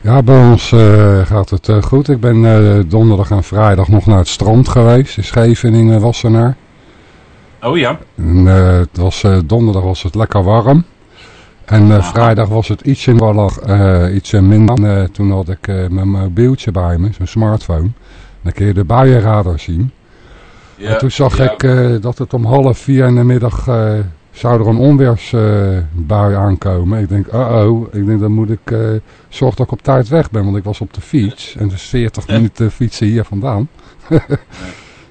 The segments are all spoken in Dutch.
Ja, bij ons uh, gaat het uh, goed. Ik ben uh, donderdag en vrijdag nog naar het strand geweest. In Scheveningen, Wassenaar. Oh ja. En, het was, donderdag was het lekker warm. En vrijdag was het iets in iets minder. toen had ik mijn mobieltje bij me, mijn smartphone. Dan kun je de buienradar zien. Ja, en toen zag ja. ik dat het om half vier in de middag zou er een onweersbui aankomen. Ik denk, uh oh, ik denk dan moet ik uh, zorgen dat ik op tijd weg ben, want ik was op de fiets. En dus 40 minuten fietsen hier vandaan.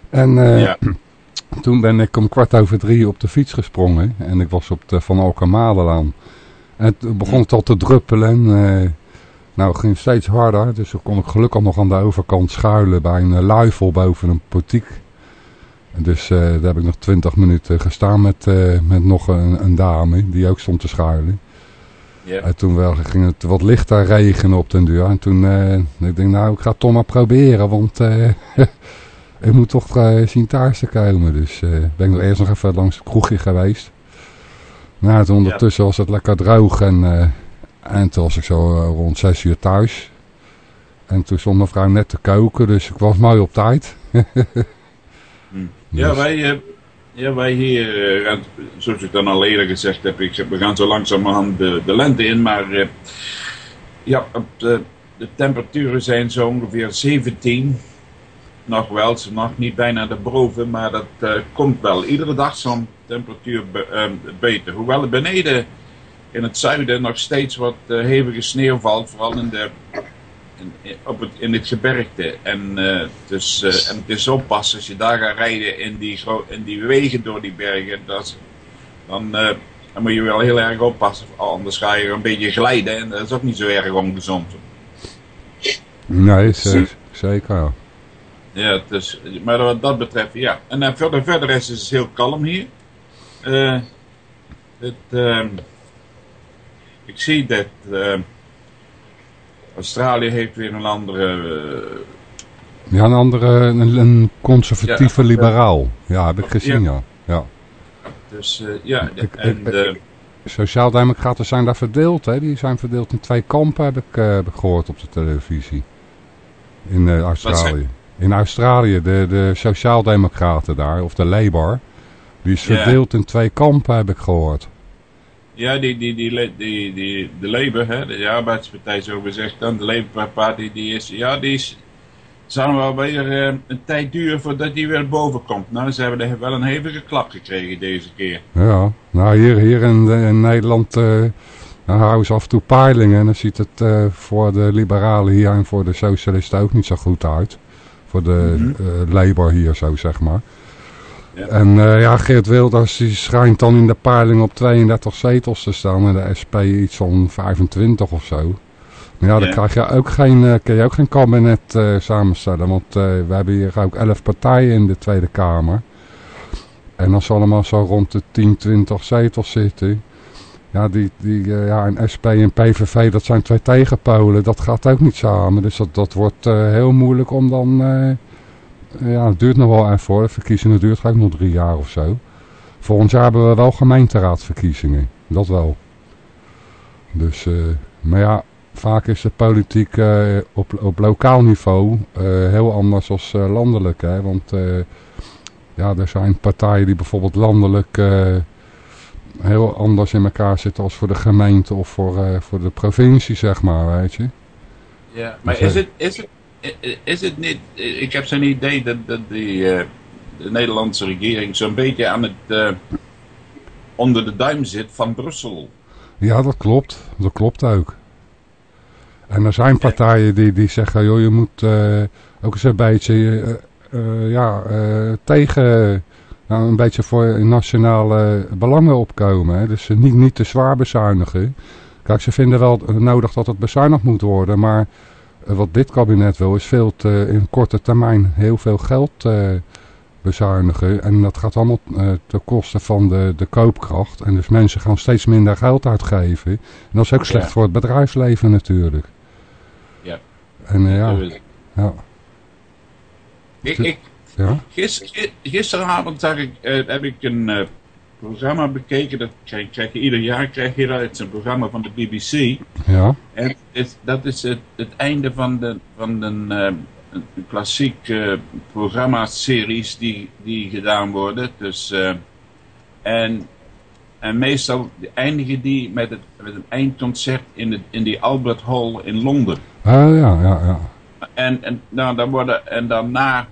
en ja. toen ben ik om kwart over drie op de fiets gesprongen. En ik was op de Van Alkemadelaan. En toen begon het al te druppelen. En, uh, nou, het ging steeds harder. Dus dan kon ik gelukkig nog aan de overkant schuilen bij een luifel boven een portiek. Dus uh, daar heb ik nog twintig minuten gestaan met, uh, met nog een, een, dame die ook stond te schuilen. En toen wel, ging het wat lichter regenen op den duur. En toen uh, ik denk nou, ik ga het toch maar proberen, want ik moet toch zien thuis te komen. Dus ben ik nog eerst nog even langs het kroegje geweest. Nou, toen ondertussen was het lekker droog en, en toen was ik zo rond zes uur thuis. En toen stond mevrouw net te koken, dus ik was mooi op tijd. Ja, wij, uh, ja, wij hier, uh, zoals ik dan al eerder gezegd heb, ik, we gaan zo langzamerhand de, de lente in, maar uh, ja, de, de temperaturen zijn zo ongeveer 17. Nog wel, ze nog niet bijna de boven, maar dat komt wel. Iedere dag zo'n temperatuur be, beter. Hoewel beneden in het zuiden nog steeds wat hevige sneeuw valt, vooral in de in, op het, in het gebergte. En, uh, dus, uh, en het is oppassen als je daar gaat rijden in die, in die wegen door die bergen. Dat, dan, uh, dan moet je wel heel erg oppassen. Anders ga je een beetje glijden en dat is ook niet zo erg ongezond. Nee, zeker. Ja, dus, maar wat dat betreft, ja. En uh, verder, verder is het heel kalm hier. het, ehm, ik zie dat ehm, Australië heeft weer een andere... Uh... Ja, een andere, een, een conservatieve ja, liberaal. Ja, heb ik gezien, ja. ja. Dus, uh, ja, ik, en... De... Sociaaldemocraten zijn daar verdeeld, hè? Die zijn verdeeld in twee kampen, heb ik, heb ik gehoord op de televisie. In Australië. In Australië, de, de Sociaaldemocraten daar, of de Labour, die is verdeeld in twee kampen, heb ik gehoord. Ja, die, die, die, die, die, de Labour, hè, de arbeidspartij zo gezegd dan, de Labour Party, die is, ja, die is, zal wel weer uh, een tijd duren voordat die weer boven komt. Nou, ze hebben er wel een hevige klap gekregen deze keer. Ja, nou hier, hier in, in Nederland uh, houden ze af en toe peilingen en dan ziet het uh, voor de liberalen hier en voor de socialisten ook niet zo goed uit. Voor de mm -hmm. Labour hier zo, zeg maar. En uh, ja, Geert Wilders die schijnt dan in de peiling op 32 zetels te staan. En de SP iets van 25 of zo. Maar ja, dan krijg je ook geen, uh, kun je ook geen kabinet uh, samenstellen. Want we hebben hier ook 11 partijen in de Tweede Kamer. En als ze allemaal zo rond de 10, 20 zetels zitten. Ja, die, die, ja, en SP en PVV, dat zijn twee tegenpolen. Dat gaat ook niet samen. Dus dat, dat wordt heel moeilijk om dan ja, het duurt nog wel even voor. De verkiezingen duurt ook nog drie jaar of zo. Volgend jaar hebben we wel gemeenteraadsverkiezingen. Dat wel. Dus, uh, maar ja, vaak is de politiek uh, op, op lokaal niveau uh, heel anders dan landelijk. Hè? Want ja, er zijn partijen die bijvoorbeeld landelijk heel anders in elkaar zitten als voor de gemeente of voor, voor de provincie, zeg maar, weet je. Ja, maar dus, is het, is het is het niet, ik heb zo'n idee dat, dat die, uh, de Nederlandse regering zo'n beetje aan het uh, onder de duim zit van Brussel. Ja, dat klopt. Dat klopt ook. En er zijn partijen die, die zeggen, joh, je moet uh, ook eens een beetje ja, tegen nou, een beetje voor nationale belangen opkomen. Hè? Dus niet, niet te zwaar bezuinigen. Kijk, ze vinden wel nodig dat het bezuinigd moet worden, maar eh, wat dit kabinet wil is veel te, in korte termijn heel veel geld uh, bezuinigen. En dat gaat allemaal uh, ten koste van de, de koopkracht. En dus mensen gaan steeds minder geld uitgeven. En dat is ook slecht voor het bedrijfsleven natuurlijk. Ja. En ja. ja. Ik, ik, ja? gisteravond ik, heb ik een programma bekeken. Dat krijg, krijg je ieder jaar krijg je dat. Het is een programma van de BBC. Ja. En het, dat is het, het einde van, de, van een, uh, een klassiek uh, programma-series die, die gedaan worden. Dus, uh, en, en meestal eindigen die met, het, met een eindconcert in, het, in die Albert Hall in Londen. Ah, ja, ja, ja. En, en, nou, dan worden, en daarna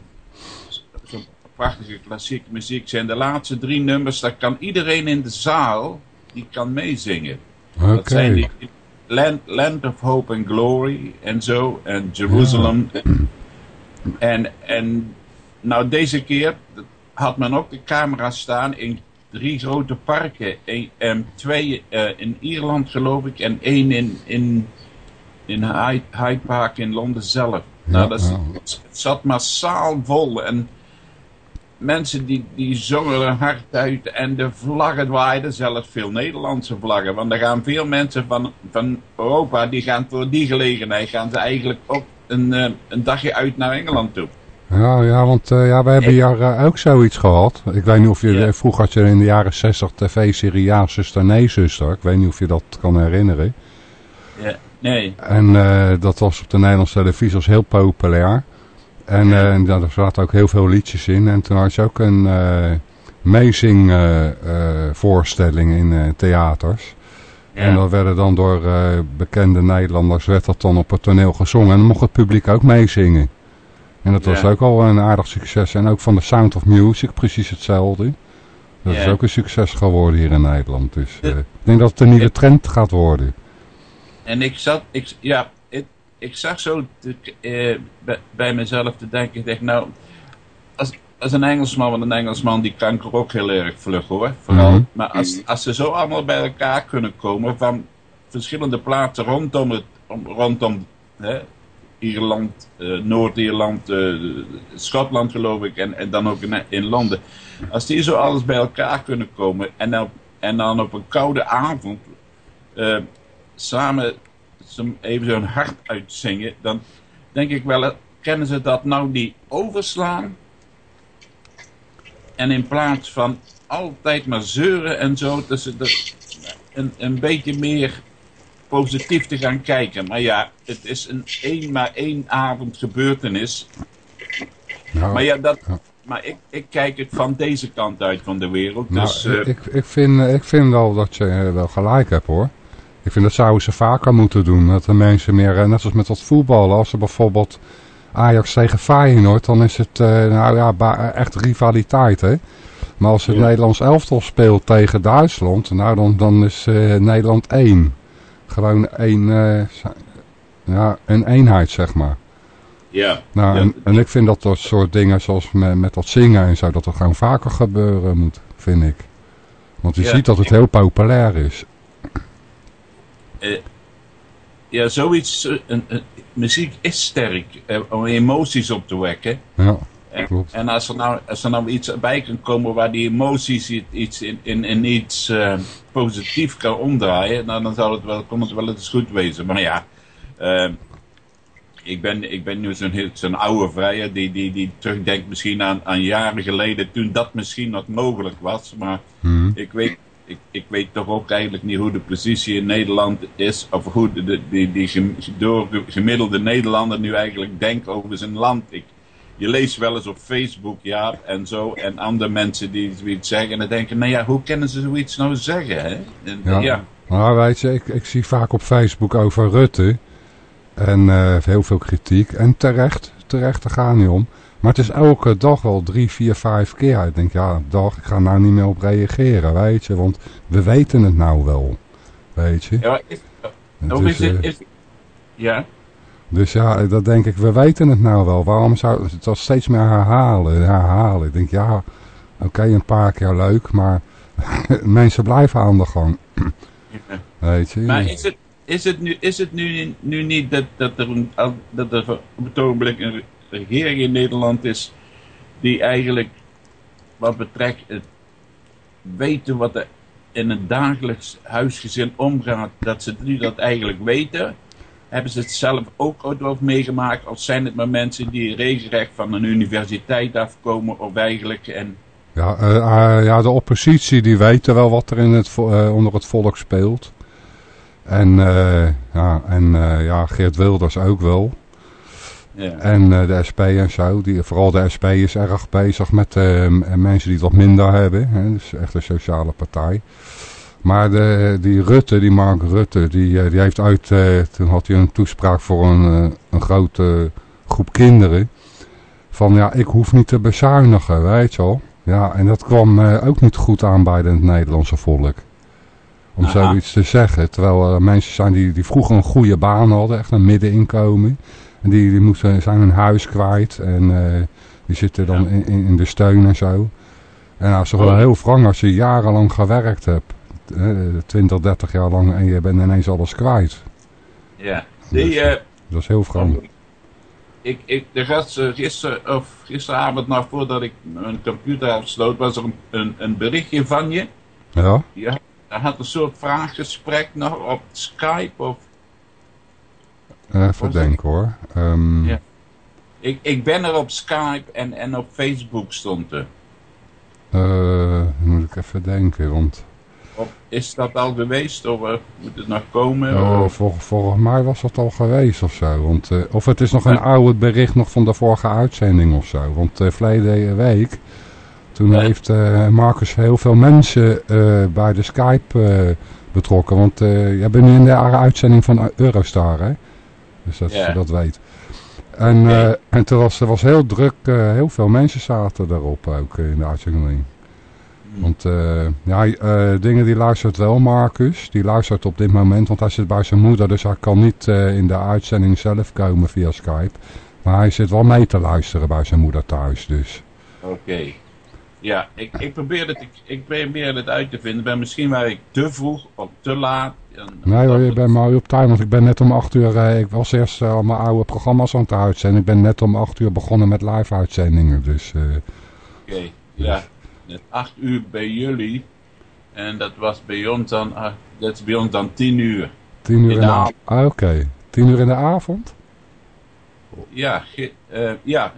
prachtige klassieke muziek zijn de laatste drie nummers, daar kan iedereen in de zaal, die kan meezingen. Dat zijn die Land, Land of Hope and Glory en zo, en Jerusalem. En, en nou deze keer had men ook de camera staan in drie grote parken. En twee uh, in Ierland geloof ik en één in, in, in Hyde, Hyde Park in Londen zelf. Nou, dat is, het zat massaal vol en mensen die, die zongen er hard uit en de vlaggen waaiden, zelfs veel Nederlandse vlaggen. Want er gaan veel mensen van, van Europa, die gaan voor die gelegenheid, gaan ze eigenlijk ook een, uh, een dagje uit naar Engeland toe. Ja, ja want uh, ja, we hebben hier uh, ook zoiets gehad. Ik weet niet of je, ja. vroeger had je in de jaren 60 tv-serie Ja, zuster, nee, zuster. Ik weet niet of je dat kan herinneren. Ja, nee. En uh, dat was op de Nederlandse televisie heel populair. En uh, daar zaten ook heel veel liedjes in. En toen had je ook een uh, amazing voorstelling in theaters. Ja. En dat werden dan door bekende Nederlanders werd dat dan op het toneel gezongen. En dan mocht het publiek ook meezingen. En dat was ook al een aardig succes. En ook van de Sound of Music precies hetzelfde. Dat is ook een succes geworden hier in Nederland. Dus ik denk dat het een nieuwe trend gaat worden. En ik zat, ik, ja, ik, zag zo te, uh, bij, bij, mezelf te denken, ik dacht, nou, als, als een Engelsman, want een Engelsman die kanker ook heel erg vlug hoor, vooral. Mm -hmm. Maar als, als ze zo allemaal bij elkaar kunnen komen van verschillende plaatsen rondom, het, rondom hè, Ierland, uh, Noord-Ierland, uh, Schotland geloof ik, en, en dan ook in, in Londen. Als die zo alles bij elkaar kunnen komen en dan, en dan op een koude avond samen even zo'n hart uitzingen, dan denk ik wel, kennen ze dat nou niet overslaan? En in plaats van altijd maar zeuren en zo, dat ze er een, een beetje meer positief te gaan kijken. Maar ja, het is een één maar één avond gebeurtenis. Nou, maar ja, dat, maar ik, ik kijk het van deze kant uit van de wereld. Nou, dus, uh, ik, ik, vind, ik vind wel dat je wel gelijk hebt hoor. Ik vind dat zouden ze vaker moeten doen. Dat de mensen meer, net als met dat voetballen, als ze bijvoorbeeld Ajax tegen Feyenoord, dan is het uh, nou ja, echt rivaliteit hè. Maar als het ja. Nederlands elftal speelt tegen Duitsland, nou dan, dan is uh, Nederland één. Gewoon één, uh, ja, een eenheid zeg maar. Ja. Nou, ja. En, en, ik vind dat dat soort dingen zoals met, met dat zingen en zo, dat er gewoon vaker gebeuren moet, vind ik. Want je ja. ziet dat het heel populair is. Uh, ja, zoiets, een, muziek is sterk uh, om emoties op te wekken. Ja, en, klopt. En als er, nou, als er nou iets bij kan komen waar die emoties iets in, in, in iets positief kan omdraaien, nou, dan zou het wel, kon het wel eens goed wezen. Maar ja, ik, ben, ik ben nu zo'n zo'n oude vrijer die, die, die terugdenkt misschien aan, aan jaren geleden toen dat misschien nog mogelijk was. Maar hmm. ik weet ik, ik, weet toch ook eigenlijk niet hoe de positie in Nederland is. Of hoe de, die, die door gemiddelde Nederlander nu eigenlijk denkt over zijn land. Ik, je leest wel eens op Facebook, ja, en zo. En andere mensen die zoiets zeggen. En dan denken, nou ja, hoe kunnen ze zoiets nou zeggen, hè? En, ja. ja. Nou, weet je, ik, ik zie vaak op Facebook over Rutte. En uh, heel veel kritiek. En terecht, terecht, daar gaat niet om. Maar het is elke dag wel drie, vier, vijf keer. Ik denk, ja, dag, ik ga nou niet meer op reageren, weet je. Want we weten het nou wel, weet je. Ja, is, dus, is, het, is, ja. Dus ja, dat denk ik, we weten het nou wel. Waarom zou het al steeds meer herhalen, herhalen? Ik denk, ja, oké, okay, een paar keer leuk, maar mensen blijven aan de gang. Ja. Weet je. Maar is het, is het, nu, is het nu, nu niet dat, dat er, een, dat er op het ogenblik een regering in Nederland is die eigenlijk wat betreft het weten wat er in een dagelijks huisgezin omgaat, dat ze nu dat eigenlijk weten. Hebben ze het zelf ook ooit wel meegemaakt? Of zijn het maar mensen die regelrecht van een universiteit afkomen of eigenlijk en Ja, uh, ja, de oppositie die weten wel wat er in het, uh, onder het volk speelt. En, uh, ja, en ja, Geert Wilders ook wel. Ja. En de SP en zo. Die, vooral de SP is erg bezig met mensen die wat minder hebben. Hè, dus echt een sociale partij. Maar de, die Rutte, die Mark Rutte, die, die heeft uit... toen had hij een toespraak voor een, een grote groep kinderen. Van ja, ik hoef niet te bezuinigen, weet je wel. Ja, en dat kwam ook niet goed aan bij het Nederlandse volk. Om Aha. zoiets te zeggen. Terwijl er mensen zijn die, die vroeger een goede baan hadden, echt een middeninkomen. En die, die moeten, zijn hun huis kwijt en uh, die zitten dan in, in, de steun en zo. En als ze wel heel wrang als je jarenlang gewerkt hebt. Uh, 20, 30 jaar lang en je bent ineens alles kwijt. Ja, die, dus, dat is heel wrang ik, ik, de rest, uh, gister, of gisteravond nog voordat ik mijn computer afsloot, was er een, een, een berichtje van je. Ja? Je had een soort vraaggesprek nog op Skype of... Even denken hoor. Um... Ja. Ik, ik ben er op Skype en, en op Facebook stond er. Uh, moet ik even denken, want... Of is dat al geweest of uh, moet het nog komen? Oh, vol, volgens mij was dat al geweest of zo. Want, uh, of het is nog een oude bericht nog van de vorige uitzending of zo. Want uh, verleden week, toen ja. heeft Marcus heel veel mensen bij de Skype betrokken. Want je bent nu in de uitzending van Eurostar, hè? Dus dat ja. je dat weet. En, okay. en toen was, er was heel druk, heel veel mensen zaten daarop ook in de uitzending. Want uh, ja, dingen die luistert wel Marcus. Die luistert op dit moment, want hij zit bij zijn moeder. Dus hij kan niet in de uitzending zelf komen via Skype. Maar hij zit wel mee te luisteren bij zijn moeder thuis dus. Oké. Okay. Ja, ik, ik, probeer het, ik, ik probeer het uit te vinden. Ben misschien waar ik te vroeg of te laat. Nee hoor, je bent mooi op tijd. Want ik ben net om 8 uur, ik was eerst al mijn oude programma's aan het uitzenden. Ik ben net om 8 uur begonnen met live uitzendingen. Dus, Oké, okay. ja net 8 uur bij jullie. En dat was bij ons dan, uh, dat is bij ons dan 10 uur. 10 uur in, de, avond. Ah, oké. Okay. 10 uur in de avond? Ja, uh, ja.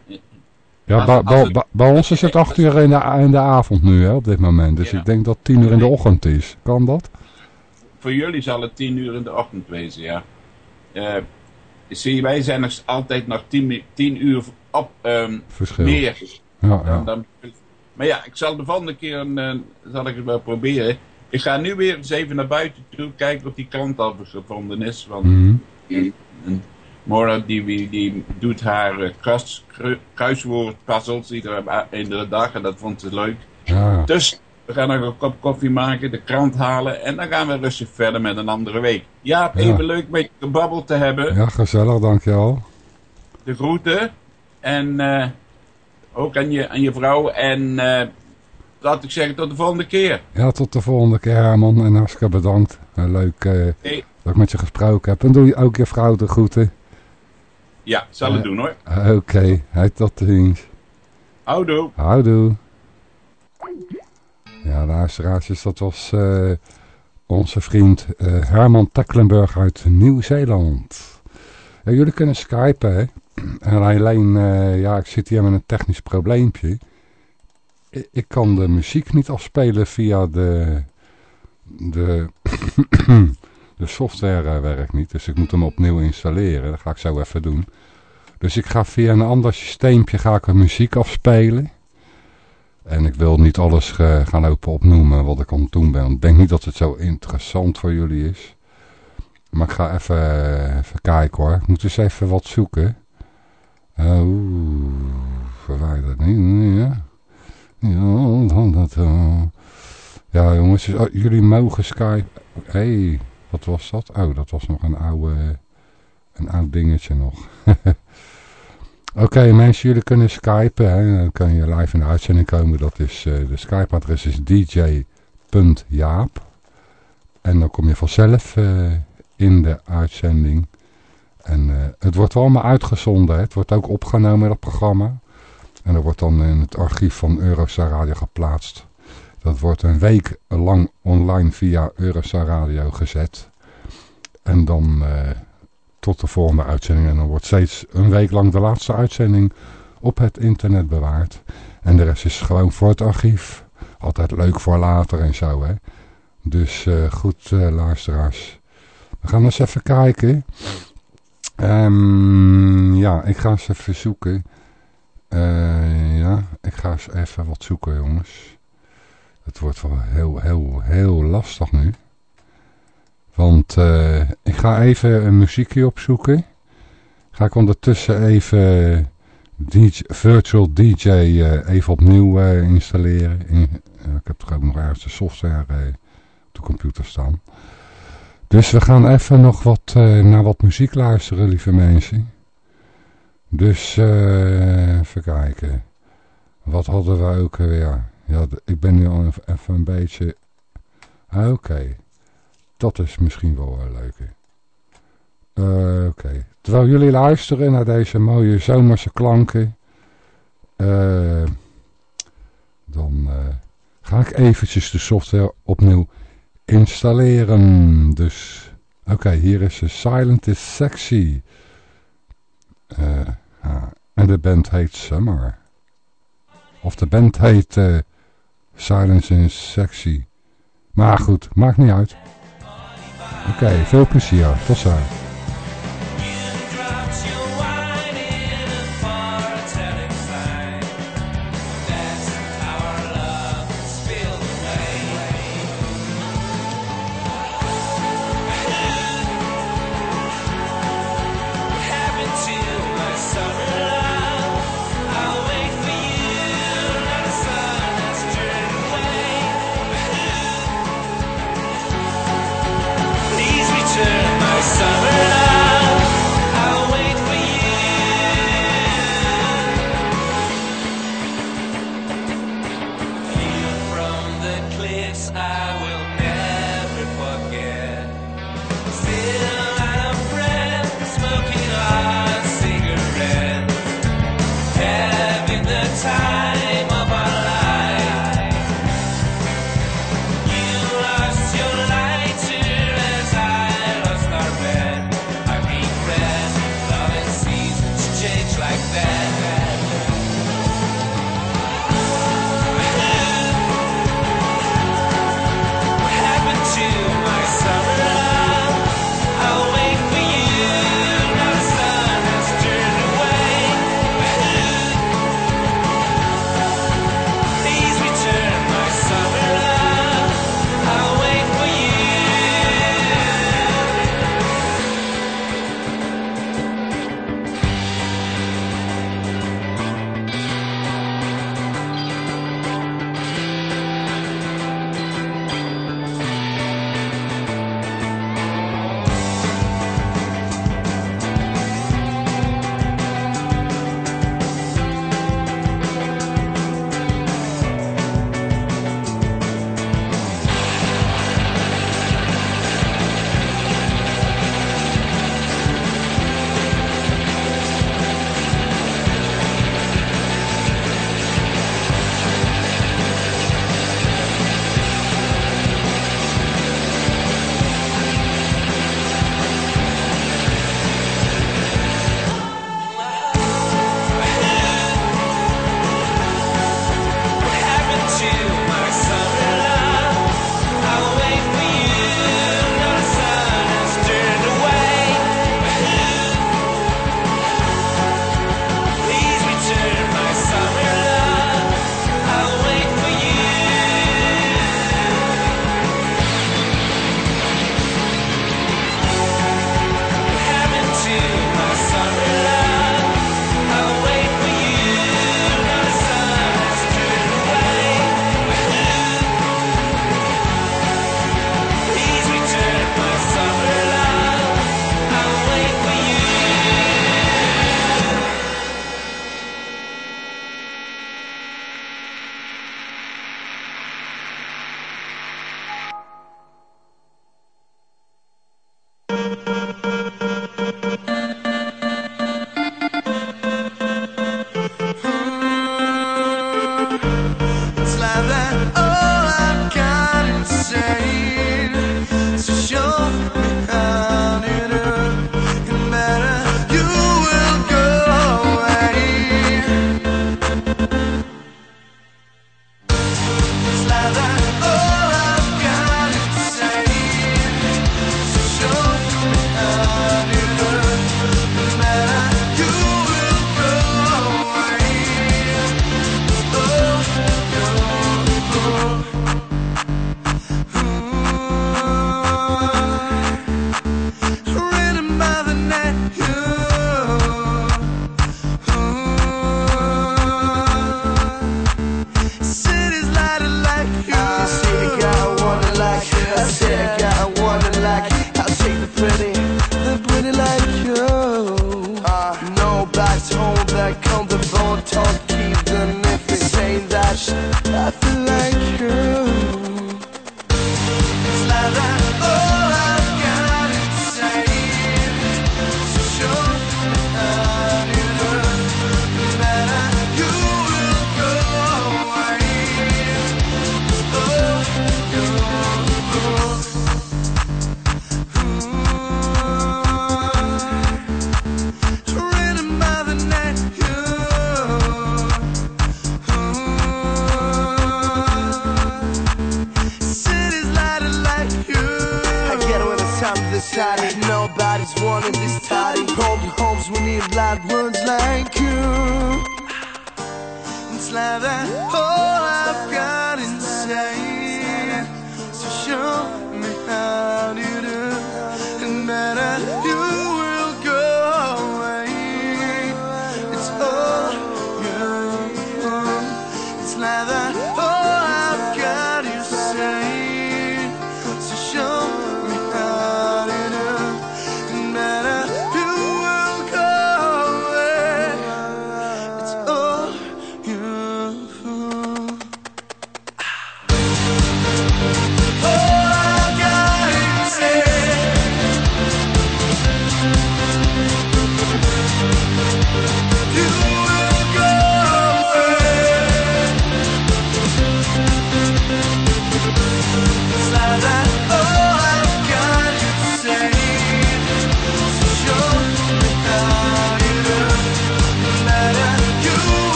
Ja, als het, bij ons is het 8 uur in de, in de avond nu, hè, op dit moment. Dus ja. ik denk dat 10 uur in de ochtend is. Kan dat? Voor jullie zal het 10 uur in de ochtend wezen, ja. Uh, zie wij zijn nog altijd nog 10, 10 uur op um, Verschil. meer. Ja, ja. Dan, maar ja, ik zal de volgende keer uh, zal ik het wel proberen. Ik ga nu weer eens even naar buiten toe kijken of die krant al gevonden is. Want mm -hmm. Mora die, die doet haar uh, kruis, kruiswoordpuzzels iedere, iedere dag en dat vond ze leuk. Ja. Dus we gaan nog een kop koffie maken, de krant halen en dan gaan we rustig verder met een andere week. Ja, even ja. leuk met je babbel te hebben. Ja, gezellig, dankjewel. De groeten en... Uh, ook aan je, aan je vrouw. En uh, laat ik zeggen, tot de volgende keer. Ja, tot de volgende keer Herman. En hartstikke bedankt. Leuk uh, hey. dat ik met je gesproken heb. En doe je ook je vrouw de groeten. Ja, zal het doen hoor. Oké, okay. tot ziens. Houdoe. Houdoe. Ja, luisteraars, dat was uh, onze vriend uh, Herman Tecklenburg uit Nieuw-Zeeland. Jullie kunnen skypen. En alleen, uh, ja, ik zit hier met een technisch probleempje. Ik, kan de muziek niet afspelen via de... De, de software werkt niet, dus ik moet hem opnieuw installeren. Dat ga ik zo even doen. Dus ik ga via een ander systeempje ga ik muziek afspelen. En ik wil niet alles uh, gaan lopen opnoemen wat ik aan het doen ben. Ik denk niet dat het zo interessant voor jullie is. Maar ik ga even, even kijken hoor. Ik moet eens even wat zoeken. Oeh, verwijder niet, ja. Ja, dat, uh. ja jongens, oh, jullie mogen Skype. Hé, hey, wat was dat? Oh, dat was nog een oude, een oud dingetje nog. Oké mensen, jullie kunnen skypen. Hè. Dan kan je live in de uitzending komen. Dat is, uh, de Skype-adres is dj.jaap. En dan kom je vanzelf uh, in de uitzending. En uh, het wordt allemaal uitgezonden. Het wordt ook opgenomen, dat programma. En dat wordt dan in het archief van Eurostar Radio geplaatst. Dat wordt een week lang online via Eurostar Radio gezet. En dan tot de volgende uitzending. En dan wordt steeds een week lang de laatste uitzending op het internet bewaard. En de rest is gewoon voor het archief. Altijd leuk voor later en zo, hè. Dus uh, goed, uh, luisteraars. We gaan eens even kijken. Um, ja, ik ga eens even zoeken. Uh, ja, ik ga eens even wat zoeken, jongens. Het wordt wel heel, heel, heel lastig nu. Want uh, ik ga even een muziekje opzoeken. Ga ik ondertussen even DJ, Virtual DJ uh, even opnieuw installeren. In, ik heb toch ook nog ergens de software op de computer staan. Dus we gaan even nog wat naar wat muziek luisteren, lieve mensen. Dus even kijken. Wat hadden we ook weer? Ja, ik ben nu al even een beetje... Oké. Dat is misschien wel een leuke. Uh, Oké. Terwijl jullie luisteren naar deze mooie zomerse klanken. Uh, dan ga ik eventjes de software opnieuw installeren. Dus, oké, hier is de Silent is Sexy. Ah, en de band heet Summer. Of de band heet Silence is Sexy. Maar goed, maakt niet uit. Oké, veel plezier. Tot zo.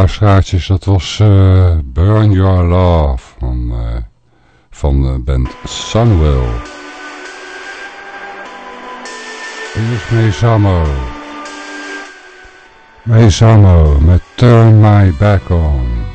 Luisteraartjes, dat was uh, Burn Your Love van, uh, van de band Sunwell. Eerst Meesamo. Meesamo met Turn My Back On.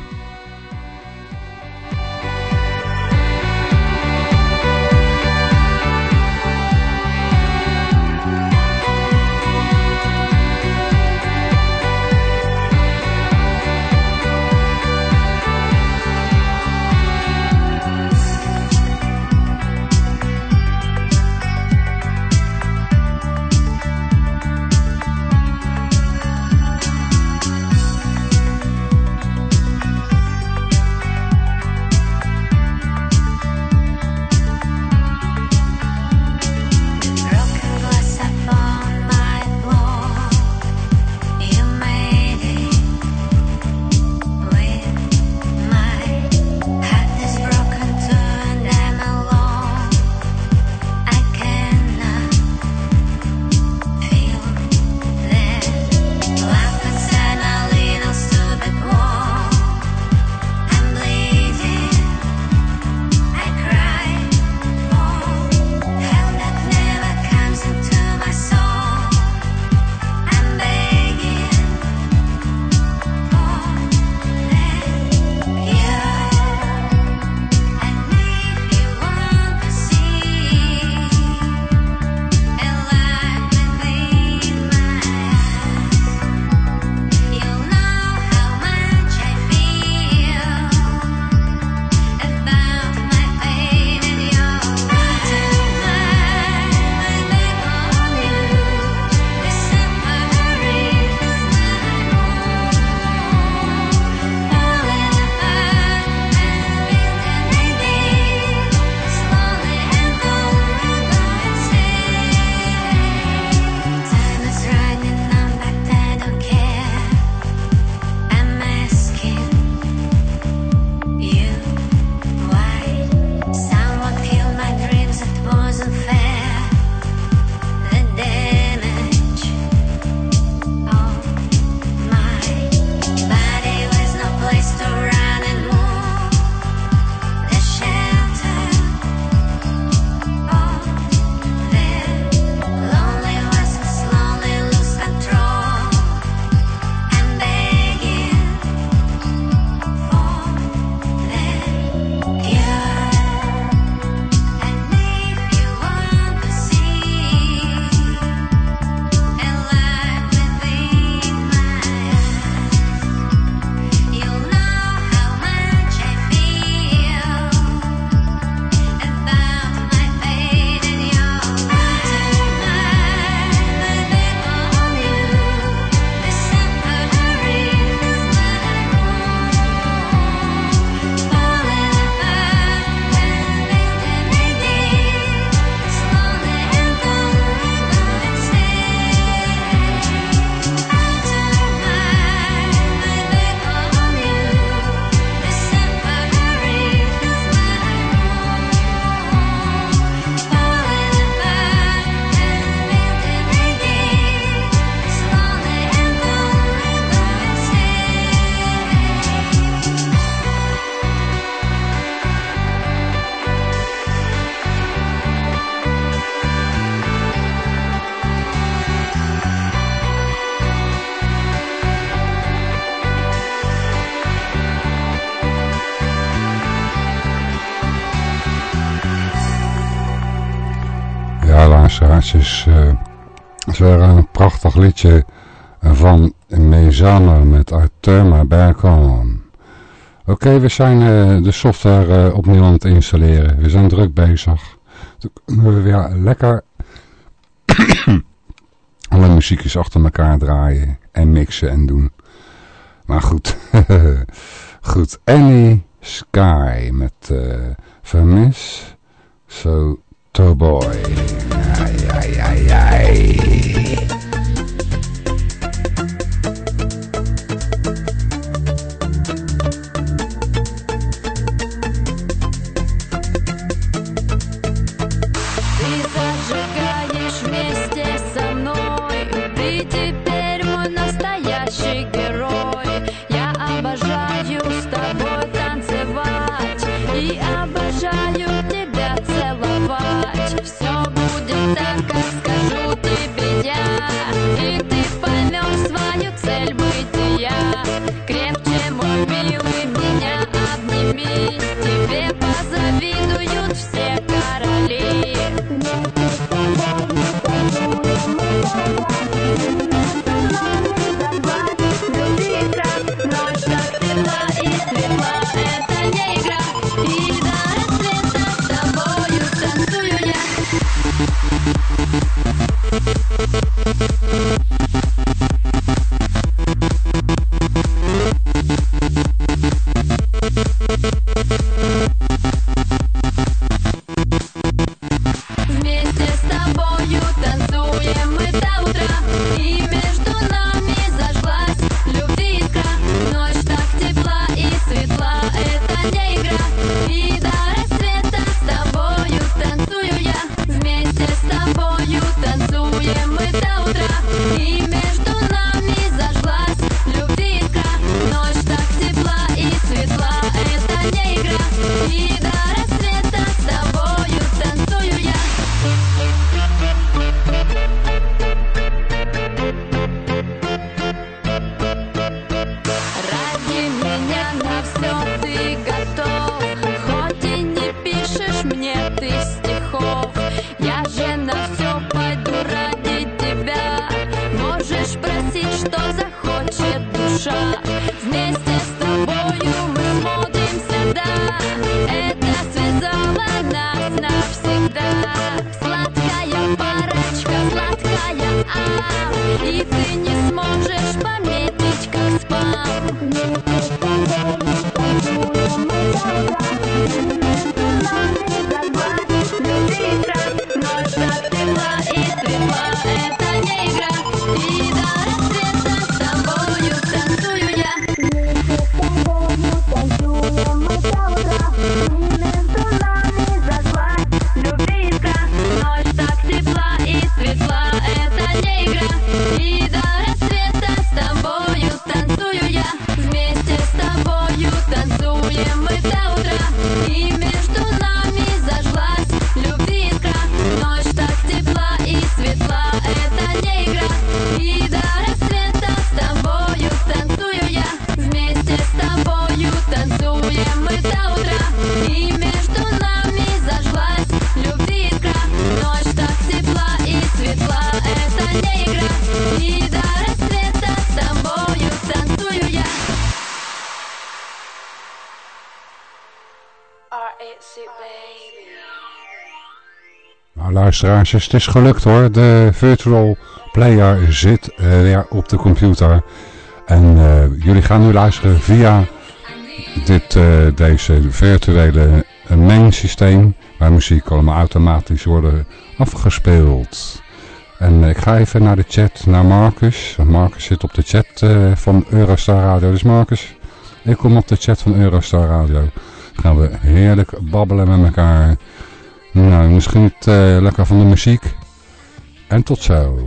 Oké, we zijn uh, de software uh, opnieuw aan het installeren. We zijn druk bezig. Dan kunnen we weer lekker alle muziekjes achter elkaar draaien en mixen en doen. Maar goed, goed. Annie Sky met uh, Vermis, So Toboy. Ai, ai, ai, ai. Thank you. Het is gelukt hoor. De virtual player zit uh, weer op de computer. En uh, jullie gaan nu luisteren via dit, uh, deze virtuele main systeem. Waar muziek allemaal automatisch worden afgespeeld. En ik ga even naar de chat, naar Marcus. Marcus zit op de chat van Eurostar Radio. Dus Marcus, ik kom op de chat van Eurostar Radio. Dan gaan we heerlijk babbelen met elkaar. Nou, misschien het uh, lekker van de muziek. En tot zo.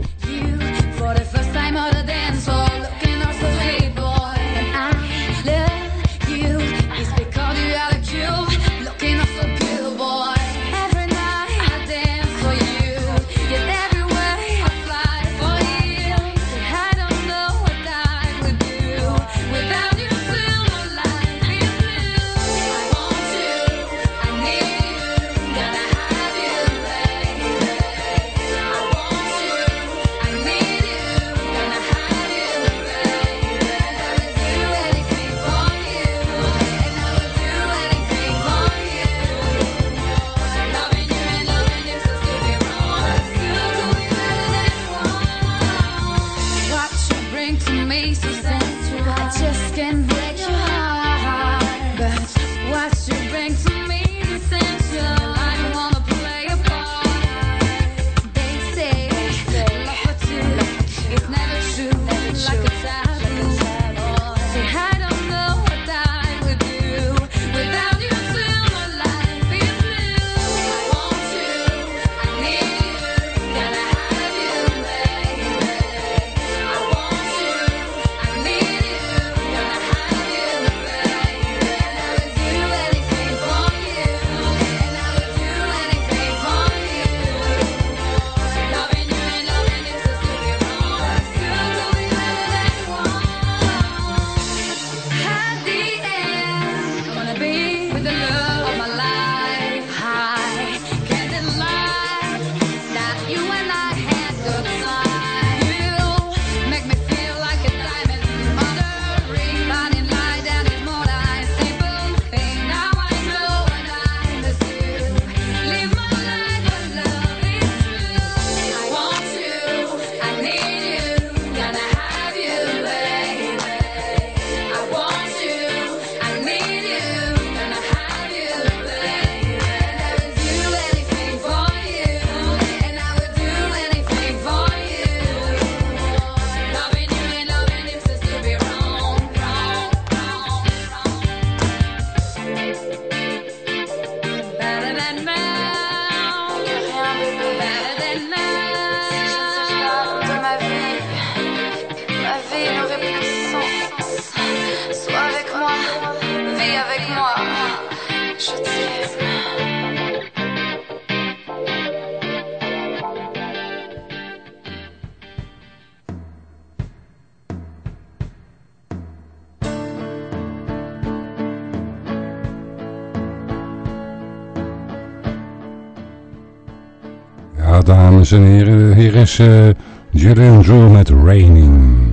Dames en. Hier is uh, Julian Joel met Raining.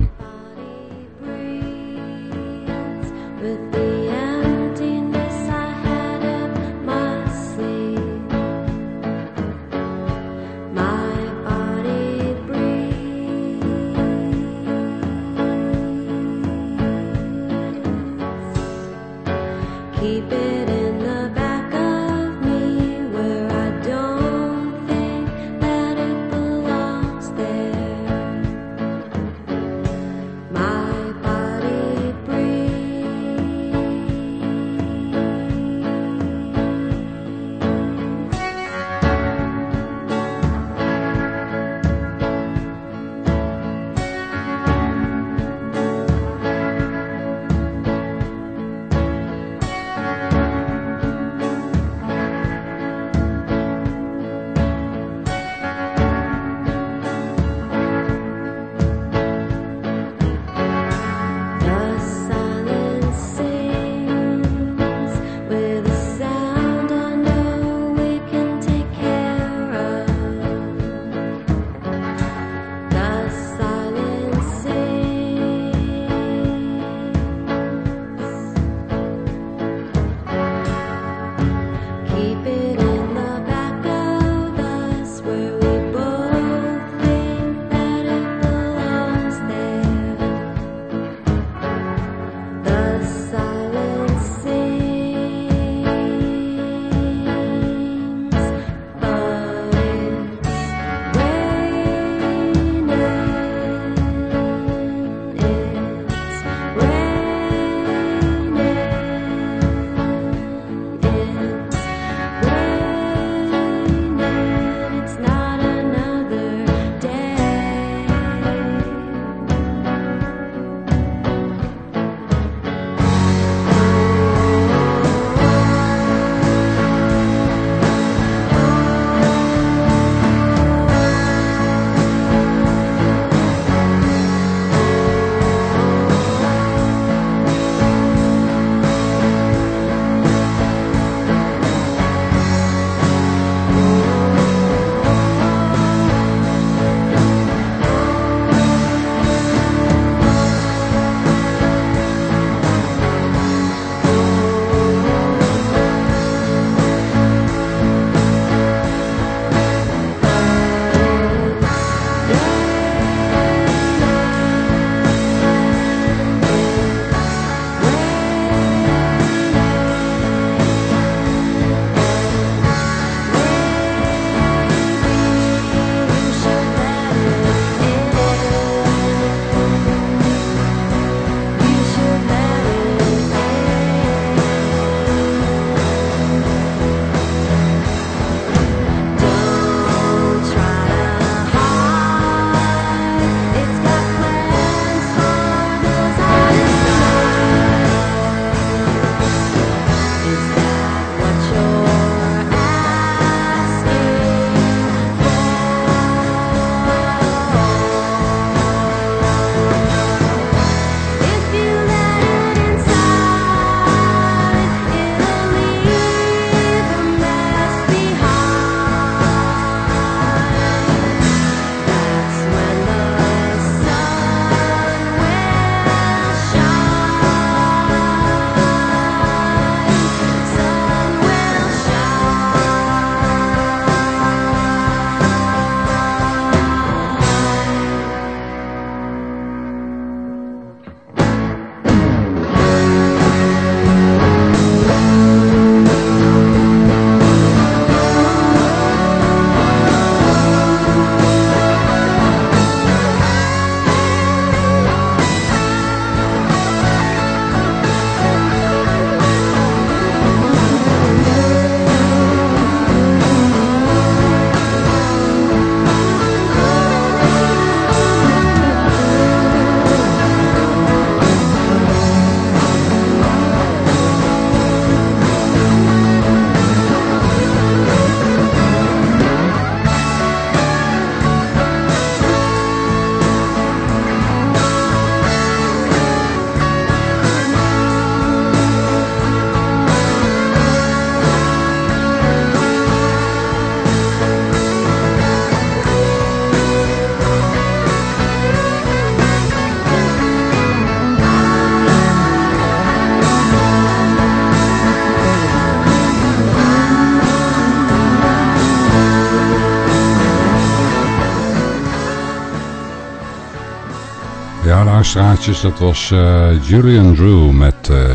Luisteraartjes, dat was uh, Julian Drew met, uh,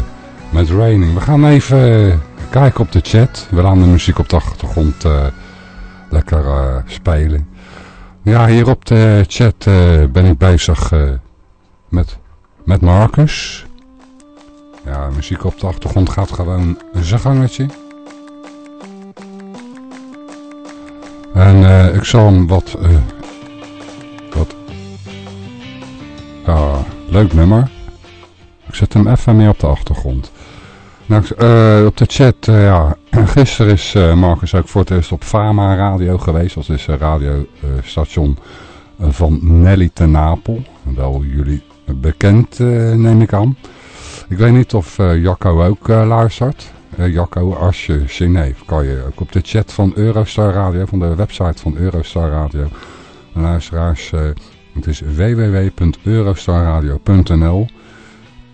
met Raining. We gaan even kijken op de chat. We laten de muziek op de achtergrond lekker spelen. Ja, hier op de chat ben ik bezig met, met Marcus. Ja, muziek op de achtergrond gaat gewoon zijn gangetje. En ik zal hem wat Leuk nummer. Ik zet hem even meer op de achtergrond. Nou, uh, op de chat, uh, ja, gisteren is uh, Marcus ook voor het eerst op Fama Radio geweest. Dat is een radiostation van Nelly ten Napel. Wel jullie bekend, neem ik aan. Ik weet niet of Jacco ook luistert. Jacco, als je kan je ook op de chat van Eurostar Radio, van de website van Eurostar Radio. Luisteraars het is www.eurostarradio.nl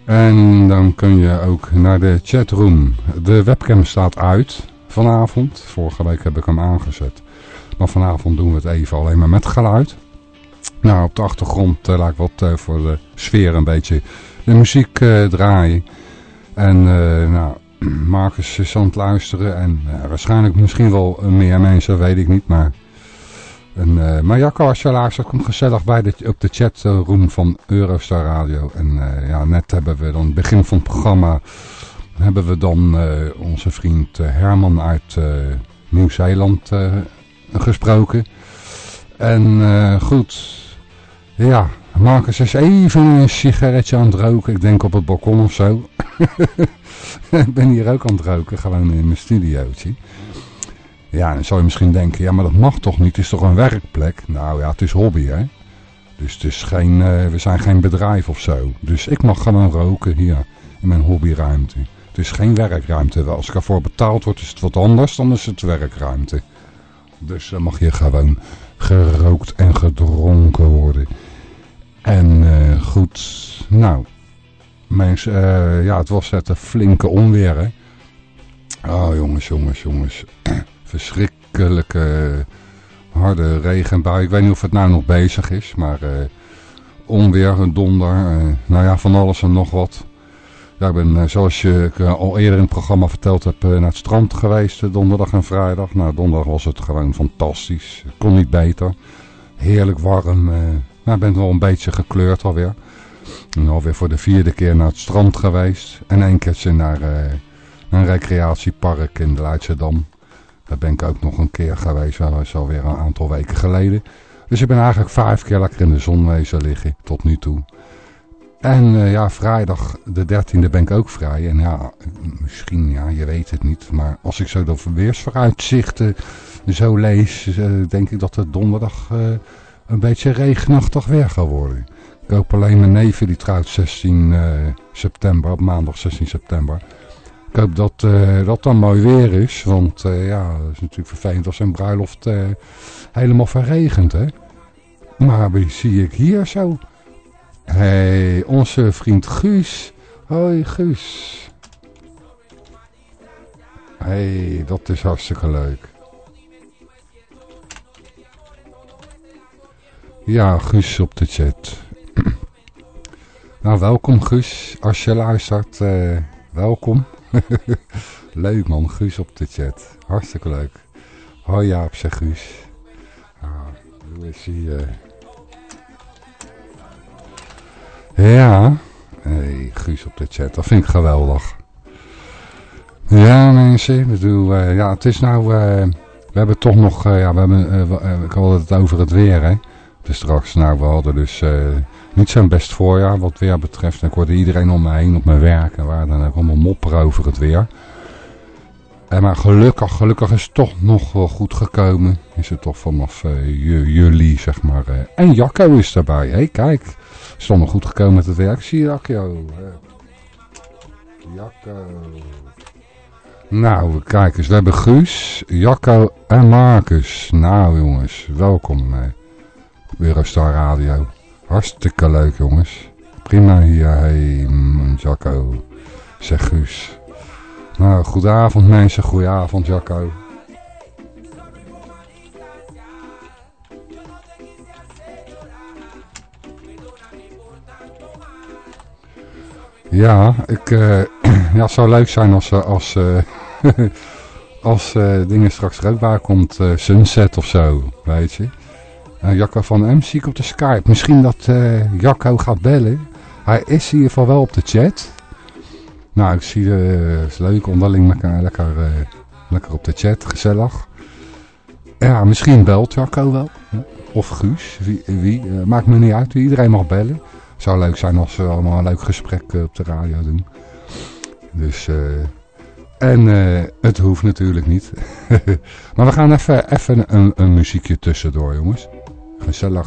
En dan kun je ook naar de chatroom. De webcam staat uit vanavond. Vorige week heb ik hem aangezet. Maar vanavond doen we het even alleen maar met geluid. Nou, op de achtergrond uh, laat ik wat uh, voor de sfeer een beetje de muziek uh, draaien. En nou, Marcus is aan luisteren. En waarschijnlijk misschien wel meer mensen, weet ik niet. Maar en, uh, maar Jacco, als je luistert, kom gezellig bij de, op de chatroom van Eurostar Radio. En uh, ja, net hebben we dan, begin van het programma, hebben we dan uh, onze vriend Herman uit Nieuw-Zeeland gesproken. En goed, ja, Marcus is even een sigaretje aan het roken. Ik denk op het balkon of zo. ik ben hier ook aan het roken, gewoon in mijn studiootje. Ja, dan zou je misschien denken, ja, maar dat mag toch niet? Het is toch een werkplek? Nou ja, het is hobby, hè? Dus het is geen, uh, we zijn geen bedrijf of zo. Dus ik mag gewoon roken hier in mijn hobbyruimte. Het is geen werkruimte. Als ik ervoor betaald word, is het wat anders. Dan is het werkruimte. Dus dan mag je gewoon gerookt en gedronken worden. En uh, goed, nou, mensen, uh, ja, het was het een flinke onweer, hè? Oh, jongens, jongens, jongens verschrikkelijke harde regenbui. Ik weet niet of het nou nog bezig is, maar uh, onweer, donder, uh, nou ja, van alles en nog wat. Ja, ik ben, uh, zoals je al eerder in het programma verteld heb, naar het strand geweest, donderdag en vrijdag. Nou, donderdag was het gewoon fantastisch. Kon niet beter. Heerlijk warm. nou, ik ben wel een beetje gekleurd alweer. En alweer voor de vierde keer naar het strand geweest. En één keertje naar een recreatiepark in Leidschendam. Daar ben ik ook nog een keer geweest, dat is alweer een aantal weken geleden. Dus ik ben eigenlijk vijf keer lekker in de zon wezen liggen, tot nu toe. En uh, ja, vrijdag de 13e ben ik ook vrij. En ja, misschien, ja, je weet het niet. Maar als ik zo de weersvooruitzichten zo lees, uh, denk ik dat het donderdag uh, een beetje regenachtig weer gaat worden. Ik hoop alleen mijn neven, die trouwt 16 september, op maandag 16 september. Ik hoop dat uh, dat dan mooi weer is. Want uh, ja, het is natuurlijk vervelend als een bruiloft uh, helemaal verregent. Hè? Maar wie zie ik hier zo? hey, onze vriend Guus. Hoi Guus. hey, dat is hartstikke leuk. Ja, Guus op de chat. nou, welkom Guus. Als je luistert, welkom. leuk man, Guus op de chat. Hartstikke leuk. Hoi Jaap, zeg Guus. Ah, hoe is hij? Uh... Ja, hey, Guus op de chat, dat vind ik geweldig. Ja mensen, bedoel, uh, ja, het is nou, uh, we hebben toch nog, ja, we hebben, ik had het over het weer hè. Dus straks, nou we hadden dus niet zo'n best voorjaar wat weer betreft. Ik hoorde iedereen om me heen op mijn werk en waar dan allemaal mopperen over het weer. En maar gelukkig, gelukkig is het toch nog wel goed gekomen. Is het toch vanaf uh, jullie, zeg maar. Uh, en Jacco is daarbij. Hé, hey, kijk. Is toch nog goed gekomen met het werk. Zie je Jacco? Jacco. Nou, kijk eens. We hebben Guus, Jacco en Marcus. Nou jongens, welkom. Uh, Eurostar Radio. Hartstikke leuk jongens. Prima hier, hey Jacco. Zeg Guus. Nou, goedenavond mensen, goedenavond Jacco. Ja, ik, uh, ja, het zou leuk zijn als, als, uh, als uh, dingen straks rookbaar komt, Sunset of zo, weet je. Jacco van M zie ik op de Skype. Misschien dat Jacco gaat bellen. Hij is in ieder geval wel op de chat. Nou, ik zie het is leuk, onderling lekker, lekker, lekker op de chat, gezellig. Ja, misschien belt Jacco wel. Of Guus, wie, wie maakt me niet uit, iedereen mag bellen zou leuk zijn als we allemaal een leuk gesprek eh, op de radio doen. Dus, uh, en uh, het hoeft natuurlijk niet. maar we gaan even, even een, een muziekje tussendoor, jongens. ان شاء الله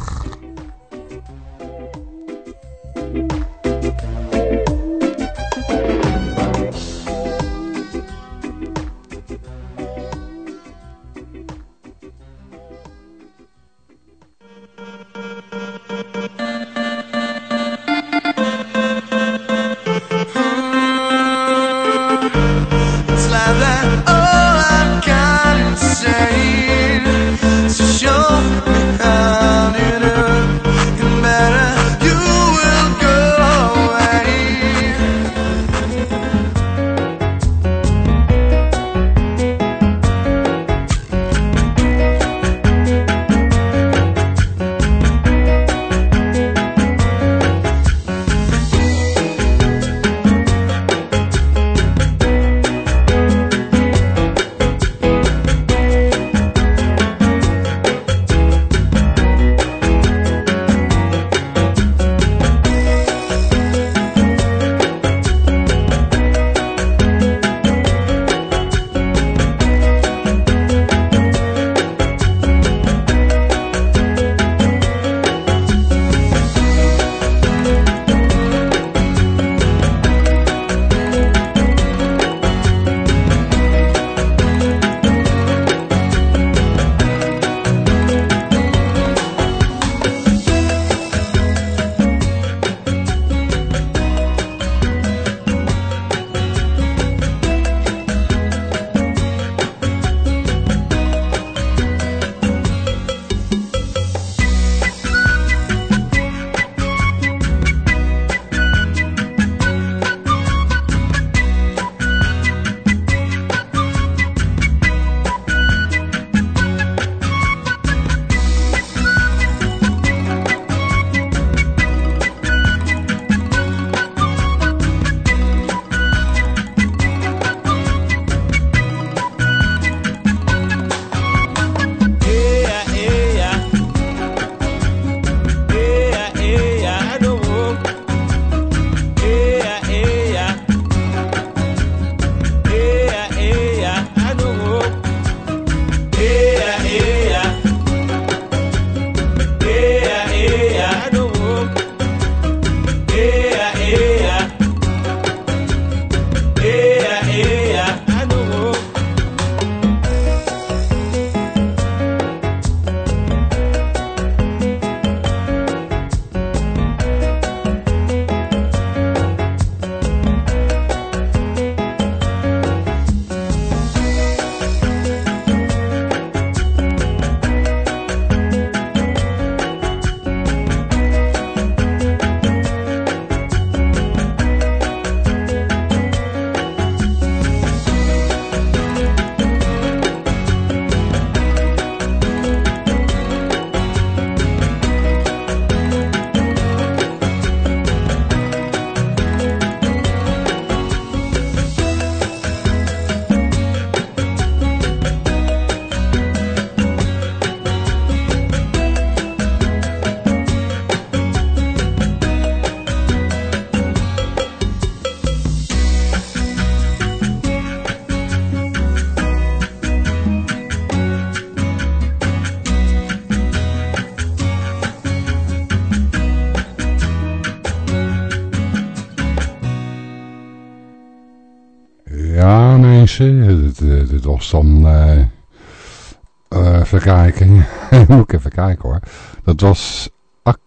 dit, was dan... Uh, even. Moet ik even kijken hoor. Dat was Ak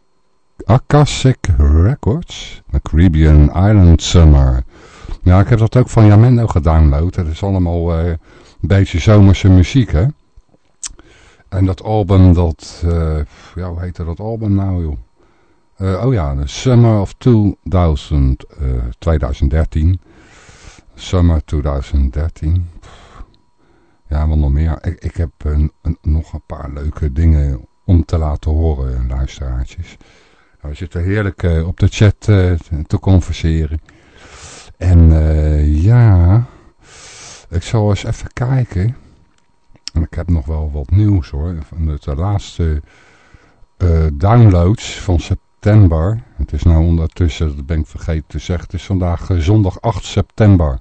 Records. Caribbean Island Summer. Ja, ik heb dat ook van Jamendo gedownload. Het is allemaal uh, een beetje zomerse muziek, hè. En dat album, dat... ja, hoe heette dat album nou, joh? oh ja, de Summer of 2000, 2013. Summer 2013. Ja, wat nog meer. Ik, ik heb een, nog een paar leuke dingen om te laten horen, luisteraartjes. Nou, we zitten heerlijk uh, op de chat uh, te converseren. En uh, ja, ik zal eens even kijken. En ik heb nog wel wat nieuws hoor. Van de laatste downloads van september. Het is nou ondertussen, dat ben ik vergeten te zeggen. Het is vandaag zondag 8 september.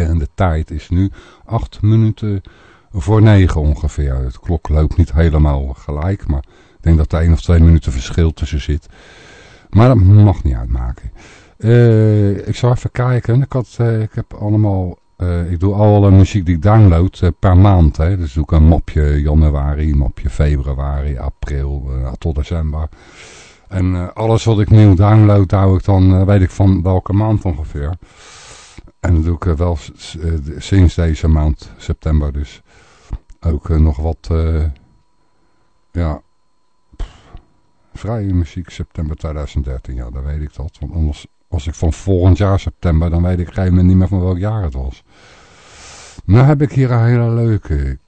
En de tijd is nu 8 minuten voor 9 ongeveer. De klok loopt niet helemaal gelijk, maar ik denk dat er 1 of 2 minuten verschil tussen zit. Maar dat mag niet uitmaken. Uh, ik zal even kijken. Ik, had, uh, ik heb allemaal... Uh, ik doe alle muziek die ik download per maand. Hè. Dus doe ik een mopje januari, mopje februari, april, tot december. En alles wat ik nieuw download, hou ik dan, weet ik van welke maand ongeveer. En dat doe ik wel sinds deze maand, september dus. Ook nog wat, ja, vrije muziek september 2013. Ja, dan weet ik dat. Want anders, als ik van volgend jaar september, dan weet ik geen niet meer van welk jaar het was. Nou heb ik hier een hele leuke.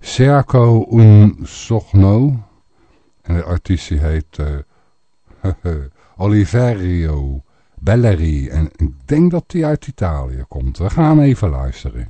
Cerco un Sogno. En de artiest heet Oliverio Belleri. En ik denk dat hij uit Italië komt. We gaan even luisteren.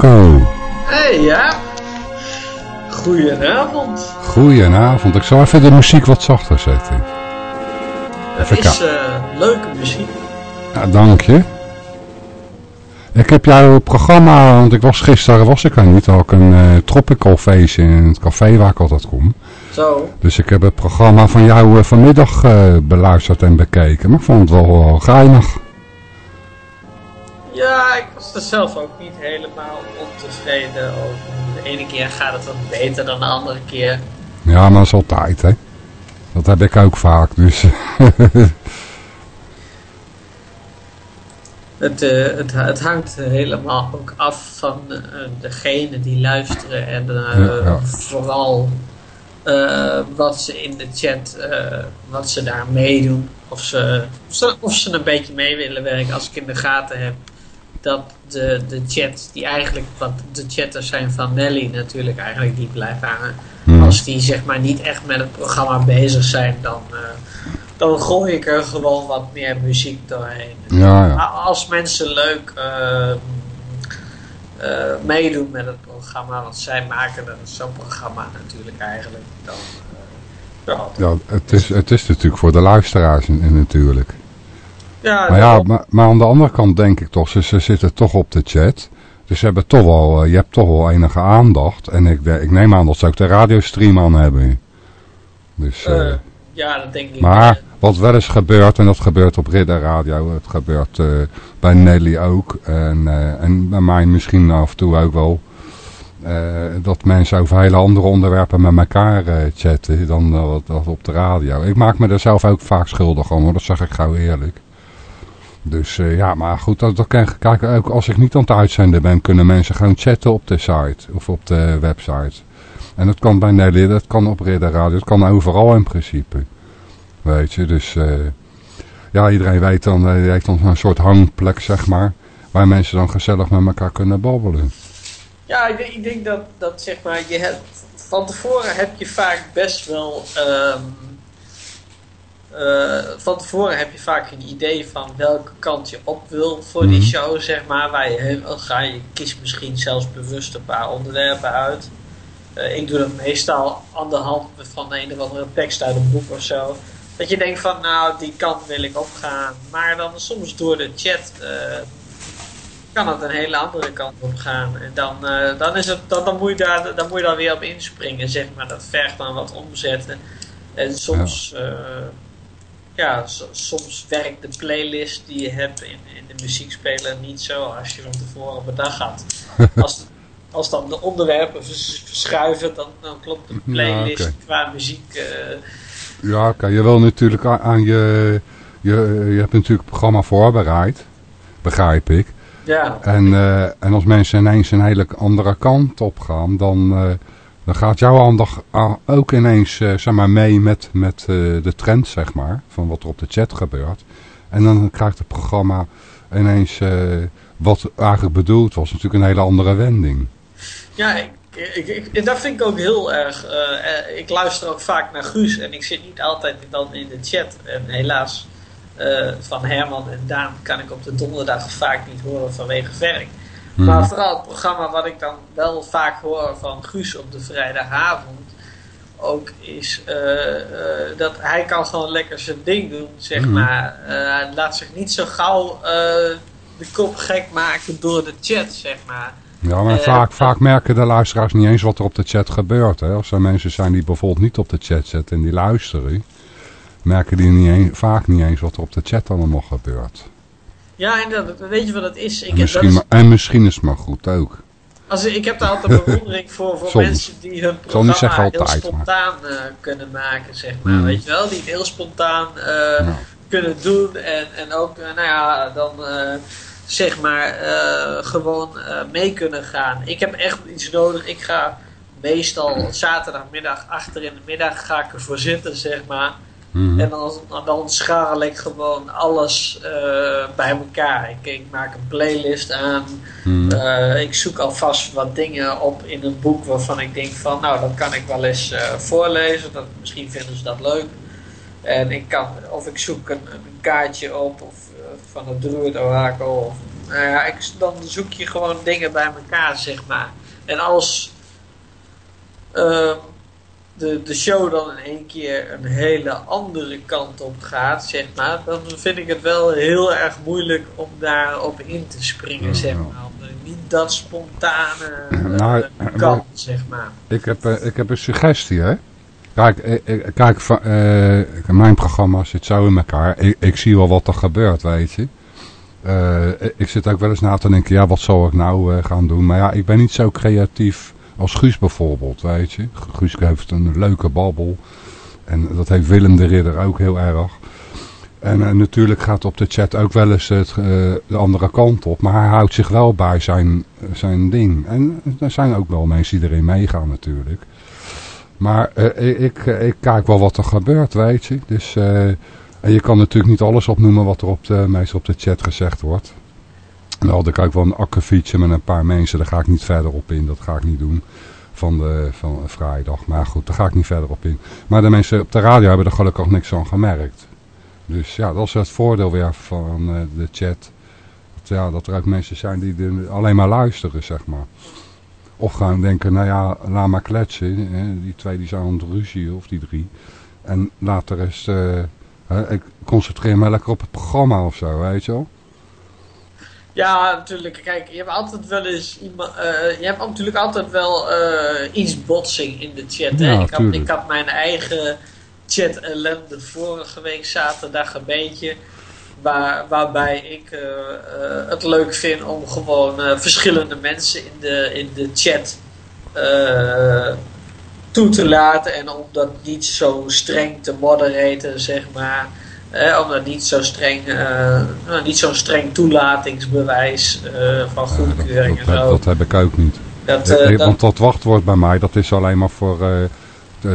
Jacco. Hey, ja. Goedenavond. Goedenavond. Ik zal even de muziek wat zachter zetten. Het Even is eh, leuke muziek. Ja, dank je. Ik heb jouw programma, want ik was gisteren was ik er niet, had ik een eh, tropical feestje in het café waar ik altijd kom. Zo. Dus ik heb het programma van jou eh, vanmiddag beluisterd en bekeken. Maar ik vond het wel, wel geinig. Ja, ik was er zelf ook niet helemaal ontevreden over. De ene keer gaat het wat beter dan de andere keer. Ja, maar dat is altijd, hè. Dat heb ik ook vaak, dus... Het, eh, het, het hangt helemaal ook af van eh, degene die luisteren en eh, Ja, ja. vooral wat ze in de chat, wat ze daar meedoen. Of ze, of, ze, of ze een beetje mee willen werken. Als ik in de gaten heb dat de, de chat, die eigenlijk, wat de chatters zijn van Nelly natuurlijk eigenlijk, die blijven hangen. Hmm. Als die zeg maar niet echt met het programma bezig zijn, dan, eh, dan gooi ik er gewoon wat meer muziek doorheen. Ja, ja. Maar als mensen leuk eh, eh, meedoen met het programma, want zij maken zo'n programma natuurlijk eigenlijk, dan, Ja, Ja, het is, het is natuurlijk voor de luisteraars in- in natuurlijk. Ja, Maar ja, maar, maar aan de andere kant denk ik toch, ze, ze zitten toch op de chat. Dus ze hebben toch wel, eh, je hebt toch wel enige aandacht. En ik, de- ik neem aan dat ze ook de radiostream aan hebben. Dus, eh, Eh, ja, dat denk ik. maar wat wel eens gebeurt, en dat gebeurt op Ridder Radio, het gebeurt eh, bij Nelly ook. En, eh, en bij mij misschien af en toe ook wel. eh, dat mensen over hele andere onderwerpen met elkaar eh, chatten dan eh, wat- wat op de radio. Ik maak me er zelf ook vaak schuldig om, hoor. dat zeg ik gauw eerlijk. Dus eh, ja, maar goed, dat, kan, kijk, ook als ik niet aan het uitzenden ben, kunnen mensen gewoon chatten op de site of op de website. En dat kan bij Nelly, dat kan op Ridder Radio, dat kan overal in principe. Weet je, dus eh, ja, iedereen weet dan, die heeft dan een soort hangplek, zeg maar, waar mensen dan gezellig met elkaar kunnen babbelen. Ja, ik denk, ik denk dat, dat zeg maar, je hebt, van tevoren heb je vaak best wel. ehm, eh, van tevoren heb je vaak een idee van welke kant je op wil voor die Mhm. show, zeg maar. Waar je gaan. Je kiest misschien zelfs bewust een paar onderwerpen uit. Eh, ik doe dat meestal aan de hand van een of andere tekst uit een boek of zo. Dat je denkt van, nou, die kant wil ik opgaan. Maar dan soms door de chat eh, kan het een hele andere kant op gaan. En dan, dan, is het, dan, dan, moet je daar, dan moet je daar weer op inspringen, zeg maar. Dat vergt dan wat omzetten. En soms, ja. Ja, so- soms werkt de playlist die je hebt in, in de muziekspeler niet zo als je van tevoren bedacht had. Als, als dan de onderwerpen vers- verschuiven, dan, dan klopt de Ja, playlist qua muziek. eh, Ja, oké, je wil natuurlijk aan, aan je, je, je hebt natuurlijk het programma voorbereid, begrijp ik. ja, En, eh, en als mensen ineens een hele andere kant op gaan, dan, eh, dan gaat jouw aandacht ook ineens eh, zeg maar, mee met, met eh, de trend, zeg maar, van wat er op de chat gebeurt. En dan krijgt het programma ineens eh, wat eigenlijk bedoeld was, natuurlijk een hele andere wending. Ja, ik, ik, ik, dat vind ik ook heel erg. ik luister ook vaak naar Guus en ik zit niet altijd dan in de chat. En helaas van Herman en Daan kan ik op de donderdag vaak niet horen vanwege werk. Maar vooral het programma wat ik dan wel vaak hoor van Guus op de vrijdagavond. Ook is eh, eh, dat hij kan gewoon lekker zijn ding doen, zeg Mhm. maar. Eh, hij laat zich niet zo gauw de kop gek maken door de chat, zeg maar. Ja, maar vaak, vaak merken de luisteraars niet eens wat er op de chat gebeurt. Hè? Als er mensen zijn die bijvoorbeeld niet op de chat zitten en die luisteren, merken die niet eens, vaak niet eens wat er op de chat allemaal gebeurt. Ja, dat, weet je wat het is? Ik, En dat is en misschien is het maar goed ook. als, ik heb daar altijd bewondering voor, voor Soms. mensen die hun programma heel altijd, spontaan eh, kunnen maken, zeg maar. Hmm. Weet je wel? Die het heel spontaan eh, Ja. kunnen doen en, en ook, eh, nou ja, dan zeg maar gewoon mee kunnen gaan. Ik heb echt iets nodig. Ik ga meestal zaterdagmiddag achter in de middag ga ik ervoor zitten, zeg maar. Mhm. En dan, dan scharrel ik gewoon alles eh, bij elkaar. Ik, ik maak een playlist aan. Mhm. Eh, ik zoek alvast wat dingen op in een boek waarvan ik denk van, nou, dat kan ik wel eens eh, voorlezen. Dat, misschien vinden ze dat leuk. En ik kan, of ik zoek een, een kaartje op of, van het Druid Orakel. Of, nou ja, ik, dan zoek je gewoon dingen bij elkaar, zeg maar. En als de, de show dan in één keer een hele andere kant op gaat, zeg maar, dan vind ik het wel heel erg moeilijk om daarop in te springen, Ja, zeg maar. Niet dat spontane eh, Nou, kan, zeg maar. Ik, heb, eh, ik heb een suggestie, hè. Kijk, eh, eh, kijk van, eh, mijn programma zit zo in elkaar. Ik, ik zie wel wat er gebeurt, weet je. Eh, ik zit ook wel eens na te denken, ja, wat zal ik nou eh, gaan doen? Maar ja, ik ben niet zo creatief als Guus bijvoorbeeld, weet je. Guus heeft een leuke babbel. En dat heeft Willem de Ridder ook heel erg. En eh, natuurlijk gaat op de chat ook wel eens het, eh, de andere kant op. Maar hij houdt zich wel bij zijn, zijn ding. En er zijn ook wel mensen die erin meegaan natuurlijk. Maar eh, ik, ik kijk wel wat er gebeurt, weet je. Dus, eh, en je kan natuurlijk niet alles opnoemen wat er op de, meestal op de chat gezegd wordt. Dan had ik wel een akkefietje met een paar mensen. Daar ga ik niet verder op in. Dat ga ik niet doen van, de, van vrijdag. Maar goed, daar ga ik niet verder op in. Maar de mensen op de radio hebben er gelukkig niks van gemerkt. Dus ja, dat is het voordeel weer van eh, de chat. Dat, ja, dat er ook mensen zijn die er alleen maar luisteren, zeg maar. Of gaan denken, nou ja, laat maar kletsen. Hè. Die twee die zijn aan het ruzie, of die drie. En later is, eh, ik concentreer me lekker op het programma of zo, weet je wel. Ja, natuurlijk. Kijk, je hebt altijd wel eens iemand. eh, je hebt natuurlijk altijd wel eh, iets botsing in de chat. Hè? Ja, ik, had, tuurlijk. ik had mijn eigen chat ellende vorige week zaterdag een beetje. Waar, waarbij ik eh, het leuk vind om gewoon verschillende mensen in de, in de chat toe te laten. En om dat niet zo streng te moderaten, zeg maar. Eh, om dat niet zo streng, eh, nou, niet zo'n streng toelatingsbewijs eh, van goedkeuring dat, en zo. dat heb ik ook niet. Dat, Eh, dat- Want dat wachtwoord bij mij, dat is alleen maar voor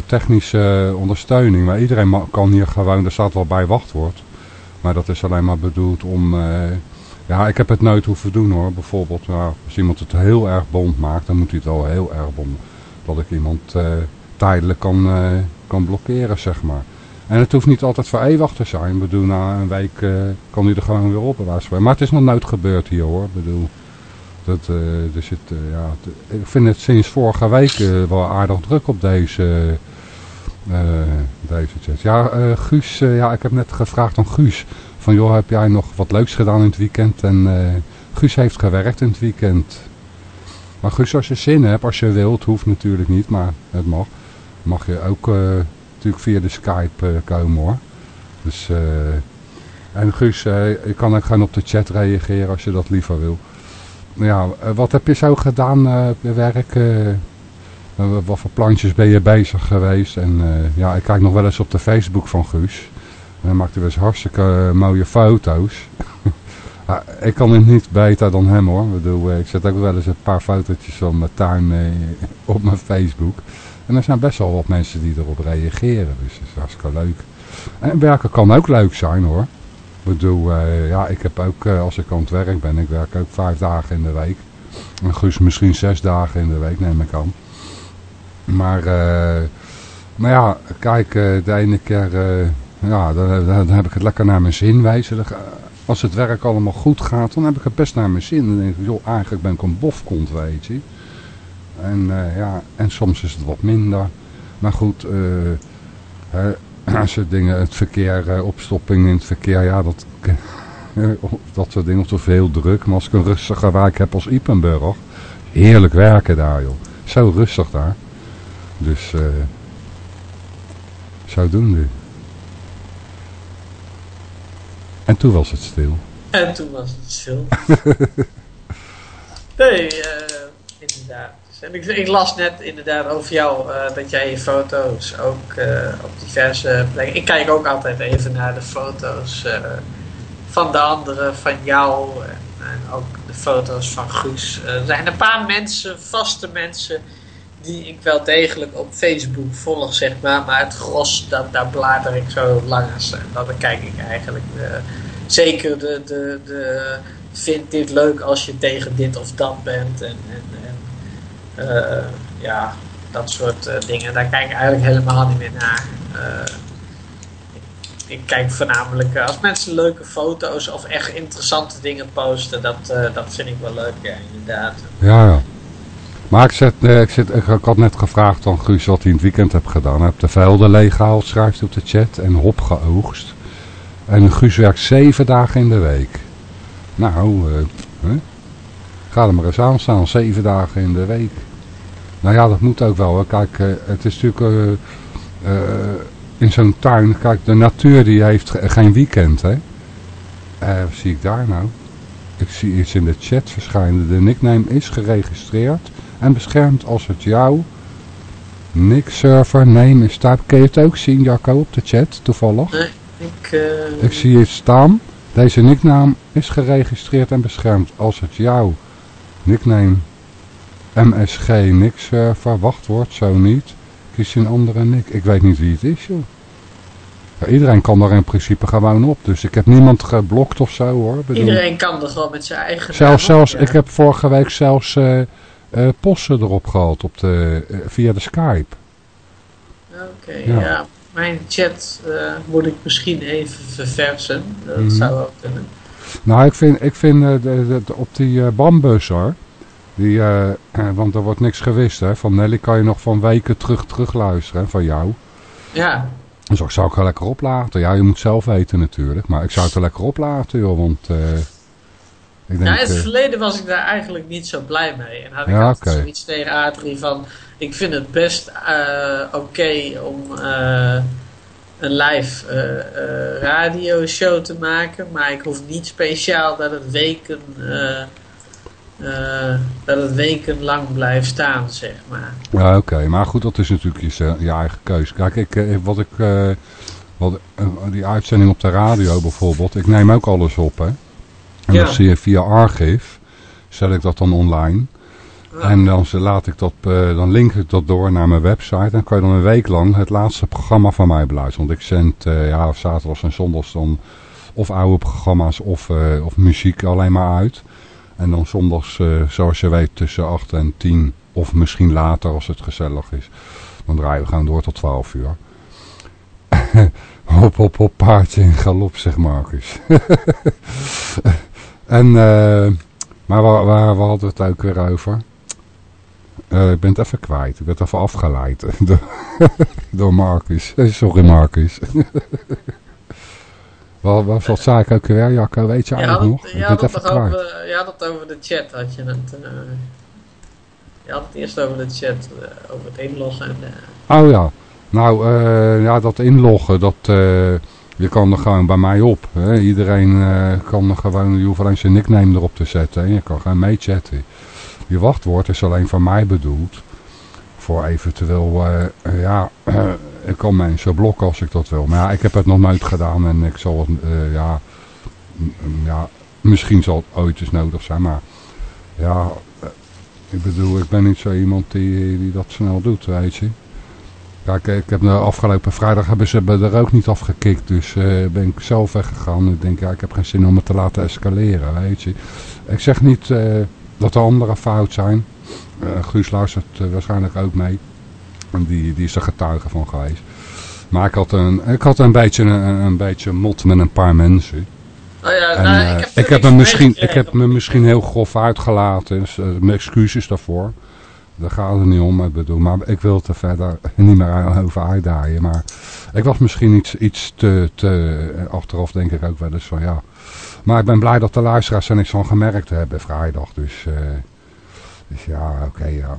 technische ondersteuning. Maar iedereen kan hier gewoon, er staat wel bij wachtwoord. Maar dat is alleen maar bedoeld om... ja, ik heb het nooit hoeven doen hoor. Bijvoorbeeld, nou, als iemand het heel erg bond maakt, dan moet hij het wel heel erg bond. Dat ik iemand tijdelijk kan, kan blokkeren, zeg maar. En het hoeft niet altijd voor eeuwig te zijn. Ik bedoel, na een week eh, kan hij er gewoon weer op. Maar het is nog nooit gebeurd hier hoor. Ik bedoel, dat, eh, er zit, eh, ja, ik vind het sinds vorige week wel aardig druk op deze, deze chat. Ja, Guus, ja, ik heb net gevraagd aan Guus. Van joh, heb jij nog wat leuks gedaan in het weekend? En Guus heeft gewerkt in het weekend. Maar Guus, als je zin hebt, als je wilt, hoeft natuurlijk niet, maar het mag. Mag je ook natuurlijk via de Skype eh, komen hoor. Dus, eh, en Guus, eh, je kan ook gewoon op de chat reageren als je dat liever wil. Ja, wat heb je zo gedaan je werk? wat voor plantjes ben je bezig geweest? En ja, ik kijk nog wel eens op de Facebook van Guus. En hij maakt er wel eens hartstikke mooie foto's. Ik kan het niet beter dan hem hoor. Ik, bedoel, ik zet ook wel eens een paar fotootjes van mijn tuin op mijn Facebook. En er zijn best wel wat mensen die erop reageren. Dus dat is hartstikke leuk. En werken kan ook leuk zijn hoor. Ik bedoel, eh, ja, ik heb ook, eh, als ik aan het werk ben, ik werk ook vijf dagen in de week. En Guus misschien zes dagen in de week, neem ik aan. Maar, eh, maar ja, kijk, de ene keer, ja, dan, heb ik het lekker naar mijn zin wijzen. Als het werk allemaal goed gaat, dan heb ik het best naar mijn zin. Dan denk ik, joh, eigenlijk ben ik een bofkont, weet je. En eh, ja, en soms is het wat minder. Maar goed, eh, als je dingen, het verkeer, eh, opstopping in het verkeer, ja, dat, dat soort dingen, of te veel druk. Maar als ik een rustige wijk heb als Ipenburg, heerlijk werken daar, joh. Zo rustig daar. Dus, eh zodoende. En toen was het stil. En toen was het stil. nee, inderdaad. En ik, las net inderdaad over jou eh, dat jij je foto's ook eh, op diverse plekken. Ik kijk ook altijd even naar de foto's eh, van de anderen, van jou en, en ook de foto's van Guus. Er zijn een paar mensen, vaste mensen, die ik wel degelijk op Facebook volg, zeg maar. Maar het gros, dat, daar blader ik zo langs en dat kijk ik eigenlijk. zeker de, de, de vind dit leuk als je tegen dit of dat bent en, en, ja, dat soort eh, dingen. Daar kijk ik eigenlijk helemaal niet meer naar. Eh, ik, ik kijk voornamelijk eh, als mensen leuke foto's of echt interessante dingen posten, dat, eh, dat vind ik wel leuk, ja, inderdaad. Ja, ja. Maar ik, zet, eh, ik, zit, ik, ik had net gevraagd aan Guus wat hij in het weekend heeft gedaan. Heeft de velden leeggehaald, schrijft hij op de chat, en hop geoogst. En Guus werkt zeven dagen in de week. Nou, eh, hè? Ga er maar eens aan staan, zeven dagen in de week. Nou ja, dat moet ook wel. Hè. Kijk, eh, het is natuurlijk eh, eh, in zo'n tuin, kijk, de natuur die heeft ge- geen weekend, hè. Wat zie ik daar nou? Ik zie iets in de chat verschijnen. De nickname is geregistreerd en beschermd als het jouw nick server name is type. Kun je het ook zien, Jacco, op de chat, toevallig? Nee, ik, Ik zie het staan. Deze nickname is geregistreerd en beschermd als het jouw nickname MSG nick server wachtwoord, zo niet. Kies een andere nick. Ik weet niet wie het is, joh. Ja, iedereen kan daar in principe gewoon op. Dus ik heb niemand geblokt of zo, hoor. Bedoel- iedereen kan er gewoon met zijn eigen Zelfs, naam zelfs, ja. ik heb vorige week zelfs eh eh, posten erop gehad op de, eh, via de Skype. Oké, Ja. ja. Mijn chat eh, moet ik misschien even verversen. Dat Mhm. zou ook kunnen. Nou, ik vind, ik vind eh, de, de- de- op die eh bambus hoor, die, eh, want er wordt niks gewist hè, van Nelly kan je nog van weken terug terugluisteren hè, van jou. Ja, Dus ik zou ik er lekker oplaten. Ja, je moet zelf weten natuurlijk. Maar ik zou het er lekker oplaten, joh. Want ik denk... Nou, in het verleden was ik daar eigenlijk niet zo blij mee. En had ik Ja, altijd zoiets tegen Adrie van... Ik vind het best oké om een live eh eh, radioshow te maken. Maar ik hoef niet speciaal dat het weken... eh, dat het wekenlang blijft staan, zeg maar. Ja, oké. Maar goed, dat is natuurlijk je, je eigen keus. Kijk, ik, wat ik... wat, die uitzending op de radio bijvoorbeeld. Ik neem ook alles op, hè. En Ja. dat zie je via Archive. Zet ik dat dan online. En dan laat ik dat, eh, dan link ik dat door naar mijn website. En kan je dan een week lang het laatste programma van mij beluisteren. Want ik zend, eh, ja, zaterdags en zondags dan of oude programma's of, eh, of muziek alleen maar uit. En dan zondags, zoals je weet, tussen 8 en 10. Of misschien later als het gezellig is. Dan draaien we gewoon door tot 12 uur. hop, hop, hop, paardje in galop, zegt Marcus. en, maar waar, waar, waar hadden we het ook weer over? Eh, ik ben het even kwijt. Ik werd even afgeleid door, door Marcus. Eh, Sorry Marcus. wat, wat, wat zei ik ook weer, Jacco? Weet je Je eigenlijk had, nog? Ik ben het het even kwijt. over, je had het over de chat, had je het. eh, je had het eerst over de chat, over het inloggen. En, Oh ja. Nou, ja, dat inloggen, dat, je kan er gewoon bij mij op. Hè. Iedereen kan er gewoon, je hoeft alleen zijn nickname erop te zetten. En je kan gewoon meechatten. Je wachtwoord is alleen voor mij bedoeld. Voor eventueel, eh, ja, ik kan mensen blokken als ik dat wil. Maar ja, ik heb het nog nooit gedaan en ik zal eh, ja, ja, misschien zal het ooit eens nodig zijn. Maar ja, eh, ik bedoel, ik ben niet zo iemand die, die dat snel doet, weet je. Kijk, ik heb de afgelopen vrijdag hebben ze me er ook niet afgekikt. Dus ben ik zelf weggegaan. Ik denk, ja, ik heb geen zin om het te laten escaleren, weet je. Ik zeg niet dat er anderen fout zijn. Eh, Guus luistert eh, waarschijnlijk ook mee. En die, die is er getuige van geweest. Maar ik had een, ik had een beetje een, een beetje mot met een paar mensen. Oh ja, En, nou, eh, ik heb, ik, heb niks me misschien, ik heb me misschien heel grof uitgelaten. Dus, mijn excuses daarvoor. Daar gaat het niet om, ik bedoel. Maar ik wil het er verder niet meer over uitdaaien. Maar ik was misschien iets, iets te, te... Achteraf denk ik ook wel eens van ja. Maar ik ben blij dat de luisteraars er niks van gemerkt hebben vrijdag. Dus, eh, dus ja, oké. ja.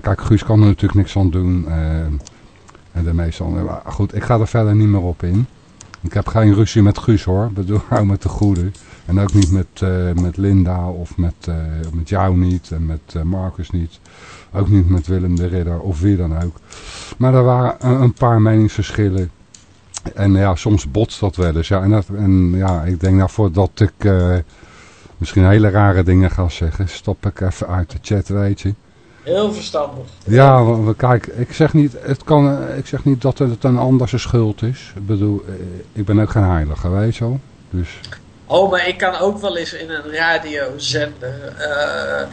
Kijk, Guus kan er natuurlijk niks aan doen. eh, en de meeste goed, ik ga er verder niet meer op in. Ik heb geen ruzie met Guus hoor. Ik bedoel, hou met de goede. En ook niet met, eh, met Linda of met, met jou niet. En met Marcus niet. Ook niet met Willem de Ridder of wie dan ook. Maar er waren een paar meningsverschillen. En ja, soms botst dat wel eens. Ja, en, dat, en ja, ik denk nou voordat ik eh, misschien hele rare dingen ga zeggen, stop ik even uit de chat, weet je. Heel verstandig. Ja, we, we- kijk, ik zeg, niet, het kan, ik zeg niet dat het een ander zijn schuld is. Ik bedoel, eh, ik ben ook geen heilige, weet je wel. Dus, Oh, maar ik kan ook wel eens in een radiozender. eh,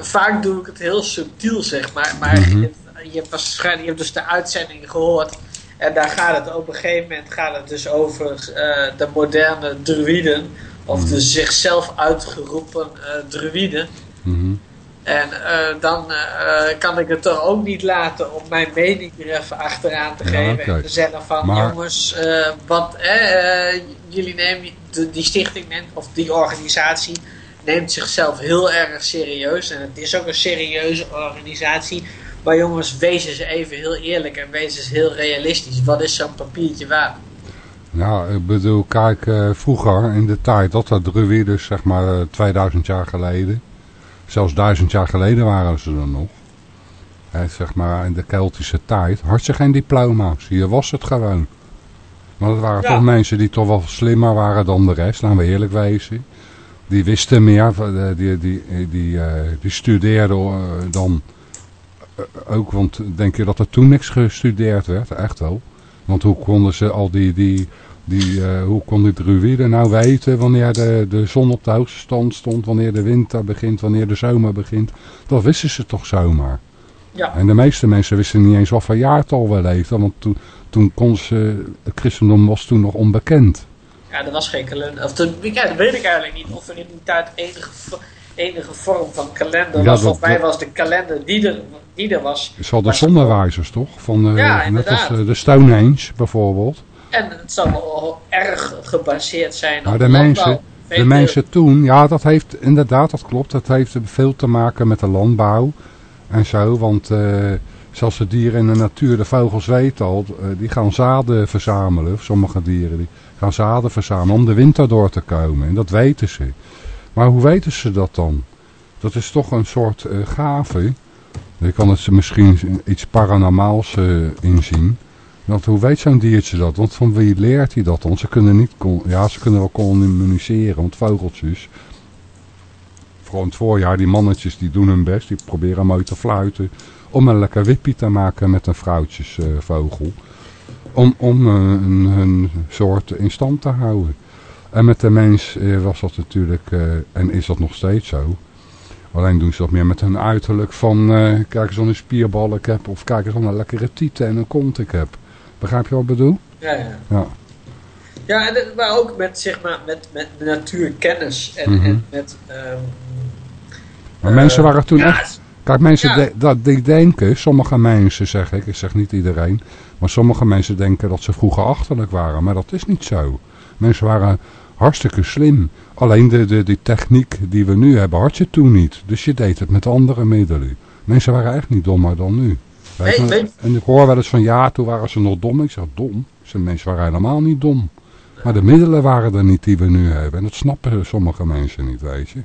vaak doe ik het heel subtiel, zeg maar. Maar Mhm. je, je, hebt waarschijnlijk, je hebt dus de uitzending gehoord. En daar gaat het op een gegeven moment gaat het dus over eh, de moderne druiden. Of Mhm. de zichzelf uitgeroepen eh druiden. mhm. En eh, dan kan ik het toch ook niet laten om mijn mening er even achteraan te Ja, geven. En te zeggen van, Maar- jongens, wat, jullie nemen, de, die stichting neemt, of die organisatie neemt zichzelf heel erg serieus. En het is ook een serieuze organisatie. Maar jongens, wees eens even heel eerlijk en wees eens heel realistisch. Wat is zo'n papiertje waard? Nou, ik bedoel, kijk, eh, vroeger in de tijd, dat dat druïdes, zeg maar eh, 2000 jaar geleden, zelfs 1000 jaar geleden waren ze er nog. Hè, zeg maar in de Keltische tijd, had je geen diploma's. Hier was het gewoon. Maar dat waren Ja. toch mensen die toch wel slimmer waren dan de rest, laten we eerlijk wezen. Die wisten meer, eh, die, die, die, die, eh, die studeerden eh, dan eh, ook, want denk je dat er toen niks gestudeerd werd? Echt wel. Want hoe konden ze al die, die, die eh, hoe kon die druïden nou weten wanneer de, de zon op de hoogste stand stond, wanneer de winter begint, wanneer de zomer begint? Dat wisten ze toch zomaar. Ja. En de meeste mensen wisten niet eens wat voor jaartal we leefden, want toen, toen kon ze, het christendom was toen nog onbekend. Ja, er was geen kalender. Of ja, dat weet ik eigenlijk niet. Of er in die tijd enige, enige vorm van kalender Ja, was. dat- mij was de kalender die er, die er was. Het zal de zonnewijzers toch? Van, eh, Ja, net als eh, de Stonehenge bijvoorbeeld. En het zal wel erg gebaseerd zijn Maar op de landbouw. mensen, de mensen toen, ja dat heeft inderdaad, dat klopt. Dat heeft veel te maken met de landbouw en zo. Want eh, zelfs de dieren in de natuur, de vogels weten al, die gaan zaden verzamelen. Sommige dieren die gaan zaden verzamelen om de winter door te komen. En dat weten ze. Maar hoe weten ze dat dan? Dat is toch een soort eh, gave. Je kan het misschien iets paranormaals eh, inzien. Want hoe weet zo'n diertje dat? Want van wie leert hij dat dan? Ze kunnen niet, ja ze kunnen wel communiceren, want vogeltjes, vooral het voorjaar, die mannetjes die doen hun best, die proberen mooi te fluiten, om een lekker wippie te maken met een vrouwtjesvogel. om om eh, hun soort in stand te houden. En met de mens eh, was dat natuurlijk, eh, en is dat nog steeds zo. Alleen doen ze dat meer met hun uiterlijk van, eh, kijk eens wat een spierbal ik heb, of kijk eens wat een lekkere tieten en een kont ik heb. Begrijp je wat ik bedoel? Ja, ja. Ja. Ja, en, maar ook met, zeg maar, met, met natuurkennis en, Mhm. en met... ehm, Maar mensen waren toen ja, echt... Kijk, mensen Ja. de- dat, die denken, sommige mensen zeg ik, ik zeg niet iedereen, maar sommige mensen denken dat ze vroeger achterlijk waren, maar dat is niet zo. Mensen waren hartstikke slim. Alleen de, de, die techniek die we nu hebben had je toen niet. Dus je deed het met andere middelen. Mensen waren echt niet dommer dan nu. Weet Nee, En ik hoor wel eens van ja, toen waren ze nog dom. Ik zeg dom? Ze mensen waren helemaal niet dom. Maar de middelen waren er niet die we nu hebben. En dat snappen sommige mensen niet, weet je.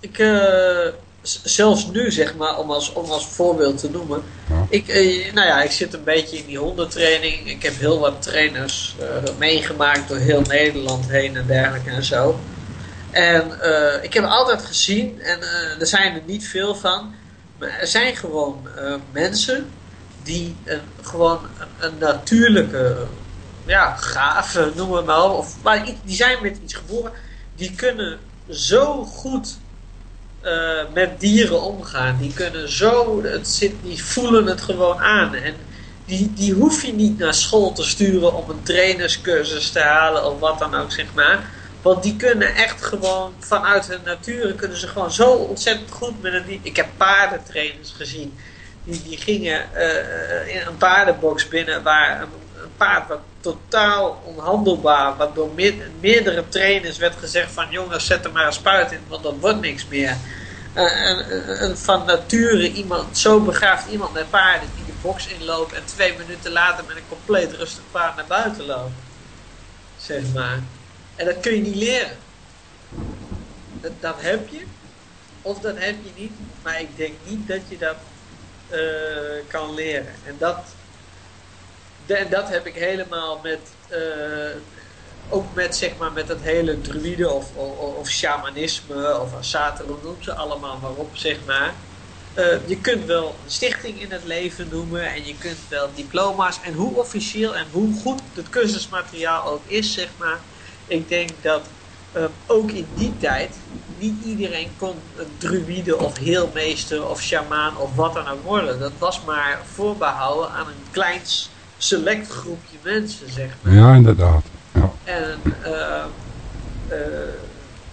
Ik, eh, z- zelfs nu, zeg maar, om als, om als voorbeeld te noemen. Ja. Ik, eh, nou ja, ik zit een beetje in die hondentraining. Ik heb heel wat trainers eh, meegemaakt door heel Nederland heen en dergelijke en zo. En eh, ik heb altijd gezien, en eh, er zijn er niet veel van, maar er zijn gewoon mensen die een, gewoon een, een natuurlijke ja, gave, noem het maar, op, of, maar die zijn met iets geboren, die kunnen zo goed eh, met dieren omgaan. Die kunnen zo, het zit, die voelen het gewoon aan. En die, die hoef je niet naar school te sturen om een trainerscursus te halen of wat dan ook, zeg maar. Want die kunnen echt gewoon vanuit hun natuur, kunnen ze gewoon zo ontzettend goed met een. Ik heb paardentrainers gezien. Die, die gingen eh, in een paardenbox binnen waar een, een paard wat totaal onhandelbaar, wat door meer- meerdere trainers werd gezegd van jongens zet er maar een spuit in, want dat wordt niks meer. Eh, en, en- van nature iemand, zo begaafd iemand met paarden die de box inloopt en twee minuten later met een compleet rustig paard naar buiten loopt. Zeg maar. En dat kun je niet leren. Dat, heb je, of dat heb je niet, maar ik denk niet dat je dat eh, kan leren. En dat, en dat heb ik helemaal met, eh, ook met zeg maar met dat hele druïde of, of, of shamanisme of noem ze allemaal maar op, zeg maar. Eh, je kunt wel een stichting in het leven noemen en je kunt wel diploma's en hoe officieel en hoe goed het cursusmateriaal ook is, zeg maar. Ik denk dat eh, ook in die tijd niet iedereen kon een druïde of heelmeester of shamaan of wat dan ook worden. Dat was maar voorbehouden aan een klein s- select groepje mensen, zeg maar. Ja, inderdaad. Ja. En eh, eh,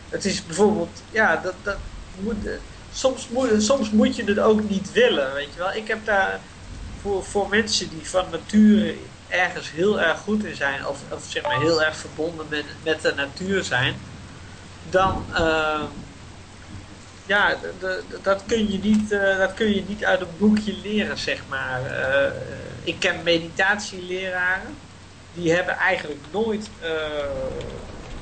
het is bijvoorbeeld, ja, dat, dat moet, eh, soms, moet, soms moet je het ook niet willen, weet je wel. Ik heb daar voor, voor mensen die van nature ergens heel erg goed in zijn, of, of zeg maar heel erg verbonden met, met de natuur zijn, dan, eh, ja, dat kun, je niet, eh, dat kun je niet uit een boekje leren, zeg maar. Ik ken meditatieleraren die hebben eigenlijk nooit eh,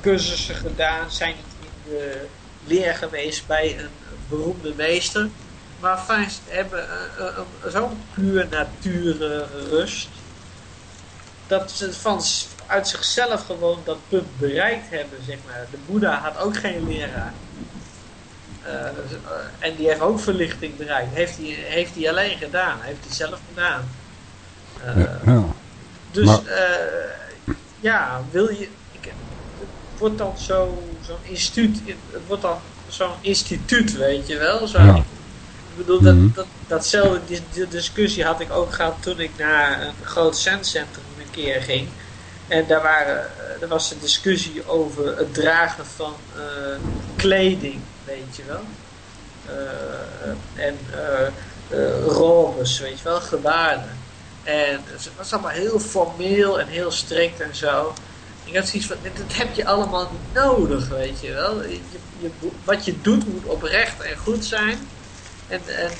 cursussen gedaan, zijn niet in de leer geweest bij een beroemde meester, maar vaak hebben eh, eh, zo'n puur natuurrust dat ze van, uit zichzelf gewoon dat punt bereikt hebben, zeg maar. De Boeddha had ook geen leraar. En die heeft ook verlichting bereikt. Heeft hij, heeft hij alleen gedaan. Heeft hij zelf gedaan. Ja, dus Maar- eh, ja, wil je. Ik, het wordt dan zo- zo'n instituut. Het wordt dan zo'n instituut, weet je wel. Zo, Ja. Ik bedoel, dat, Mhm. dat, datzelfde dis- die discussie had ik ook gehad toen ik naar een groot centcentrum een keer ging. En daar, waren, eh, er was een discussie over het dragen van eh, kleding, weet je wel. En eh, robes, weet je wel, gewaden. En het was allemaal heel formeel en heel strikt en zo. Ik had zoiets van, dat heb je allemaal nodig, weet je wel. Je, wat je doet moet oprecht en goed zijn. En, en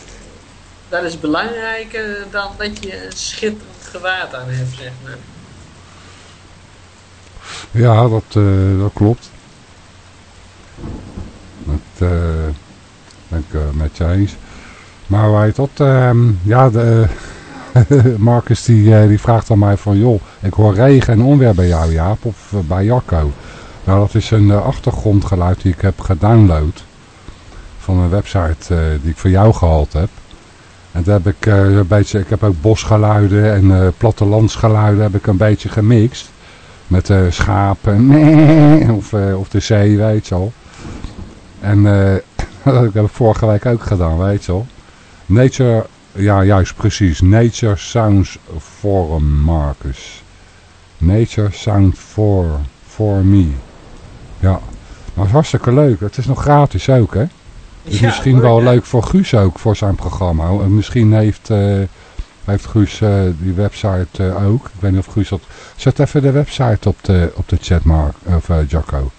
dat is belangrijker dan dat je een schitterend gewaad aan hebt, zeg maar. Ja, dat, eh, dat klopt. Dat eh, ben ik eh, met je eens. Maar dat, ehm, ja, de, Marcus die, eh, die vraagt aan mij van, joh, ik hoor regen en onweer bij jou Jaap, of eh, bij Jacco. Nou, dat is een eh, achtergrondgeluid die ik heb gedownload van een website die ik voor jou gehaald heb. En daar heb ik een beetje, ik heb ook bosgeluiden en eh, plattelandsgeluiden heb ik een beetje gemixt. Met schapen of, of de zee, weet je al. En dat heb ik vorige week ook gedaan, weet je al. Nature, ja juist precies. Nature Sounds Forum, Marcus. Nature Sound for, for me. Ja, maar het is hartstikke leuk. Het is nog gratis ook, hè? Dus Ja, misschien hoor, wel ja. leuk voor Guus ook, voor zijn programma. En misschien heeft, eh, heeft Guus eh, die website eh, ook. Ik weet niet of Guus dat... Zet even de website op de, op de chat, Mark, of Jacco.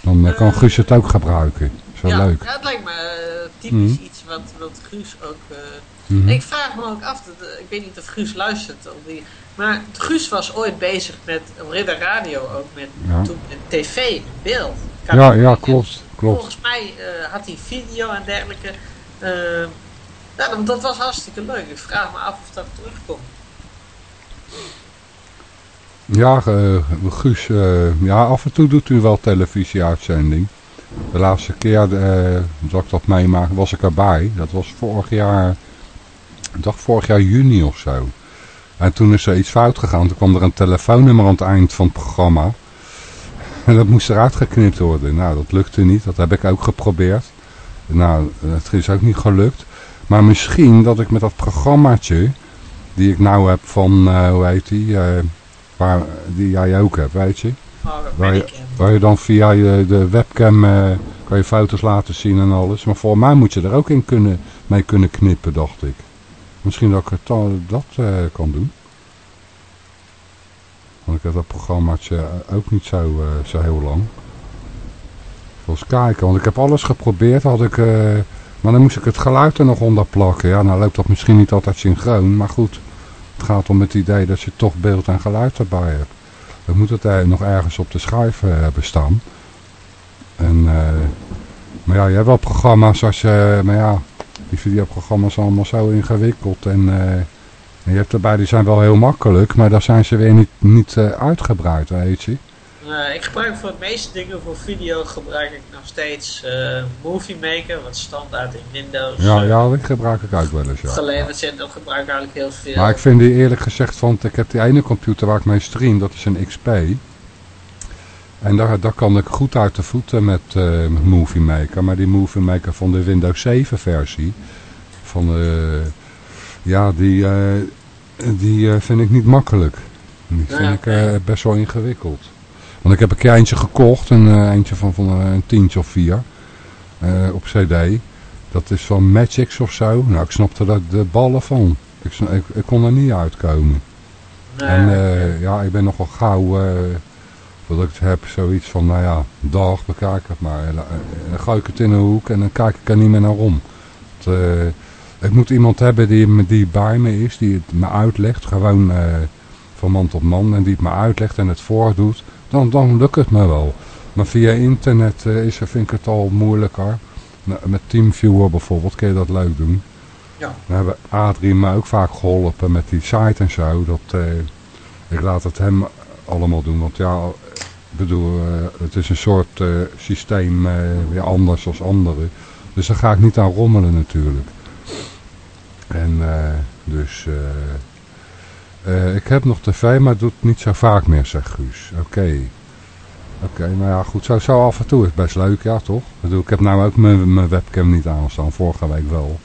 Dan kan Guus het ook gebruiken. Is wel ja, leuk. Ja, het lijkt me typisch Mhm. iets wat, wat Guus ook... Mhm. Ik vraag me ook af, dat, eh, ik weet niet of Guus luistert, of die, maar Guus was ooit bezig met, Ridder Radio ook, met, Ja. toen, met tv, beeld. Ja, ja, klopt. klopt. Volgens mij eh, had hij video en dergelijke. eh, ja, dat, was hartstikke leuk. Ik vraag me af of dat terugkomt. Ja, Guus, ja, af en toe doet u wel televisieuitzending. De laatste keer dat ik dat meemaakte was ik erbij. Dat was vorig jaar, ik dacht vorig jaar juni of zo. En toen is er iets fout gegaan. Toen kwam er een telefoonnummer aan het eind van het programma. En dat moest eruit geknipt worden. Nou, dat lukte niet. Dat heb ik ook geprobeerd. Nou, het is ook niet gelukt. Maar misschien dat ik met dat programmaatje, die ik nou heb van, eh, hoe heet die, eh, waar, die jij ook hebt, weet je. Oh, Waar je, Manicam. waar je dan via je, de webcam eh, kan je foto's laten zien en alles. Maar voor mij moet je er ook in kunnen, mee kunnen knippen, dacht ik. Misschien dat ik dat eh, kan doen. Want ik heb dat programmaatje ook niet zo, eh, zo heel lang. Eens kijken, want ik heb alles geprobeerd. Had ik, eh, maar dan moest ik het geluid er nog onder plakken. Ja, nou loopt dat misschien niet altijd synchroon. Maar goed, het gaat om het idee dat je toch beeld en geluid erbij hebt. Dan moet het nog ergens op de schijf hebben staan. En, maar ja, je hebt wel programma's als je, maar ja, die videoprogramma's allemaal zo ingewikkeld. En, eh, en je hebt erbij, die zijn wel heel makkelijk, maar daar zijn ze weer niet, niet eh, uitgebreid, weet je. Eh, ik gebruik voor het meeste dingen voor video gebruik ik nog steeds Movie Maker, wat standaard in Windows Ja, ja, die gebruik ik ook wel eens, ja. geleverd zit. Dat gebruik ik eigenlijk heel veel. Maar ik vind die eerlijk gezegd, want ik heb die ene computer waar ik mee stream, dat is een XP. En daar, daar kan ik goed uit de voeten met, eh, met Movie Maker. Maar die Movie Maker van de Windows 7 versie, van de, ja, die, eh, die eh, vind ik niet makkelijk. Die vind Ja, ik eh, best wel ingewikkeld. Want ik heb een keer eentje gekocht, een eh, eentje van, van eh, een tientje of vier, eh, op cd. Dat is van Magix of zo. Nou, ik snapte er de ballen van. Ik, sna- ik, ik kon er niet uitkomen. Nee, En eh, ja, ik ben nogal gauw, eh dat ik heb, zoiets van, nou ja, dag, bekijk het maar. En, eh, dan gooi ik het in een hoek en dan kijk ik er niet meer naar om. Eh, ik moet iemand hebben die, die bij me is, die het me uitlegt, gewoon eh, van man tot man, en die het me uitlegt en het voordoet. Dan, dan lukt het me wel. Maar via internet eh, is vind ik het al moeilijker. Met TeamViewer bijvoorbeeld kun je dat leuk doen. Ja. We hebben Adrie me ook vaak geholpen met die site en zo. Dat, eh, ik laat het hem allemaal doen. Want ja, bedoel, eh, het is een soort eh, systeem eh, weer anders als andere. Dus daar ga ik niet aan rommelen natuurlijk. En dus... eh, ik heb nog tv, maar doe het niet zo vaak meer, zegt Guus. Oké. Oké, nou ja, goed, zo, zo af en toe is best leuk, ja toch? Ik, bedoel, ik heb nou ook mijn webcam niet aanstaan, vorige week wel.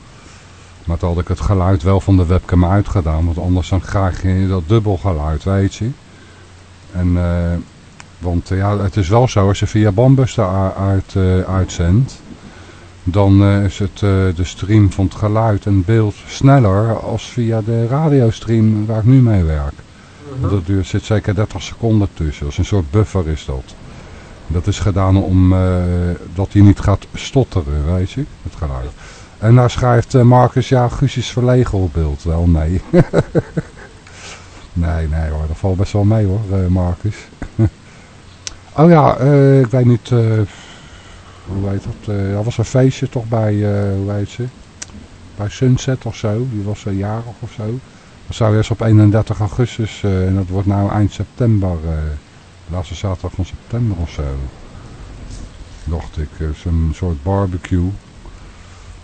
Maar toen had ik het geluid wel van de webcam uitgedaan, want anders dan krijg je dat dubbel geluid, weet je. En, eh, want eh, ja, het is wel zo, als je via Bambus uit, eh, uitzendt, dan eh, is het, de stream van het geluid en beeld sneller als via de radiostream waar ik nu mee werk. Want er duurt, zit zeker 30 seconden tussen. Dat is een soort buffer is dat. Dat is gedaan om dat hij niet gaat stotteren, weet je, het geluid. En daar schrijft Marcus, ja, Guus is verlegen op beeld. Wel, nee. nee, nee hoor, dat valt best wel mee hoor, Marcus. oh ja, eh, ik weet niet, eh, hoe heet dat? dat was een feestje toch bij, hoe heet ze? Bij Sunset of zo, die was een jarig of zo. Dat zou eerst op 31 augustus en dat wordt nou eind september, de laatste zaterdag van september of zo. Dacht ik, zo'n soort barbecue.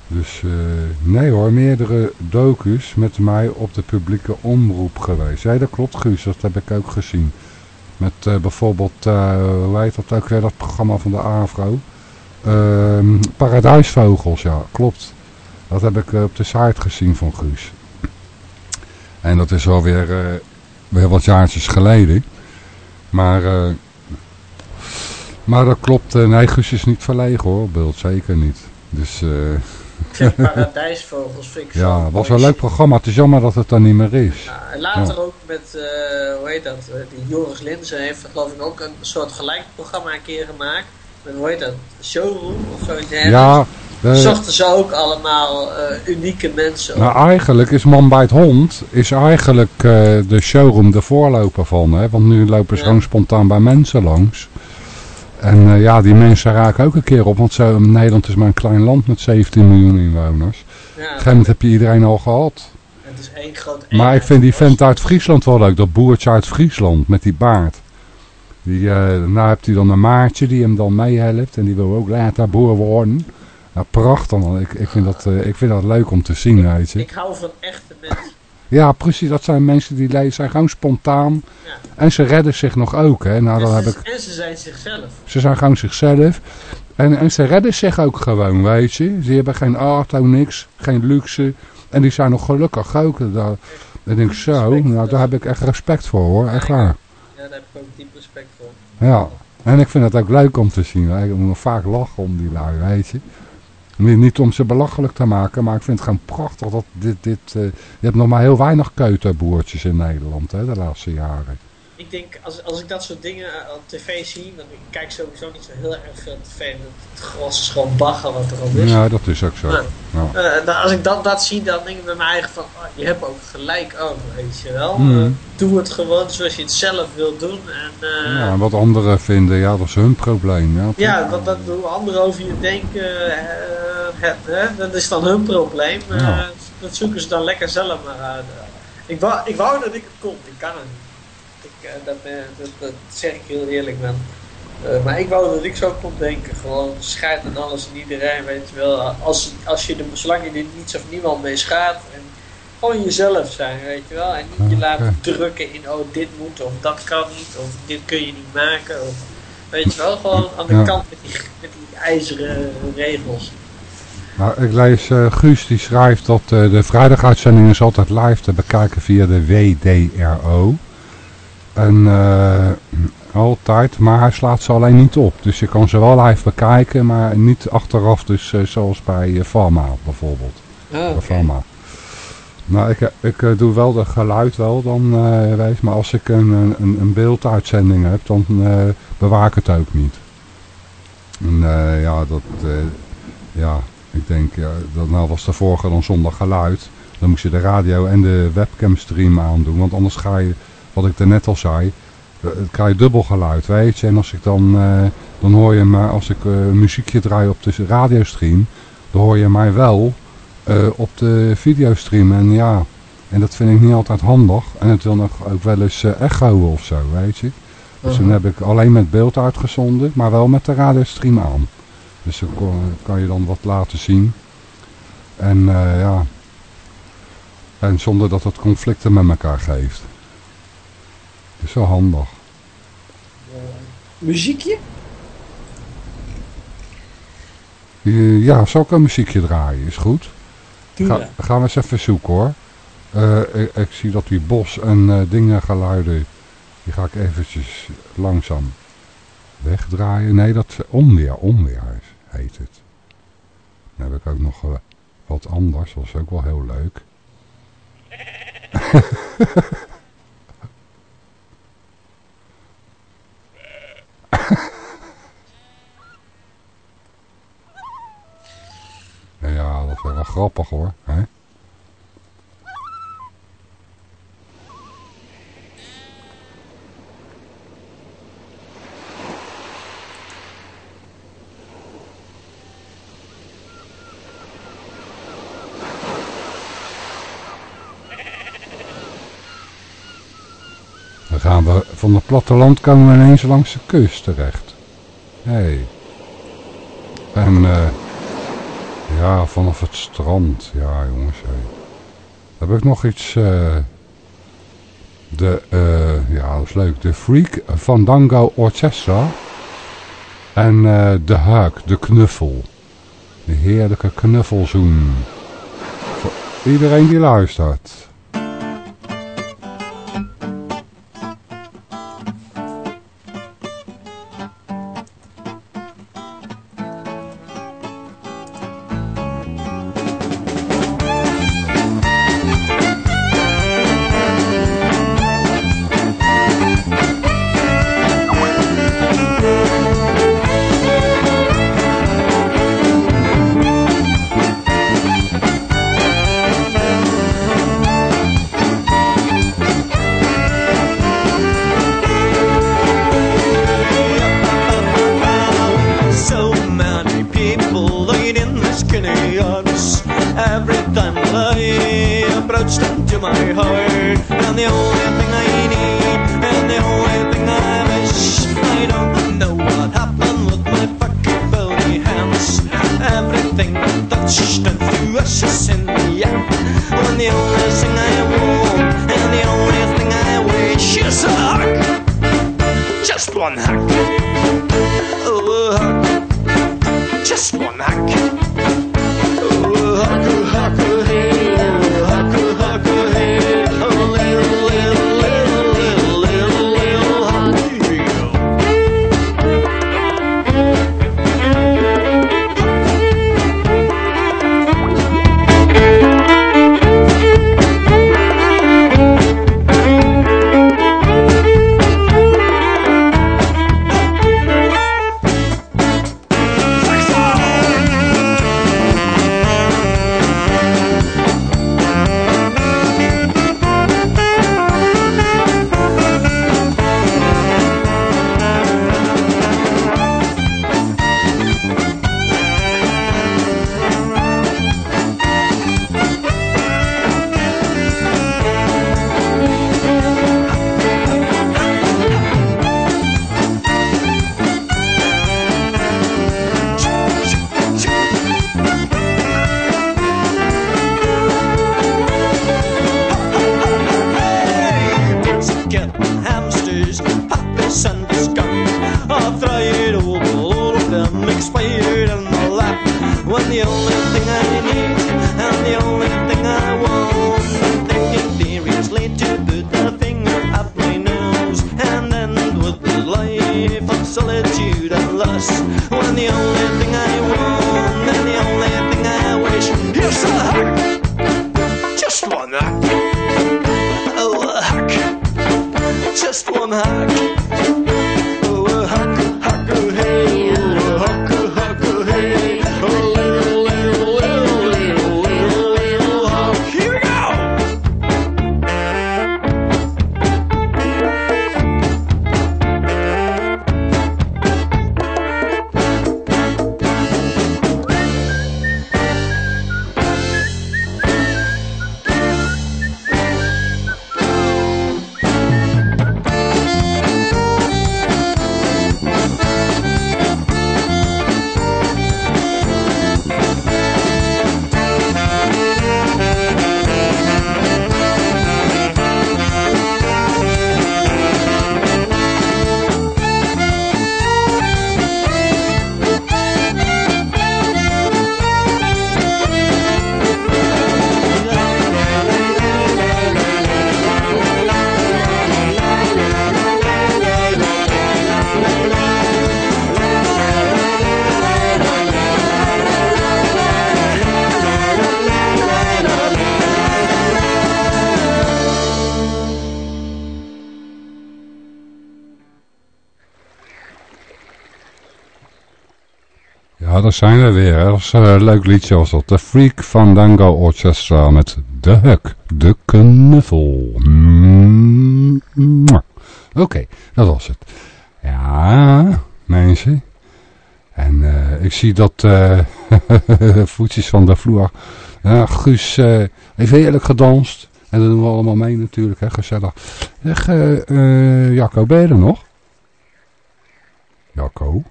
Dus nee hoor, meerdere docus met mij op de publieke omroep geweest. Ja, dat klopt Guus, dat heb ik ook gezien. Met eh, bijvoorbeeld, eh, hoe heet dat ook weer, dat programma van de AVRO. Ehm, Paradijsvogels, ja, klopt. Dat heb ik eh, op de site gezien van Guus. En dat is alweer weer wat jaartjes geleden. Maar, maar dat klopt, nee Guus is niet verlegen hoor, beeld, zeker niet. Dus Ik vind Paradijsvogels vind ik ja, was mooi. een leuk programma. Het is jammer dat het er niet meer is. Ja, en later ook met, eh, hoe heet dat, eh, die Joris Linzen heeft geloof ik ook een soort gelijk programma een keer gemaakt. Met, hoe heet dat, Showroom of zoiets. Ja, eh, Zochten ze ook allemaal unieke mensen op. nou eigenlijk is Man bij het Hond is eigenlijk de showroom de voorloper van. Hè? Want nu lopen ze Ja. gewoon spontaan bij mensen langs. En eh, ja, die mensen raken ook een keer op. Want zo, Nederland is maar een klein land met 17 miljoen inwoners. Op ja, een gegeven moment heb je iedereen al gehad. het is één groot Maar ik vind die vent uit Friesland wel leuk. Dat boertje uit Friesland met die baard. Die, eh nou hebt hij dan een maatje die hem dan meehelpt. En die wil ook later boer worden. Nou, prachtig. man. Ik, ik, vind dat, eh, ik vind dat leuk om te zien, weet je. Ik hou van echte mensen. Ja, precies. Dat zijn mensen die zijn gewoon spontaan. Ja. En ze redden zich nog ook. Hè. Nou, dan en, heb ze, ik, en ze zijn zichzelf. ze zijn gewoon zichzelf. En, en ze redden zich ook gewoon, weet je. Ze hebben geen auto, niks. Geen luxe. En die zijn nog gelukkig ook. Daar, dan denk ik zo, nou, daar heb ik echt respect voor hoor. Echt waar. Ja, daar heb ik ook diep respect voor. Ja, en ik vind het ook leuk om te zien. Ik moet nog vaak lachen om die lui, weet je. Niet, niet om ze belachelijk te maken, maar ik vind het gewoon prachtig dat dit... dit eh, je hebt nog maar heel weinig keuterboertjes in Nederland, hè, de laatste jaren. Ik denk, als, als ik dat soort dingen eh, op tv zie, want ik kijk sowieso niet zo heel erg veel tv. Het gros is gewoon bagger wat er al is. Ja, dat is ook zo. Ja. Eh, dan- als ik dat, dat zie, dan denk ik bij mijn eigen van, oh, je hebt ook gelijk over, weet je wel. Mhm. Eh, doe het gewoon zoals je het zelf wilt doen. En, Ja, en wat anderen vinden, ja, dat is hun probleem. Ja, Ja, dat, dat hoe anderen over je denken, het, hè, dat is dan hun probleem. Ja. Dat zoeken ze dan lekker zelf maar uit. Ik wou, ik wou dat ik het kon, ik kan het niet. Eh, dat, eh, dat, dat zeg ik heel eerlijk, man. Eh, maar ik wou dat ik zo kon denken. Gewoon scheid aan alles en iedereen, weet je wel. Als, als je er, zolang je er niets of niemand mee schaadt. En gewoon jezelf zijn, weet je wel. En niet je laten drukken in, oh dit moet of dat kan niet. Of dit kun je niet maken. Of, weet je wel, gewoon aan de Ja. kant met die, met die ijzeren regels. Nou, ik lees Guus die schrijft dat eh, de vrijdaguitzending is altijd live te bekijken via de WDRO. En eh, altijd, maar hij slaat ze alleen niet op. Dus je kan ze wel live bekijken, maar niet achteraf. Dus eh, zoals bij eh, Fama bijvoorbeeld. Oh, Fama. Nou, ik, ik doe wel de geluid wel dan, weet, maar als ik een, een, een beelduitzending heb, dan eh, bewaar ik het ook niet. En ja, dat, ja, ik denk, ja, dat nou was de vorige dan zonder geluid. Dan moest je de radio en de webcam stream aandoen, want anders ga je, wat ik daarnet al zei, eh, dan krijg je dubbel geluid, weet je. En als ik dan, eh, dan hoor je maar, als ik een muziekje draai op de radiostream, dan hoor je mij wel op de videostream. En ja, en dat vind ik niet altijd handig. En het wil nog ook wel eens eh, echo of zo, weet je. Dus toen heb ik alleen met beeld uitgezonden, maar wel met de radiostream aan. Dus dan kan je dan wat laten zien. En ja, en zonder dat het conflicten met elkaar geeft. Zo handig. Muziekje? Eh, ja, zal ik een muziekje draaien? Is goed. Ga, gaan we eens even zoeken hoor. Eh, ik, zie dat die bos en uh, eh, dingen geluiden, die ga ik eventjes langzaam wegdraaien. Nee, dat onweer, onweer heet het. Dan heb ik ook nog wat anders, dat was ook wel heel leuk. ja, dat is wel grappig hoor. Hè? van het platteland komen we ineens langs de kust terecht. Hey. En uh, ja, vanaf het strand. Ja, jongens. Heb ik nog iets... Eh, de, uh, ja, dat is leuk. De Freak van Dango Orchestra. En de haak, de knuffel. De heerlijke knuffelzoen. Voor iedereen die luistert. Zijn we weer. Dat was een leuk liedje was dat. De Freak Fandango Orchestra met De Huk, de knuffel. Oké, dat was het. Ja, mensen. En eh, ik zie dat eh voetjes van de vloer. Ja, Guus eh, heeft heerlijk gedanst. En dat doen we allemaal mee natuurlijk, hè, gezellig. Zeg, eh eh, Jacco, ben je er nog? Jacco?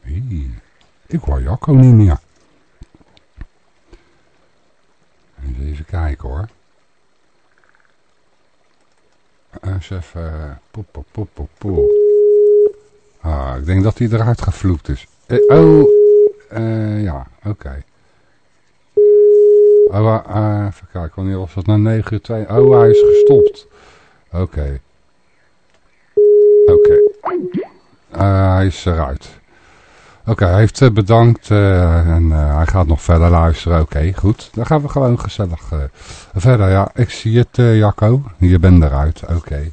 Hey, ik Jacco niet meer. Eens even kijken hoor. Eens even... Poep, poep, poep, poep, poep. Ah, ik denk dat hij eruit gevloekt is. Eh, oh, eh, ja, oké. Oh, eh, even kijken, wanneer was dat? Na 9 uur 2. Oh, hij is gestopt. Oké. Oké. Eh, hij is eruit. Oké, hij heeft eh, bedankt eh, en eh, hij gaat nog verder luisteren. Oké, goed. Dan gaan we gewoon gezellig verder. Ja, ik zie het, Jacco. Je bent eruit. Oké.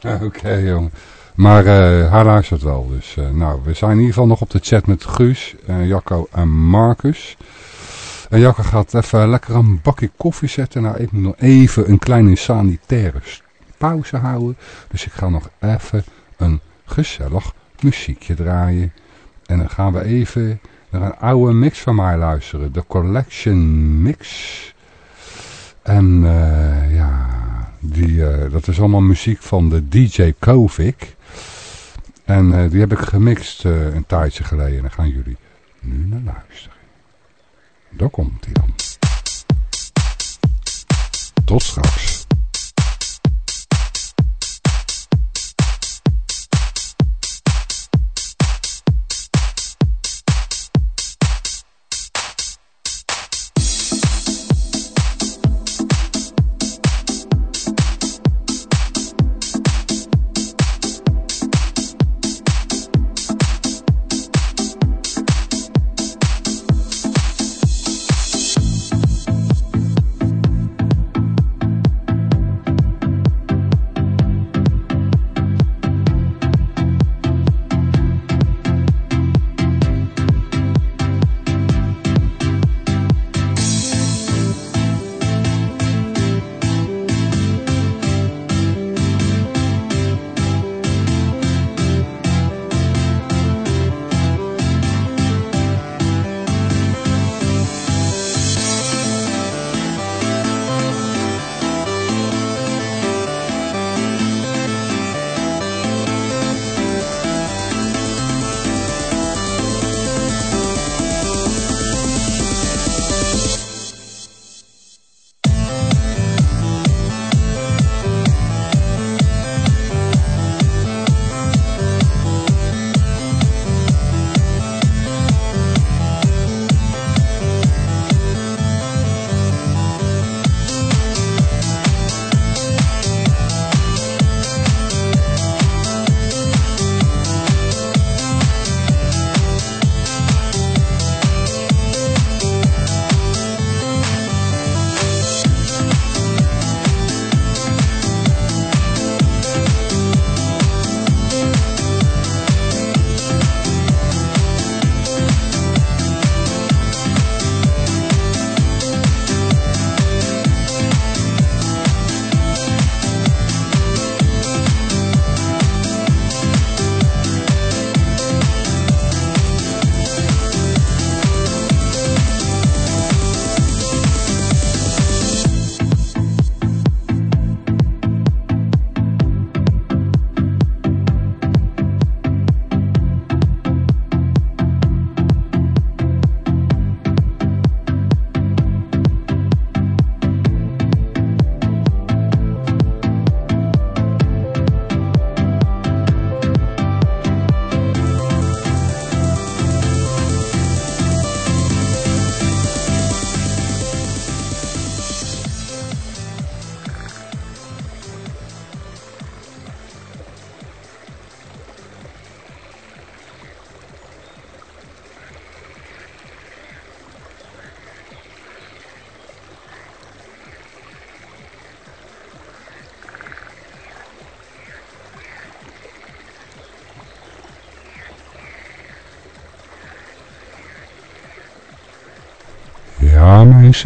Oké, jongen. Maar hij luistert wel. Dus nou, we zijn in ieder geval nog op de chat met Guus, Jacco en Marcus. En Jacco gaat even lekker een bakje koffie zetten. Nou, ik moet nog even een kleine sanitaire pauze houden. Dus ik ga nog even een gezellig muziekje draaien. En dan gaan we even naar een oude mix van mij luisteren. De Collection Mix. En eh, ja, die, eh, dat is allemaal muziek van de DJ Kovic. En eh, die heb ik gemixt een tijdje geleden. En daar gaan jullie nu naar luisteren. Daar komt hij dan. Tot straks.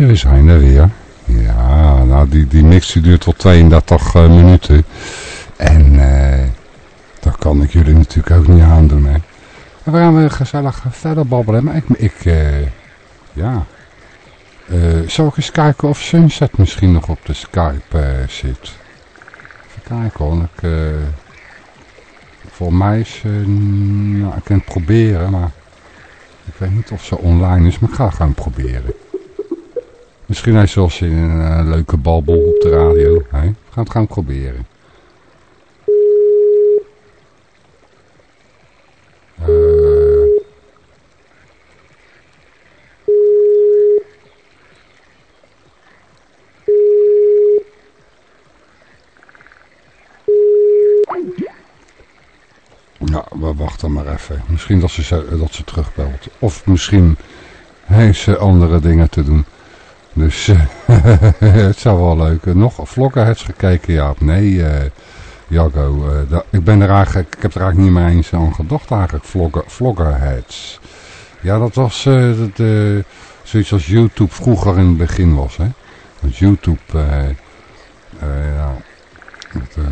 We zijn er weer. Ja, nou, die, die mix die duurt tot 32 eh, minuten. En eh dat kan ik jullie natuurlijk ook niet aandoen, hè. En we gaan weer gezellig verder babbelen. Maar ik, ik eh, ja... Eh, zal ik eens kijken of Sunset misschien nog op de Skype zit? Even kijken hoor. Ik, voor mij is... nou, ik kan het proberen, maar... Ik weet niet of ze online is, maar ik ga gewoon proberen. Misschien is zoals in een eh, leuke babbel op de radio. Hè? We gaan het gewoon proberen. Ja, we wachten maar even. Misschien dat ze- dat ze terugbelt. Of misschien heeft ze andere dingen te doen. Dus eh, het zou wel leuk. Nog Vloggerheads gekeken, ja of nee, eh Jago. eh, ik, ben er eigenlijk, ik heb er eigenlijk niet meer eens aan gedacht eigenlijk, vlogger, Vloggerheads. Ja, dat was dat, zoiets als YouTube vroeger in het begin was. Hè? Want YouTube, ja,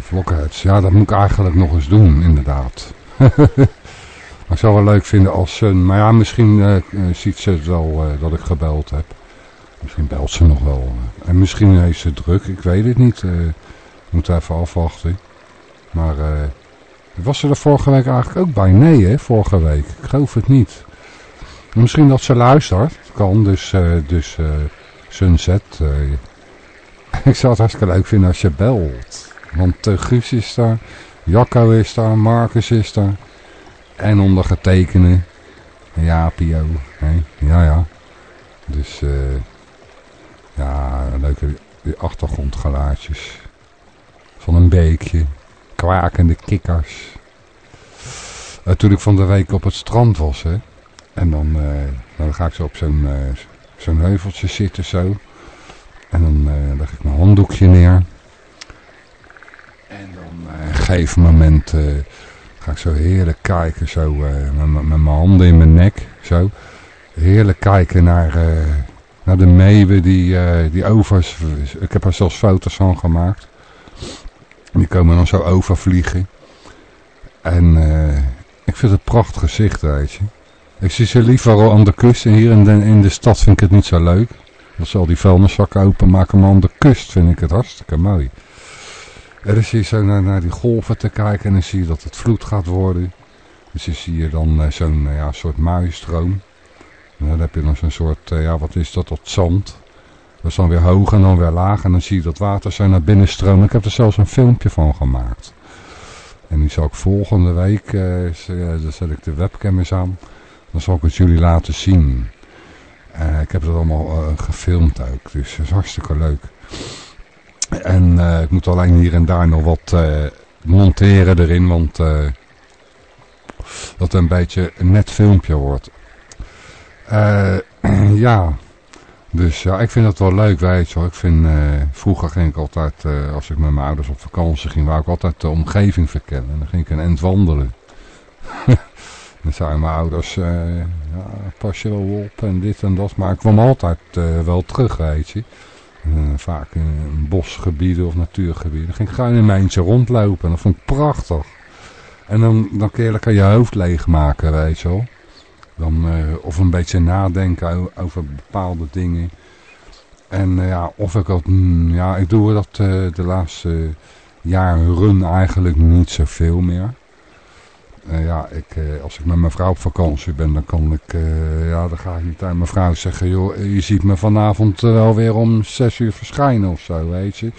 Vloggerheads. Ja, dat moet ik eigenlijk nog eens doen, inderdaad. maar ik zou wel leuk vinden als ze... Maar ja, misschien ziet ze het wel dat ik gebeld heb. Misschien belt ze nog wel. En misschien heeft ze druk, ik weet het niet. eh moet even afwachten. Maar eh, was ze er vorige week eigenlijk ook bij? Nee, hè, vorige week. Ik geloof het niet. Misschien dat ze luistert. Kan, dus, eh, dus Sunset. ik zou het hartstikke leuk vinden als je belt. Want Guus is daar, Jacco is daar, Marcus is daar. En ondergetekende. Ja, Pio. Ja, ja. Dus eh ja, leuke die. Van een beekje. Kwakende kikkers. Eh, toen ik van de week op het strand was, hè. En dan, eh, dan ga ik zo op zo'n zo'n heuveltje zitten zo. En dan eh, leg ik mijn handdoekje neer. En dan op een gegeven moment ga ik zo heerlijk kijken, zo met, met mijn handen in mijn nek, zo. Heerlijk kijken naar, naar de meeuwen die, eh, die over... Ik heb er zelfs foto's van gemaakt. Die komen dan zo overvliegen. En eh, ik vind het een prachtig gezicht, weet je. Ik zie ze liever al aan de kust en hier in de, in de stad vind ik het niet zo leuk. Dat zal die vuilniszakken openmaken, maar aan de kust vind ik het hartstikke mooi. En dan zie je zo naar, naar die golven te kijken en dan zie je dat het vloed gaat worden. Dus dan zie je dan eh, zo'n ja, soort muisstroom. Dan heb je dan zo'n soort, eh, ja wat is dat, dat zand. Dat is dan weer hoog en dan weer laag en dan zie je dat water zo naar binnen stromen. Ik heb er zelfs een filmpje van gemaakt. En die zal ik volgende week, eh, z- eh, dan zet ik de webcam eens aan. Dan zal ik het jullie laten zien. Eh, ik heb het allemaal eh, gefilmd ook, dus dat is hartstikke leuk. En eh, ik moet alleen hier en daar nog wat eh, monteren erin, want eh, dat het een beetje een net filmpje wordt. Eh, ja, dus ja, ik vind dat wel leuk, weet je wel. Ik vind, eh, vroeger ging ik altijd, eh, als ik met mijn ouders op vakantie ging, wou ik altijd de omgeving verkennen. En dan ging ik een end wandelen. dan zeiden mijn ouders, ja, pas je wel op en dit en dat. Maar ik kwam altijd wel terug, weet je. Vaak in bosgebieden of natuurgebieden. Dan ging ik gewoon in mijn rondlopen en dat vond ik prachtig. En dan, dan kun je lekker je hoofd leegmaken, weet je wel. Dan, eh, of een beetje nadenken over bepaalde dingen. En eh, ja, of ik dat, mm, ja, ik doe dat eh, de laatste jaren run eigenlijk niet zoveel meer. Eh, ja, ik, als ik met mijn vrouw op vakantie ben, dan kan ik, ja, dan ga ik niet aan mijn vrouw zeggen, joh, je ziet me vanavond wel weer om zes uur verschijnen of zo, weet je.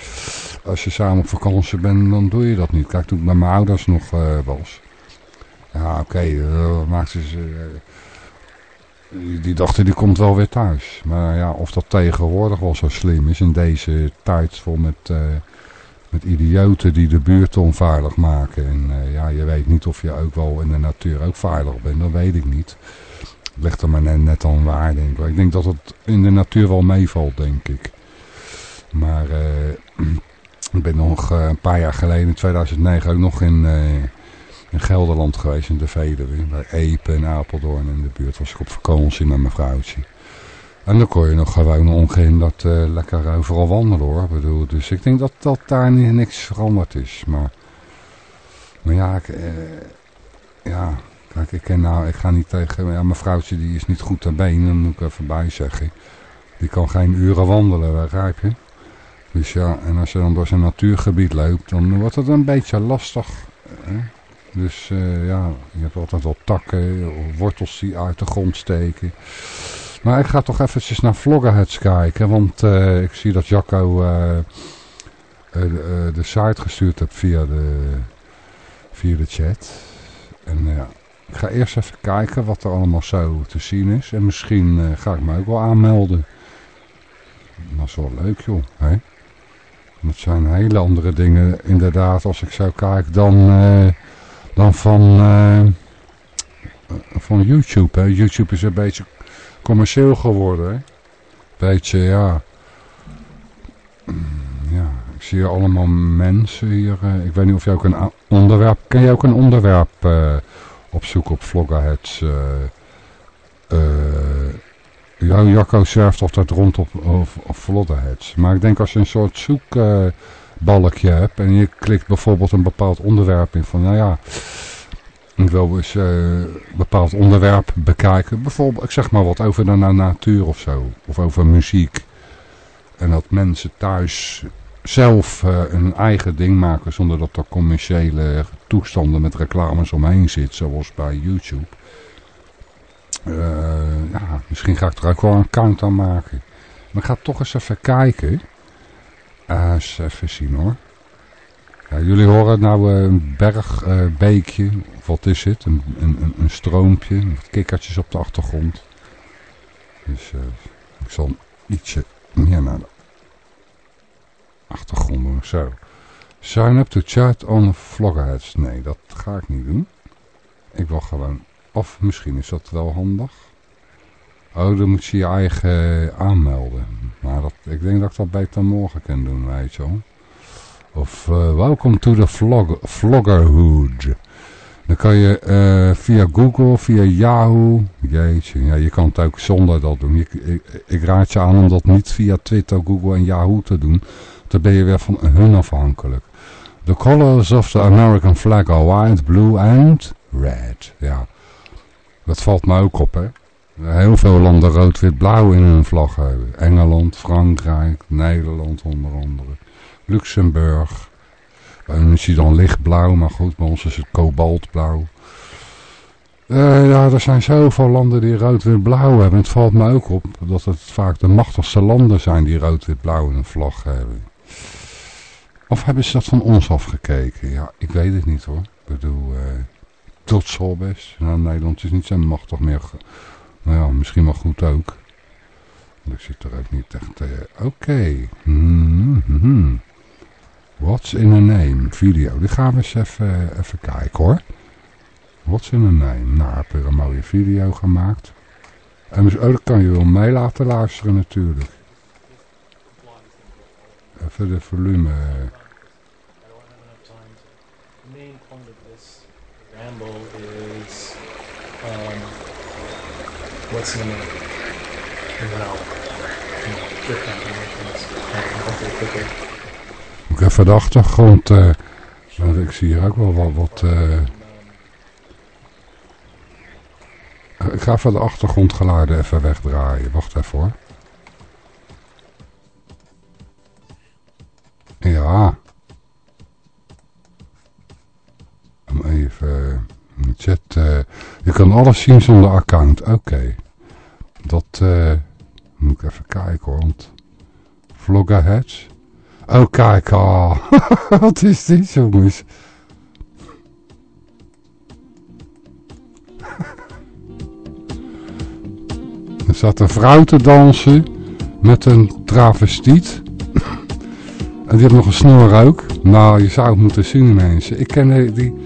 Als je samen op vakantie bent, dan doe je dat niet. Kijk, toen ik met mijn ouders nog was. Ja, oké, eh, maakt ze... die- dachten, die komt wel weer thuis. Maar ja, of dat tegenwoordig wel zo slim is in deze tijd vol met, eh, met idioten die de buurt onveilig maken. En eh, ja, je weet niet of je ook wel in de natuur ook veilig bent, dat weet ik niet. Het ligt er maar net, net waar, denk ik. Ik denk dat het in de natuur wel meevalt, denk ik. Maar eh, ik ben nog een paar jaar geleden, in 2009, ook nog in... in Gelderland geweest, in de Veluwe. Bij Epe en Apeldoorn in de buurt was ik op vakantie met mijn vrouwtje. En dan kon je nog gewoon ongehinderd eh lekker overal wandelen hoor. Ik bedoel, dus ik denk dat, dat daar ni- niks veranderd is. Maar, maar ja, eh, ja, kijk, ik, ken nou, ik ga niet tegen... Ja, mijn vrouwtje die is niet goed been, dat moet ik even bij zeggen. Die kan geen uren wandelen, begrijp je? Dus ja, en als je dan door zijn natuurgebied loopt, dan wordt het een beetje lastig. Hè? Dus eh, ja, je hebt altijd wel takken, of wortels die uit de grond steken. Maar ik ga toch eventjes naar Vloggerheads kijken, want eh, ik zie dat Jacco eh, de, site gestuurd hebt via de, via de chat. En ja, ik ga eerst even kijken wat er allemaal zo te zien is. En misschien ga ik me ook wel aanmelden. Dat is wel leuk joh, hè? Dat zijn hele andere dingen inderdaad als ik zo kijk dan, dan van, eh, van YouTube. Hè. YouTube is een beetje commercieel geworden. Hè. Beetje ja. Mm, ja. Ik zie hier allemaal mensen hier. eh, ik weet niet of jij ook een onderwerp... Kan jij ook een onderwerp eh, opzoeken op Vloggerheads? ja, Jacco zwerft altijd rond op, op. Maar ik denk als je een soort zoekbalkje hebt... en je klikt bijvoorbeeld een bepaald onderwerp in van... nou ja, ik wil eens eh, een bepaald onderwerp bekijken. Bijvoorbeeld, ik zeg maar wat over de na- natuur of zo. Of over muziek. En dat mensen thuis zelf eh, een eigen ding maken zonder dat er commerciële toestanden met reclames omheen zit, zoals bij YouTube. Eh, ja, misschien ga ik er ook wel een account aan maken. Maar ik ga toch eens even kijken. Eh, eens even zien hoor. Ja, jullie horen nou eh, een bergbeekje, of wat is het? Een, een, een, een stroompje, wat kikkertjes op de achtergrond. Dus eh, ik zal ietsje meer naar de achtergrond doen. Zo. Sign up to chat on Vloggerheads. Nee, dat ga ik niet doen. Ik wil gewoon... Of misschien is dat wel handig. Oh, dan moet je je eigen aanmelden. Maar dat, ik denk dat ik dat beter morgen kan doen, weet je wel. Of eh, welcome to the vlog, Vloggerhood. Dan kan je eh, via Google, via Yahoo. Jeetje, ja, je kan het ook zonder dat doen. Je- ik, ik raad je aan om dat niet via Twitter, Google en Yahoo te doen. Dan ben je weer van hun afhankelijk. The colors of the American flag are white, blue and red. Ja, dat valt me ook op, hè. Heel veel landen rood, wit, blauw in hun vlag hebben. Engeland, Frankrijk, Nederland onder andere. Luxemburg. Bij is dan lichtblauw, maar goed, bij ons is het kobaltblauw. Eh, ja, er zijn zoveel landen die rood, wit, blauw hebben. Het valt me ook op dat het vaak de machtigste landen zijn die rood, wit, blauw in hun vlag hebben. Of hebben ze dat van ons afgekeken? Ja, ik weet het niet hoor. Ik bedoel, eh tot best. Nou, Nederland is niet zo machtig meer. Nou ja, misschien wel goed ook. Ik zit er ook niet echt... eh, Oké. Hmm, hmm, hmm. What's in a name? Video. Die gaan we eens even, even kijken hoor. What's in a name? Nou, heb weer een mooie video gemaakt. En dus, oh, dat kan je wel mee laten luisteren natuurlijk. Even de volume. I don't have enough time to. The main point of this ramble is um, what's in name, and then I'll you know, ik even de achtergrond... want ik zie hier ook wel wat... wat eh, ik ga even de achtergrondgeluiden even wegdraaien. Wacht even hoor. Ja. Even... eh, je kan alles zien zonder account. Oké. Dat eh, moet ik even kijken. Want Vloggerheads. Oh kijk, oh. wat is dit jongens? Er zat een vrouw te dansen met een travestiet. En die heeft nog een snor. Nou, je zou het moeten zien mensen. Ik ken die...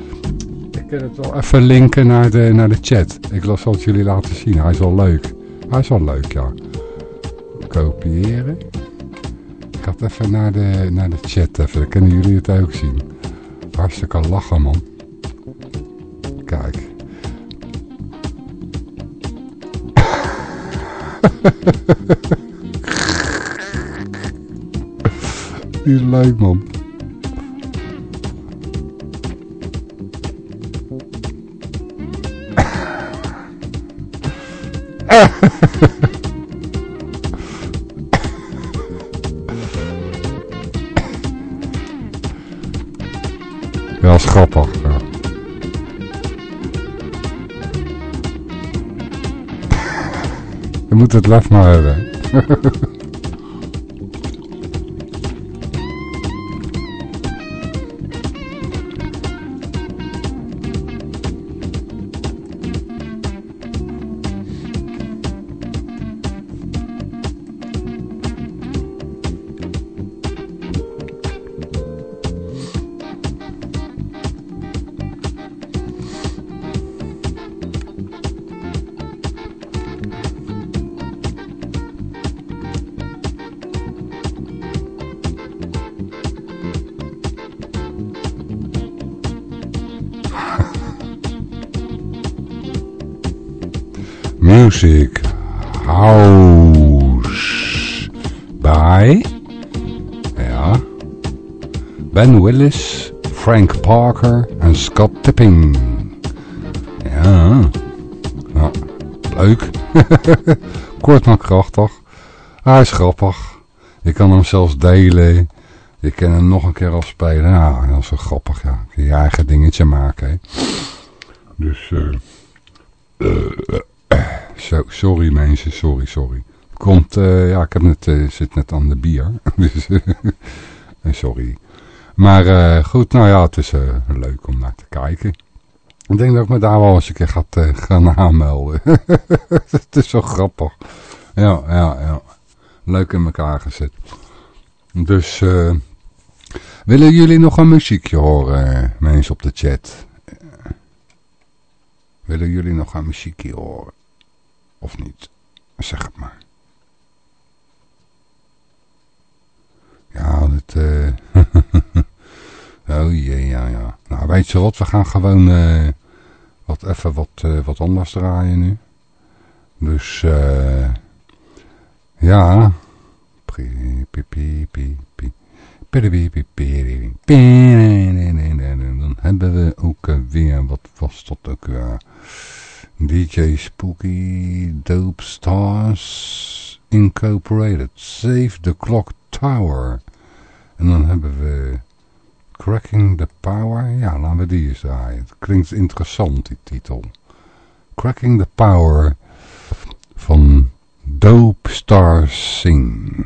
Kan het wel even linken naar de, naar de chat. Ik zal het jullie laten zien. Hij is wel leuk. Hij is wel leuk, ja. Kopiëren. Ik ga het even naar de, naar de chat even. Dan kunnen jullie het ook zien. Hartstikke lachen, man. Kijk. Die leuk, man. كنت تلف مع هذا Music House by ja, Ben Willis, Frank Parker en Scott Tipping. Ja, ja leuk. Kort maar krachtig. Hij is grappig. Je kan hem zelfs delen. Je kan hem nog een keer afspelen. Nou, dat is wel grappig, ja. Je eigen dingetje maken, hè. Dus, eh... Sorry mensen, sorry, sorry. Komt, eh, ja, ik heb net, eh, zit net aan de bier. dus, eh, sorry. Maar goed, nou ja, het is leuk om naar te kijken. Ik denk dat ik me daar wel eens een keer eh, gaan aanmelden. het is zo grappig. Ja, ja, ja. Leuk in elkaar gezet. Dus, willen jullie nog een muziekje horen, mensen op de chat? Willen jullie nog een muziekje horen? Of niet? Zeg het maar. Ja, dat... eh oh jee, ja, ja. Nou, weet je wat? We gaan gewoon eh wat, even wat, eh, wat anders draaien nu. Dus, eh ja. Dan hebben we ook weer, wat was dat ook weer? DJ Spooky Dope Stars Incorporated. Save the Clock Tower. En dan hebben we Cracking the Power. Ja, laten we die eens draaien. Het klinkt interessant, die titel. Cracking the Power van Dope Stars Sing.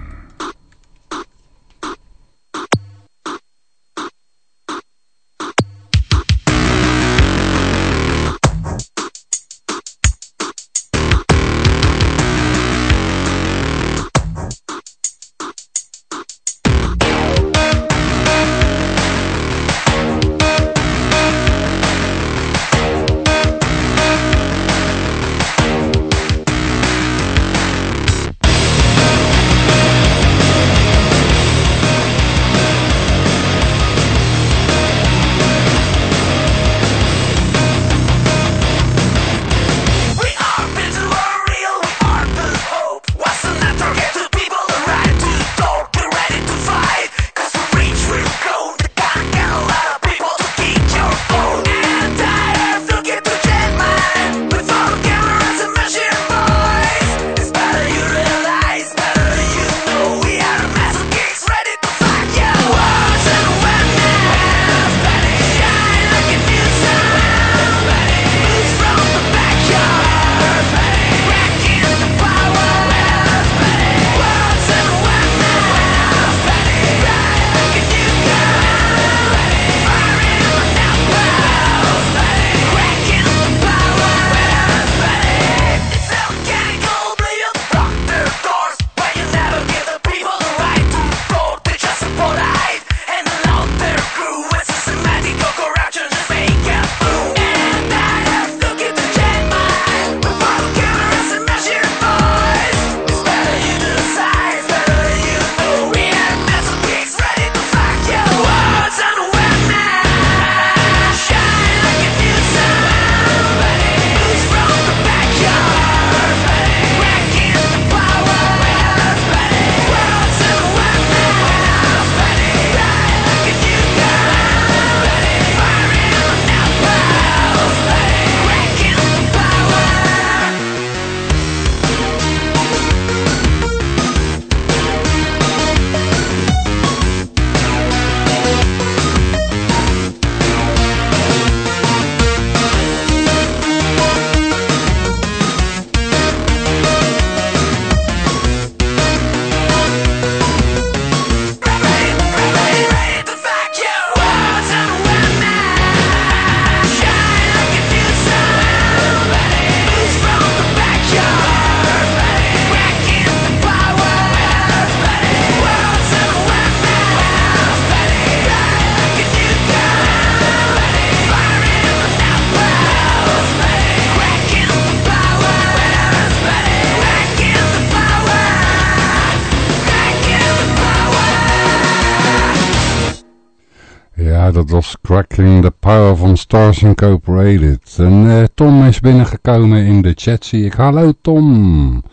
Stars Incorporated. En eh, Tom is binnengekomen in de chat, zie ik. Hallo Tom.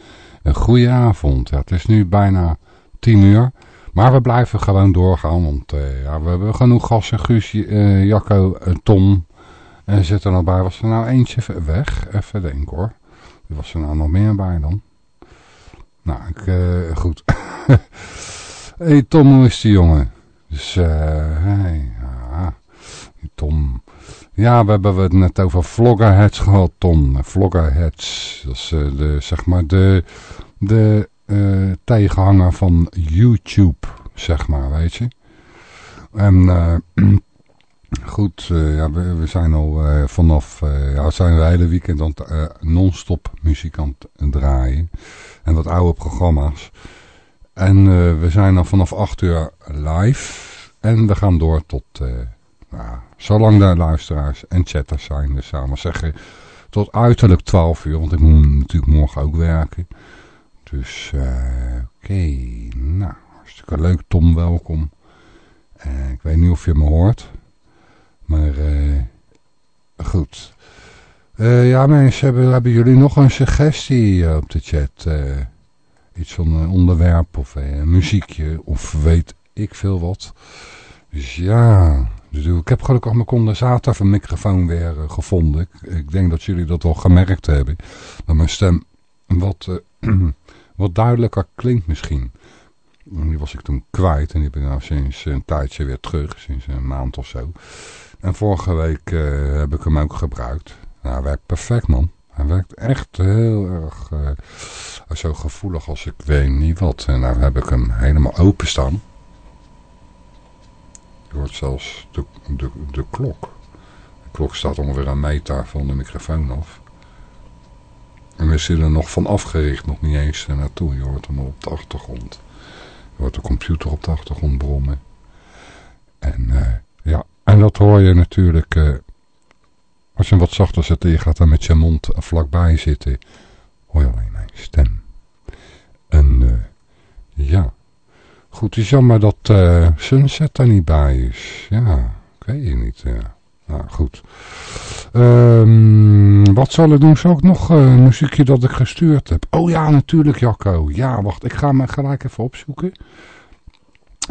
Een goede avond. Ja, het is nu bijna tien uur. Maar we blijven gewoon doorgaan, want eh, ja, we hebben genoeg gas en Guus, eh, Jacco Tom. En zit er nog bij. Was er nou eentje weg? Even denken hoor. Was er nou nog meer bij dan? Nou, ik, goed. hey Tom, hoe is die jongen? Dus, hey, ja, die Tom. Ja, we hebben het net over vloggerheads gehad, Tom. Vloggerheads, dat is eh, de, zeg maar de, de eh, tegenhanger van YouTube, zeg maar, weet je. En eh, goed, ja, we, we zijn al vanaf, ja, we zijn het hele weekend aan non-stop muziek aan het draaien. En wat oude programma's. En we zijn dan vanaf 8 uur live. En we gaan door tot, nou, zolang de luisteraars en chatters zijn. Dus samen zeggen tot uiterlijk 12 uur. Want ik moet natuurlijk morgen ook werken. Dus eh, oké, nou, hartstikke leuk. Tom, welkom. Eh, ik weet niet of je me hoort. Maar eh, goed. Ja mensen, hebben, hebben jullie nog een suggestie op de chat? Iets van een onderwerp of een muziekje of weet ik veel wat. Dus ja, dus ik heb gelukkig mijn condensator van microfoon weer eh, gevonden. Ik, denk dat jullie dat wel gemerkt hebben. Dat mijn stem wat, eh, wat duidelijker klinkt misschien. En Die was ik toen kwijt en die ben ik nou sinds een tijdje weer terug, sinds een maand of zo. En vorige week eh, heb ik hem ook gebruikt. Nou, hij werkt perfect man. Hij werkt echt heel erg zo gevoelig als ik weet niet wat. En nou heb ik hem helemaal open staan. Je hoort zelfs de, de, de klok. De klok staat ongeveer een meter van de microfoon af. En we zitten er nog van afgericht, nog niet eens naartoe. Je hoort hem op de achtergrond. Je hoort de computer op de achtergrond brommen. En eh, ja, en dat hoor je natuurlijk... eh, als je hem wat zachter zet en je gaat dan met je mond vlakbij zitten... hoor je alleen mijn stem. En eh, ja... Goed, het is jammer dat eh, Sunset er niet bij is. Ja, ik weet je niet. Nou, goed. Ehm, wat zal ik doen? Zal ik nog eh, een muziekje dat ik gestuurd heb? Oh ja, natuurlijk Jacco. Ja, wacht. Ik ga hem gelijk even opzoeken.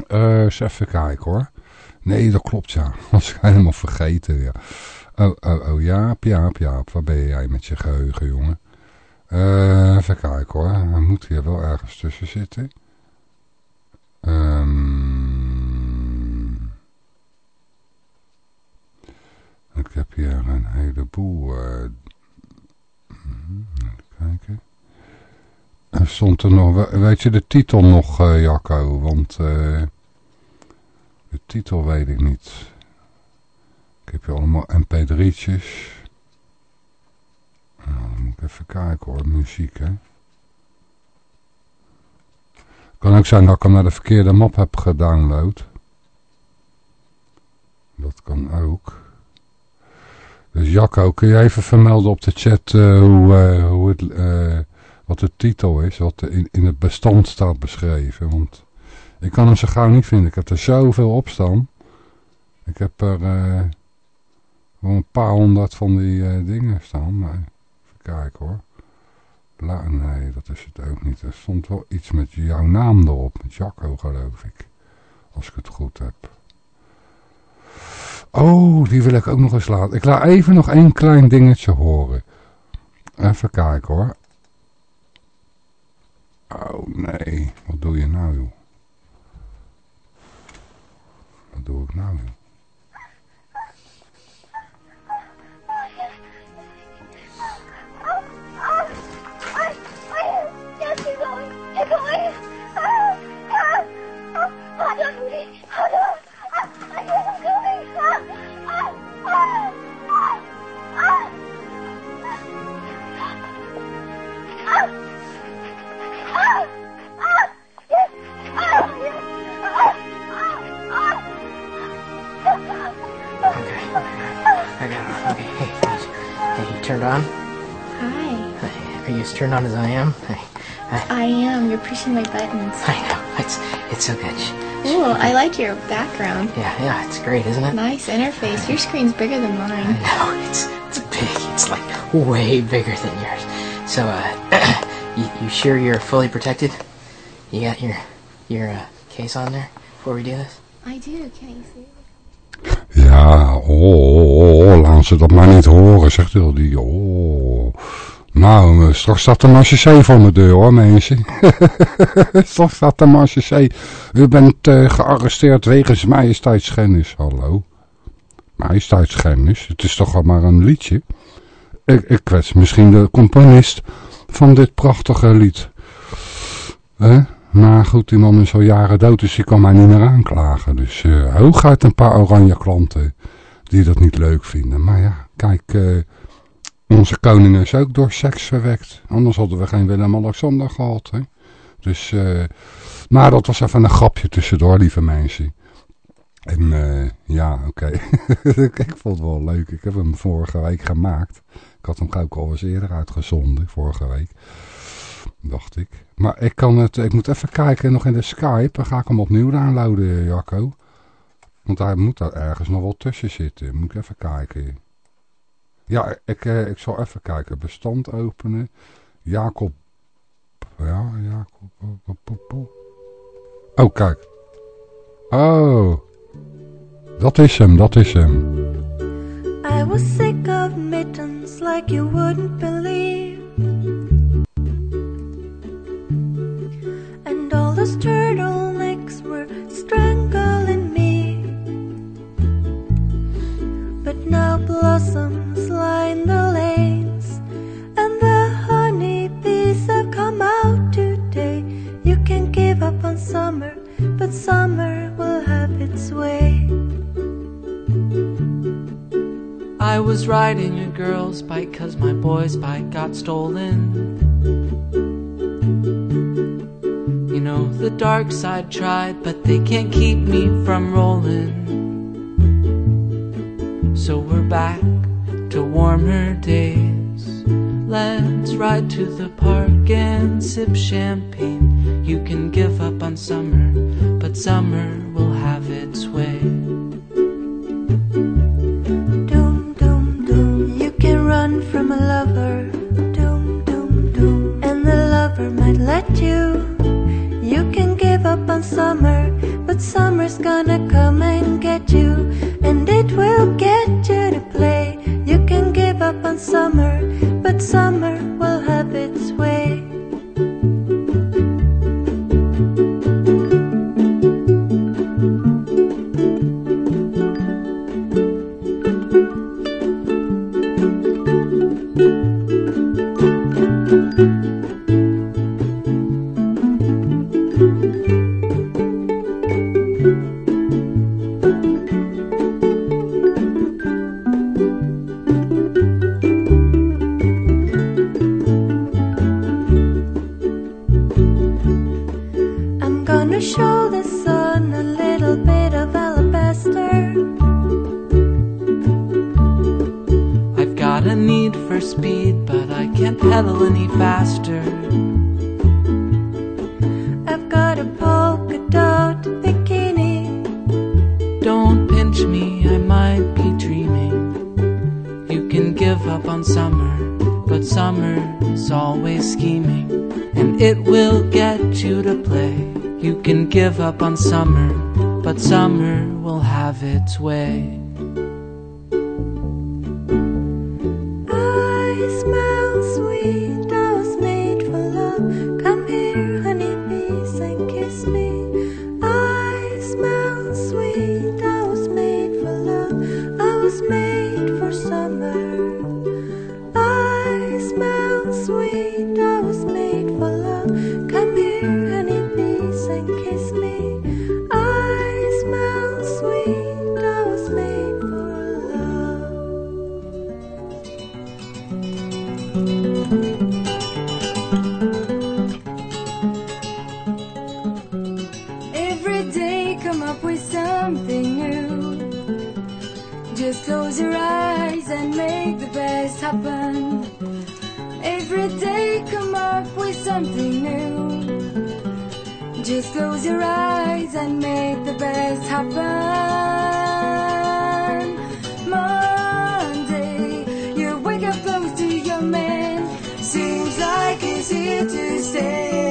Eh, eens even kijken hoor. Nee, dat klopt ja. Was ik helemaal vergeten. Ja. Oh, oh, oh, Jaap, Jaap, Jaap. Waar ben jij met je geheugen, jongen? Eh, even kijken hoor. Hij moet hier wel ergens tussen zitten. Ehm, ik heb hier een heleboel. even kijken. Er stond er nog. we- Weet je de titel nog, eh, Jacco? Want eh, de titel weet ik niet. Ik heb hier allemaal mp3'tjes. Nou, dan moet ik even kijken hoor. Muziek, hè. Kan ook zijn dat ik hem naar de verkeerde map heb gedownload. Dat kan ook. Dus Jacco, kun je even vermelden op de chat eh, hoe, eh, hoe het, eh, wat de titel is, wat in, in het bestand staat beschreven. Want ik kan hem zo gauw niet vinden. Ik heb er zoveel op staan. Ik heb er een paar honderd van die dingen staan. Maar even kijken hoor. Nee, dat is het ook niet. Er stond wel iets met jouw naam erop. Met Jacco, geloof ik. Als ik het goed heb. Oh, die wil ik ook nog eens laten. Ik laat even nog één klein dingetje horen. Even kijken hoor. Oh nee, wat doe je nou joh? Wat doe ik nou joh? Turned on? Hi. Are you as turned on as I am? Hey, I am. You're pushing my buttons. I know. It's it's so good. Cool. I like your background. Yeah, yeah, it's great, isn't it? Nice interface. Your screen's bigger than mine. No, it's it's big. It's like way bigger than yours. So, uh, you, you sure you're fully protected? You got your your uh, case on there before we do this? I do. Can you see? Ja, oh, oh, oh, laat ze dat maar niet horen, zegt Hildy. Oh. Nou, eh, straks staat de marchesee voor mijn deur hoor, mensen. straks staat de marchesee. U bent eh, gearresteerd wegens majesteitsschennis. Hallo? Majesteitsschennis? Het is toch al maar een liedje? Ik, ik kwets misschien de componist van dit prachtige lied. Hè? Maar goed, die man is al jaren dood, dus die kan mij niet meer aanklagen. Dus eh hooguit een paar oranje klanten die dat niet leuk vinden. Maar ja, kijk, eh, onze koning is ook door seks verwekt. Anders hadden we geen Willem-Alexander gehad. Hè? Dus, eh, maar dat was even een grapje tussendoor, lieve mensen. En ja, oké. ik vond het wel leuk. Ik heb hem vorige week gemaakt. Ik had hem ook al eens eerder uitgezonden, vorige week. Dacht ik. Maar ik kan het, ik moet even kijken nog in de Skype. Dan ga ik hem opnieuw downloaden, Jacco. Want hij moet daar ergens nog wel tussen zitten. Moet ik even kijken. Ja, ik, eh, ik zal even kijken. Bestand openen. Jacob. Ja, Jacob. Oh, kijk. Oh. Dat is hem, dat is hem. I was sick of mittens like you wouldn't believe. Those turtlenecks were strangling me. But now blossoms line the lanes, and the honeybees have come out today. You can give up on summer, but summer will have its way. I was riding a girl's bike cause my boy's bike got stolen. You know, the dark side tried, but they can't keep me from rolling. So we're back to warmer days. Let's ride to the park and sip champagne. You can give up on summer, but summer will have its way. Doom, doom, doom. You can run from a lover. Doom, doom, doom. And the lover might let you. Give up on summer, but summer's gonna come and get you. And it will get you to play. You can give up on summer, but summer will have its way. Can't any faster. I've got a polka dot bikini. Don't pinch me, I might be dreaming. You can give up on summer, but summer is always scheming, and it will get you to play. You can give up on summer, but summer will have its way. Close your eyes and make the best happen. Monday, you wake up close to your man. Seems like he's here to stay.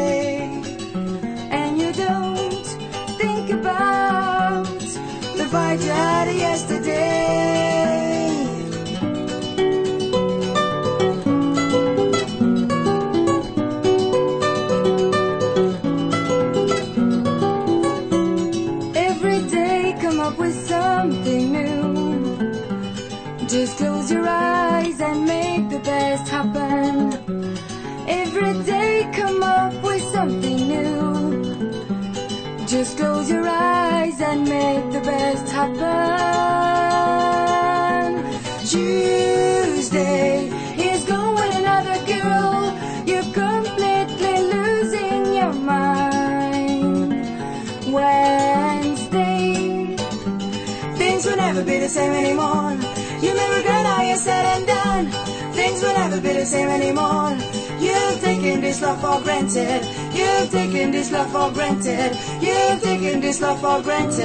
Happen. Tuesday is going another girl. You're completely losing your mind. Wednesday, things will never be the same anymore. You may regret all you said and done. Things will never be the same anymore. You've taken this love for granted. You've taken this love for granted. Taken this love for granted.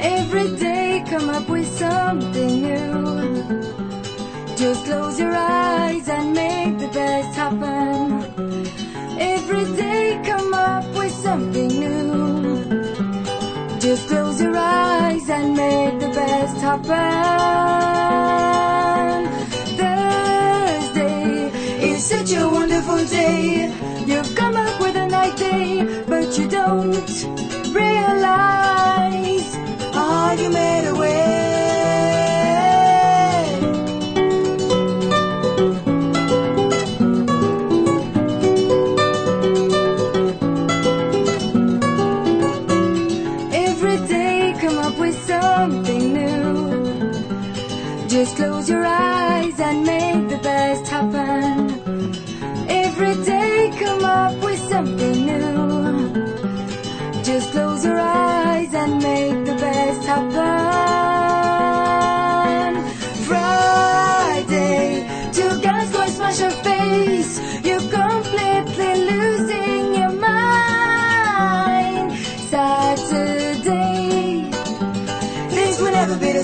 Every day come up with something new. Just close your eyes and make the best happen. Every day come up with something new. Just close your eyes and make the best happen. A wonderful day. You've come up with a night day, but you don't realize all you made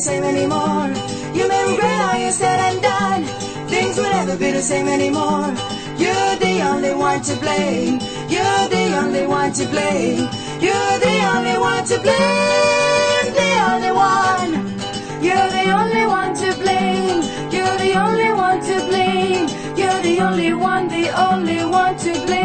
same anymore. You may regret all you said and done. Things will never be the same anymore. You're the only one to blame. You're the only one to blame. You're the only one to blame. The only one. You're the only one to blame. You're the only one to blame. You're the only one, the only one to blame.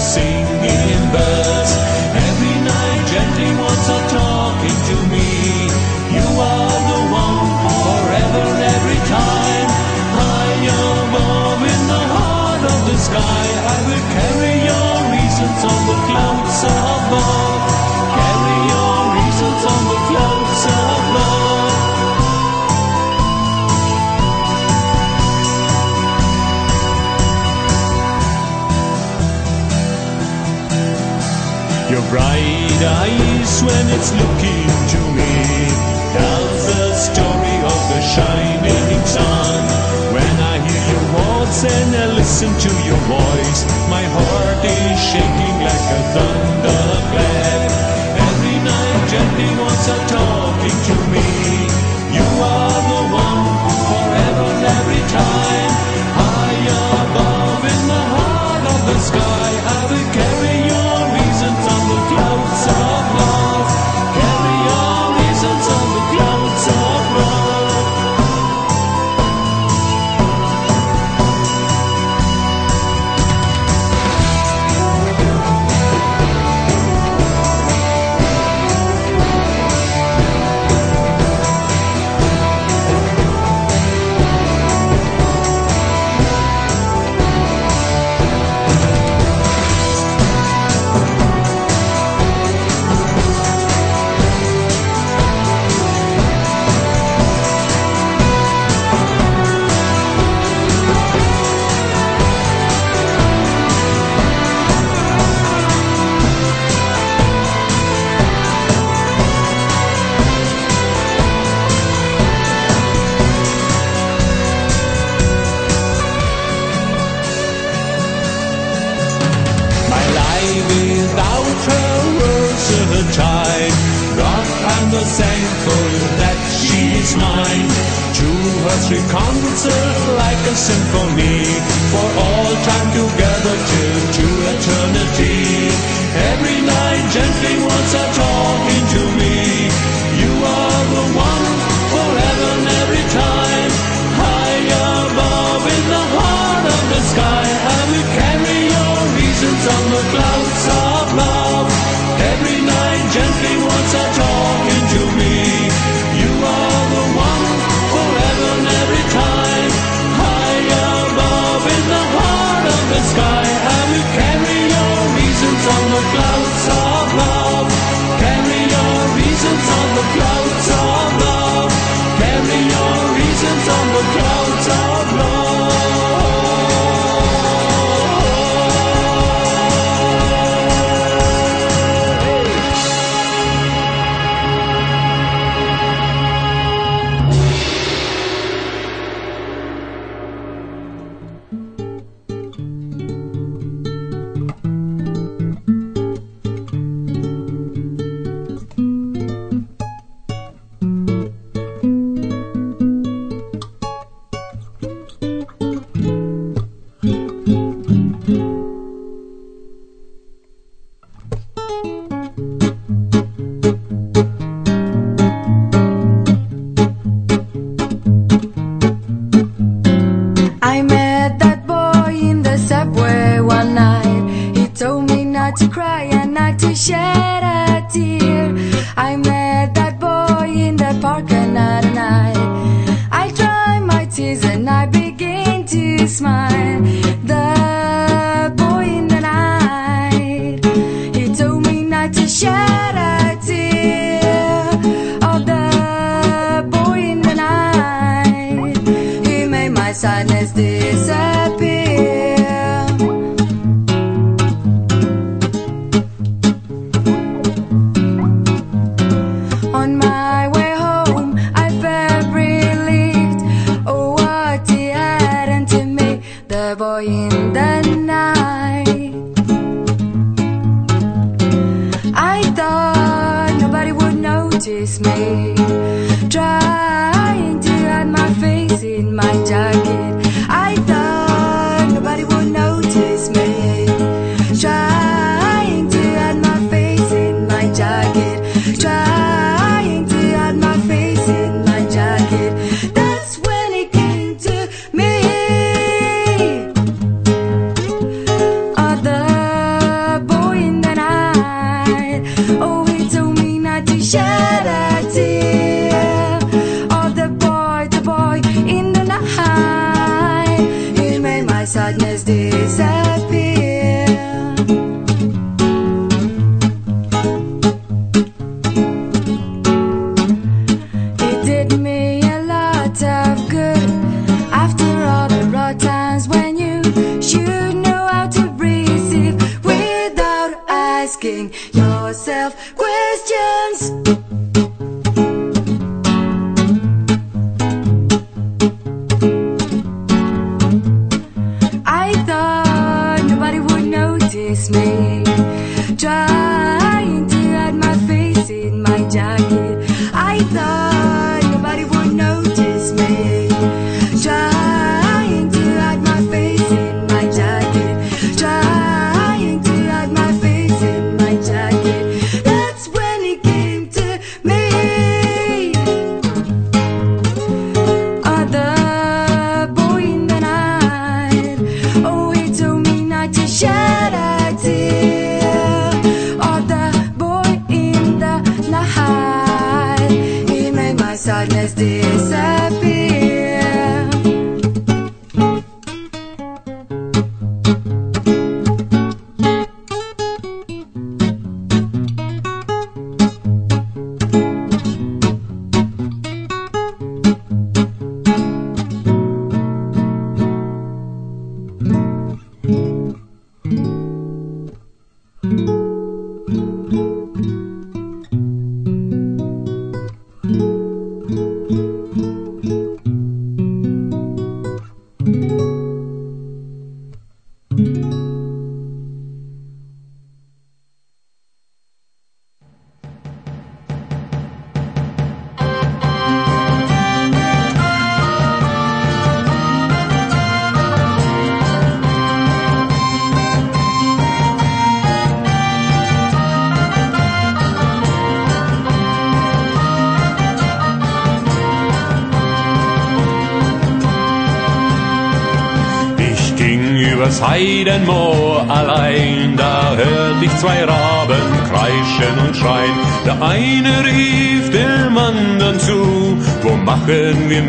see.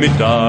mit da.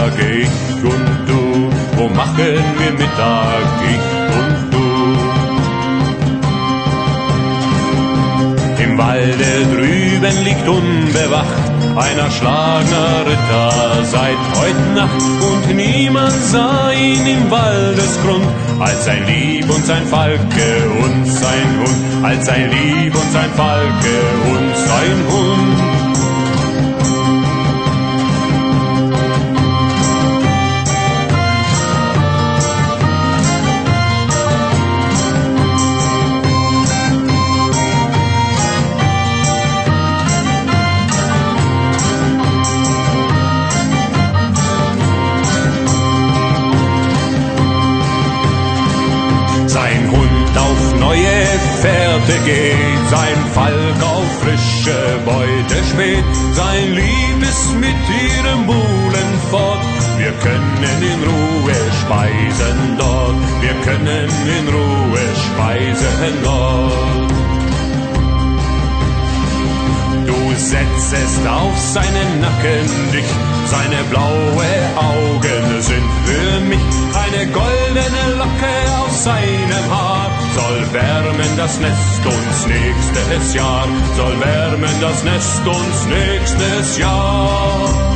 blaue Augen sind für mich eine goldene Locke auf seinem Haar. Soll wärmen das Nest uns nächstes Jahr, soll wärmen das Nest uns nächstes Jahr.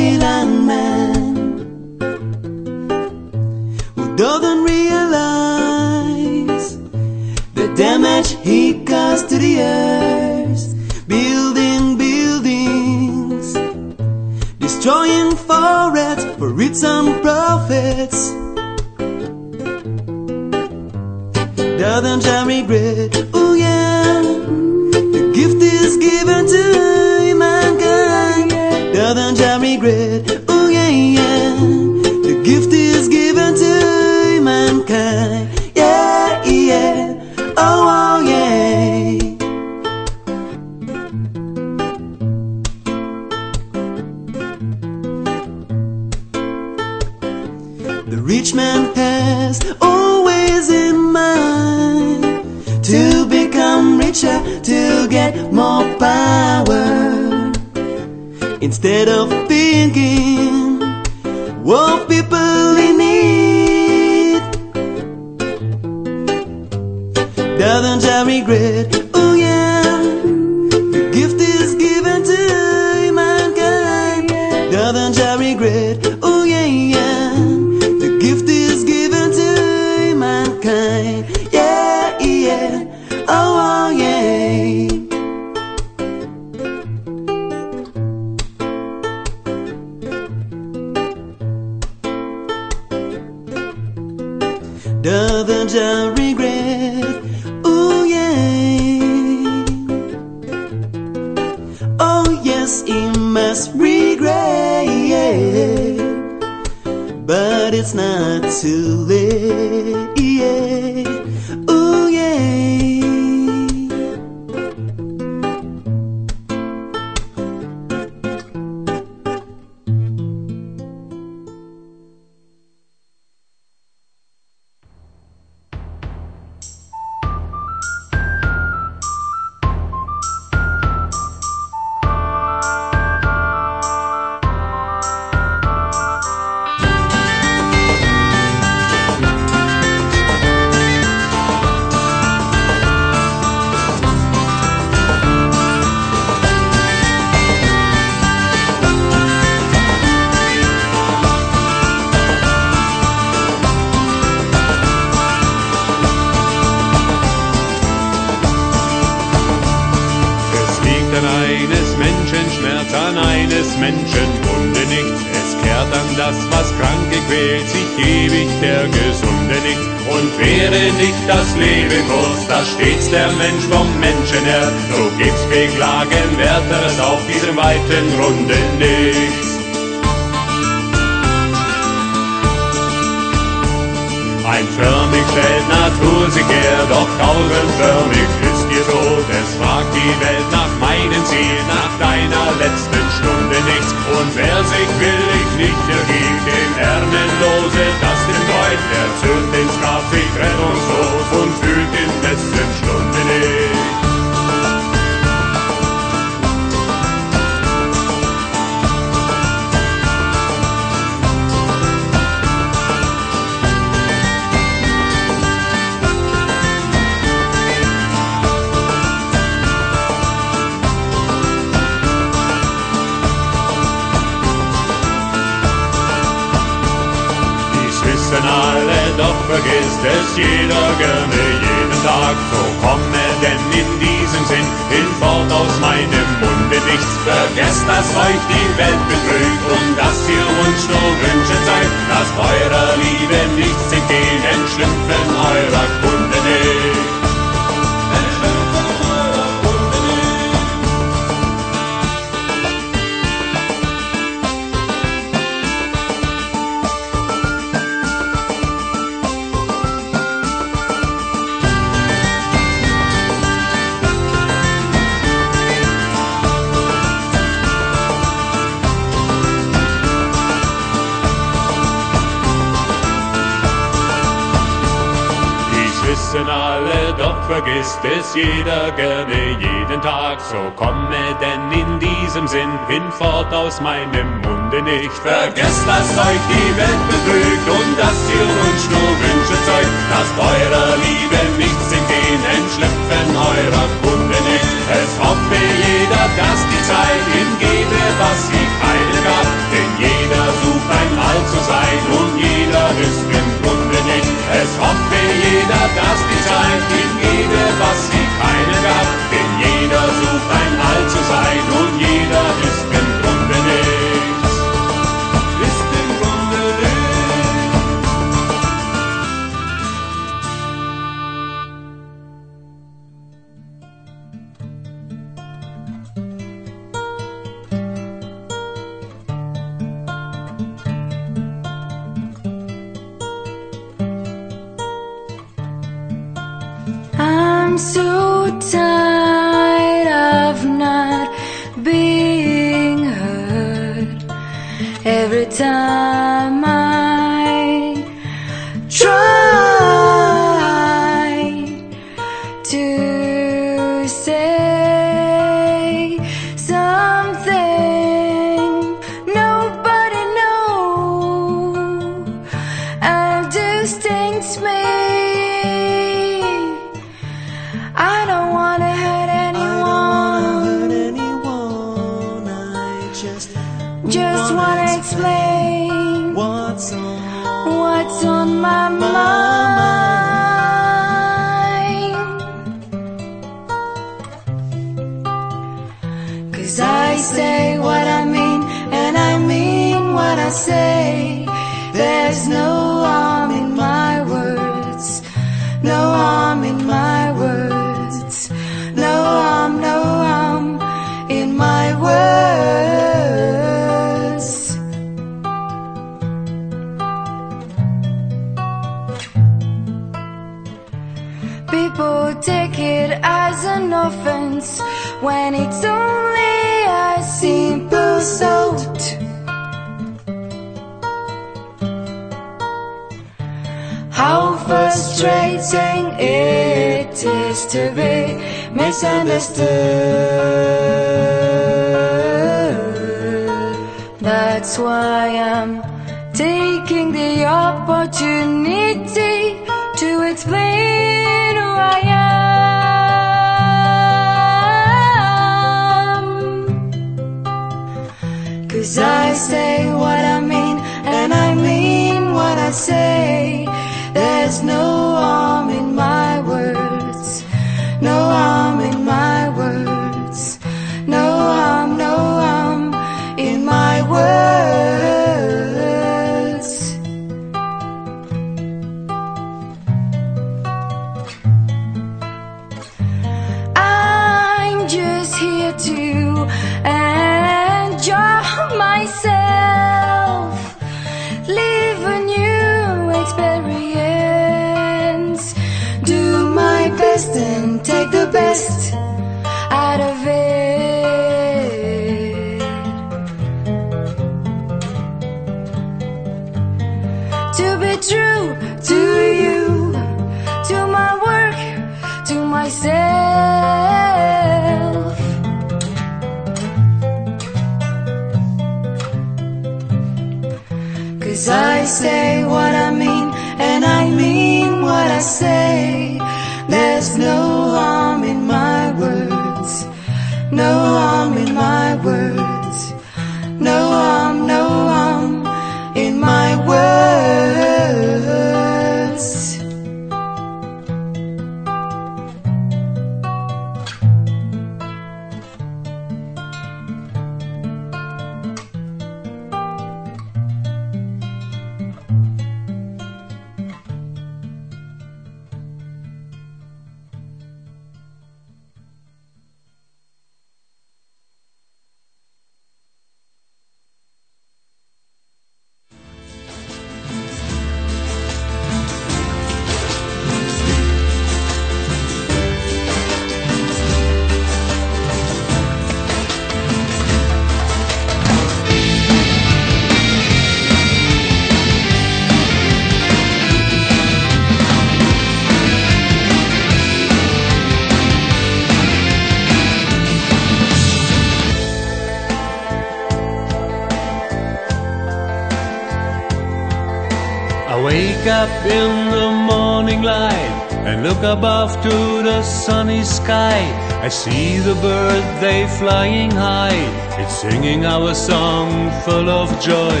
sky. I see the birthday they flying high. It's singing our song full of joy.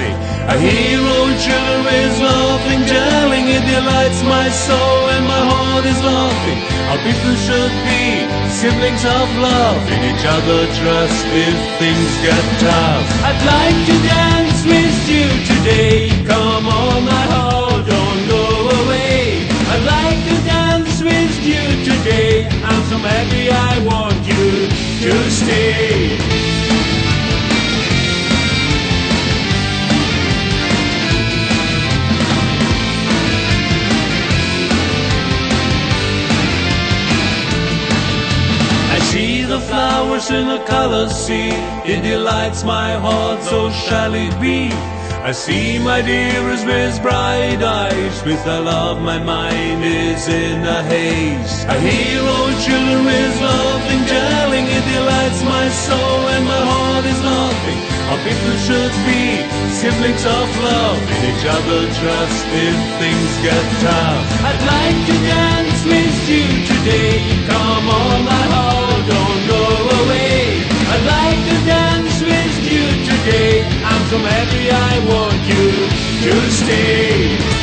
A hero true is laughing, telling it delights my soul, and my heart is laughing. Our people should be siblings of love, in each other trust if things get tough. I'd like to dance with you today, come on my heart. maybe I want you to stay. the flowers and the colors see It delights my heart, so shall it be I see my dearest with bright eyes. With thy love, my mind is in a haze. I hear old children with laughing, telling it delights my soul, and my heart is laughing. How people should be siblings of love, in each other trust if things get tough. I'd like to dance with you today. Come on, my heart, don't go away. I'd like to dance with you today. I'm so happy I want you to stay.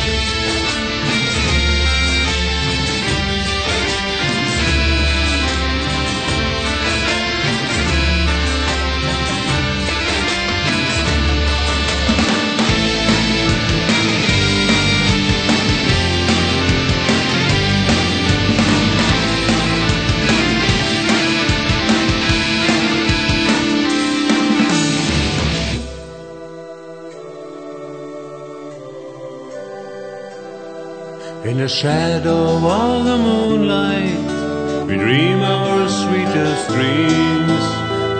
The shadow of the moonlight, we dream our sweetest dreams.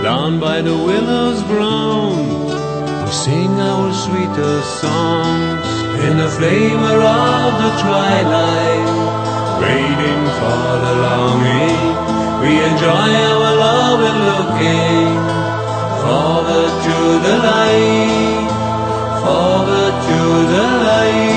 Down by the willows brown, we sing our sweetest songs. In the flavor of the twilight, waiting for the longing, we enjoy our love and looking forward to the light, forward to the light.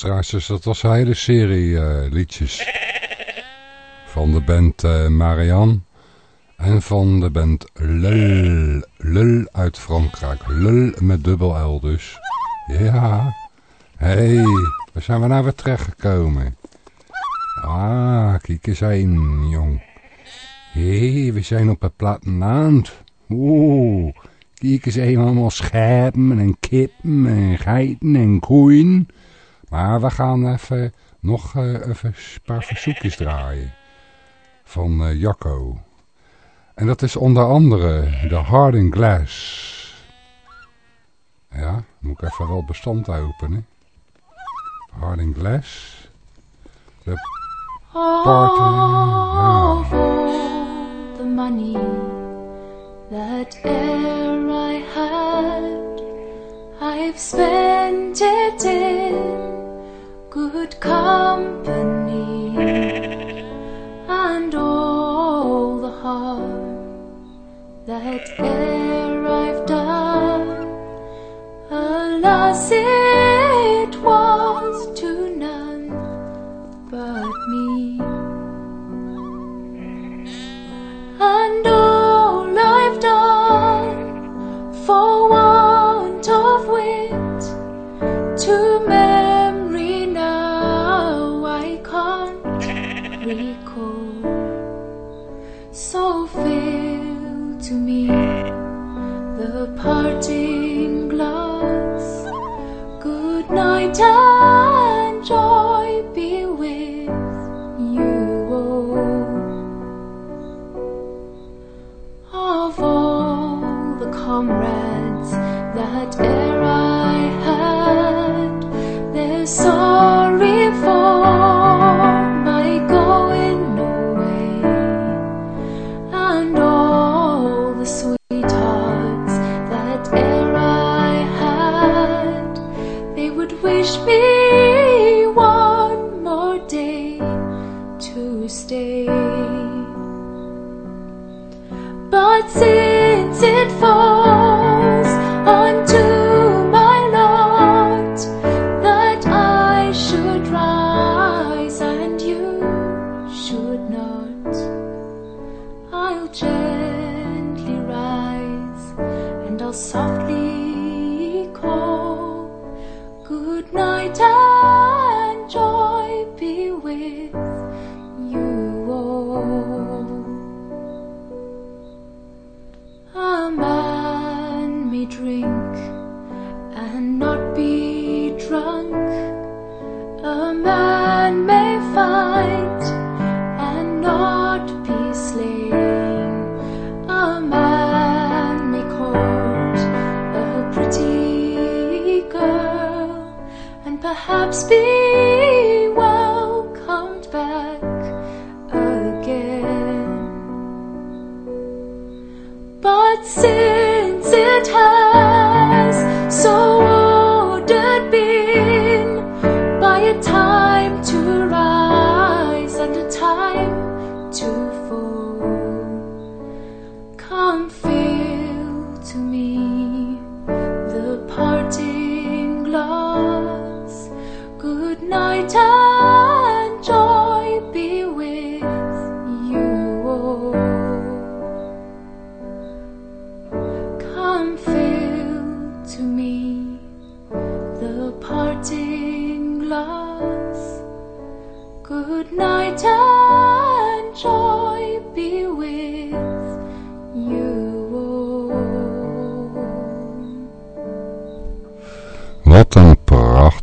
Dus dat was een hele serie eh, liedjes. Van de band eh Marianne. En van de band Lul. Lul uit Frankrijk. Lul met dubbel L dus. Ja. Hé, hey, waar zijn we nou weer terechtgekomen? Ah, kijk eens een, jong. Hé, hey, we zijn op het platteland. Oeh, kijk eens een allemaal scherpen en kippen en geiten en koeien. Maar we gaan even nog eh, even een paar verzoekjes draaien. Van eh, Jacco. En dat is onder andere de Harding Glass. Ja, moet ik even wel bestand openen. Harding Glass. De all the money that e'er I had, I've spent it in good company, and all the harm that e'er I've done, alas, it was to none but me. And all I've done for want of wit to memory So fill to me the parting glass. Good night and joy be with you all. Of all the comrades that e'er I had, they're sorry Let's see. Espírito.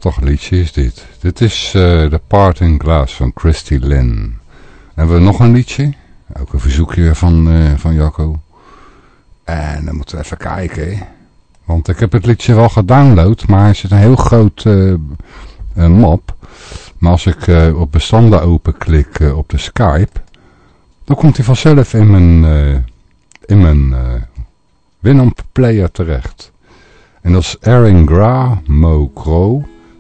prachtig liedje is dit. Dit is eh, de Parting Part Glass van Christy Lynn. Hebben we nog een liedje? Ook een verzoekje van, eh, van Jacco. En dan moeten we even kijken. Want ik heb het liedje wel gedownload, maar er zit een heel groot eh, uh, map. Maar als ik op bestanden openklik op de Skype, dan komt hij vanzelf in mijn, in mijn Winamp Player terecht. En dat is Erin Gra Mokro.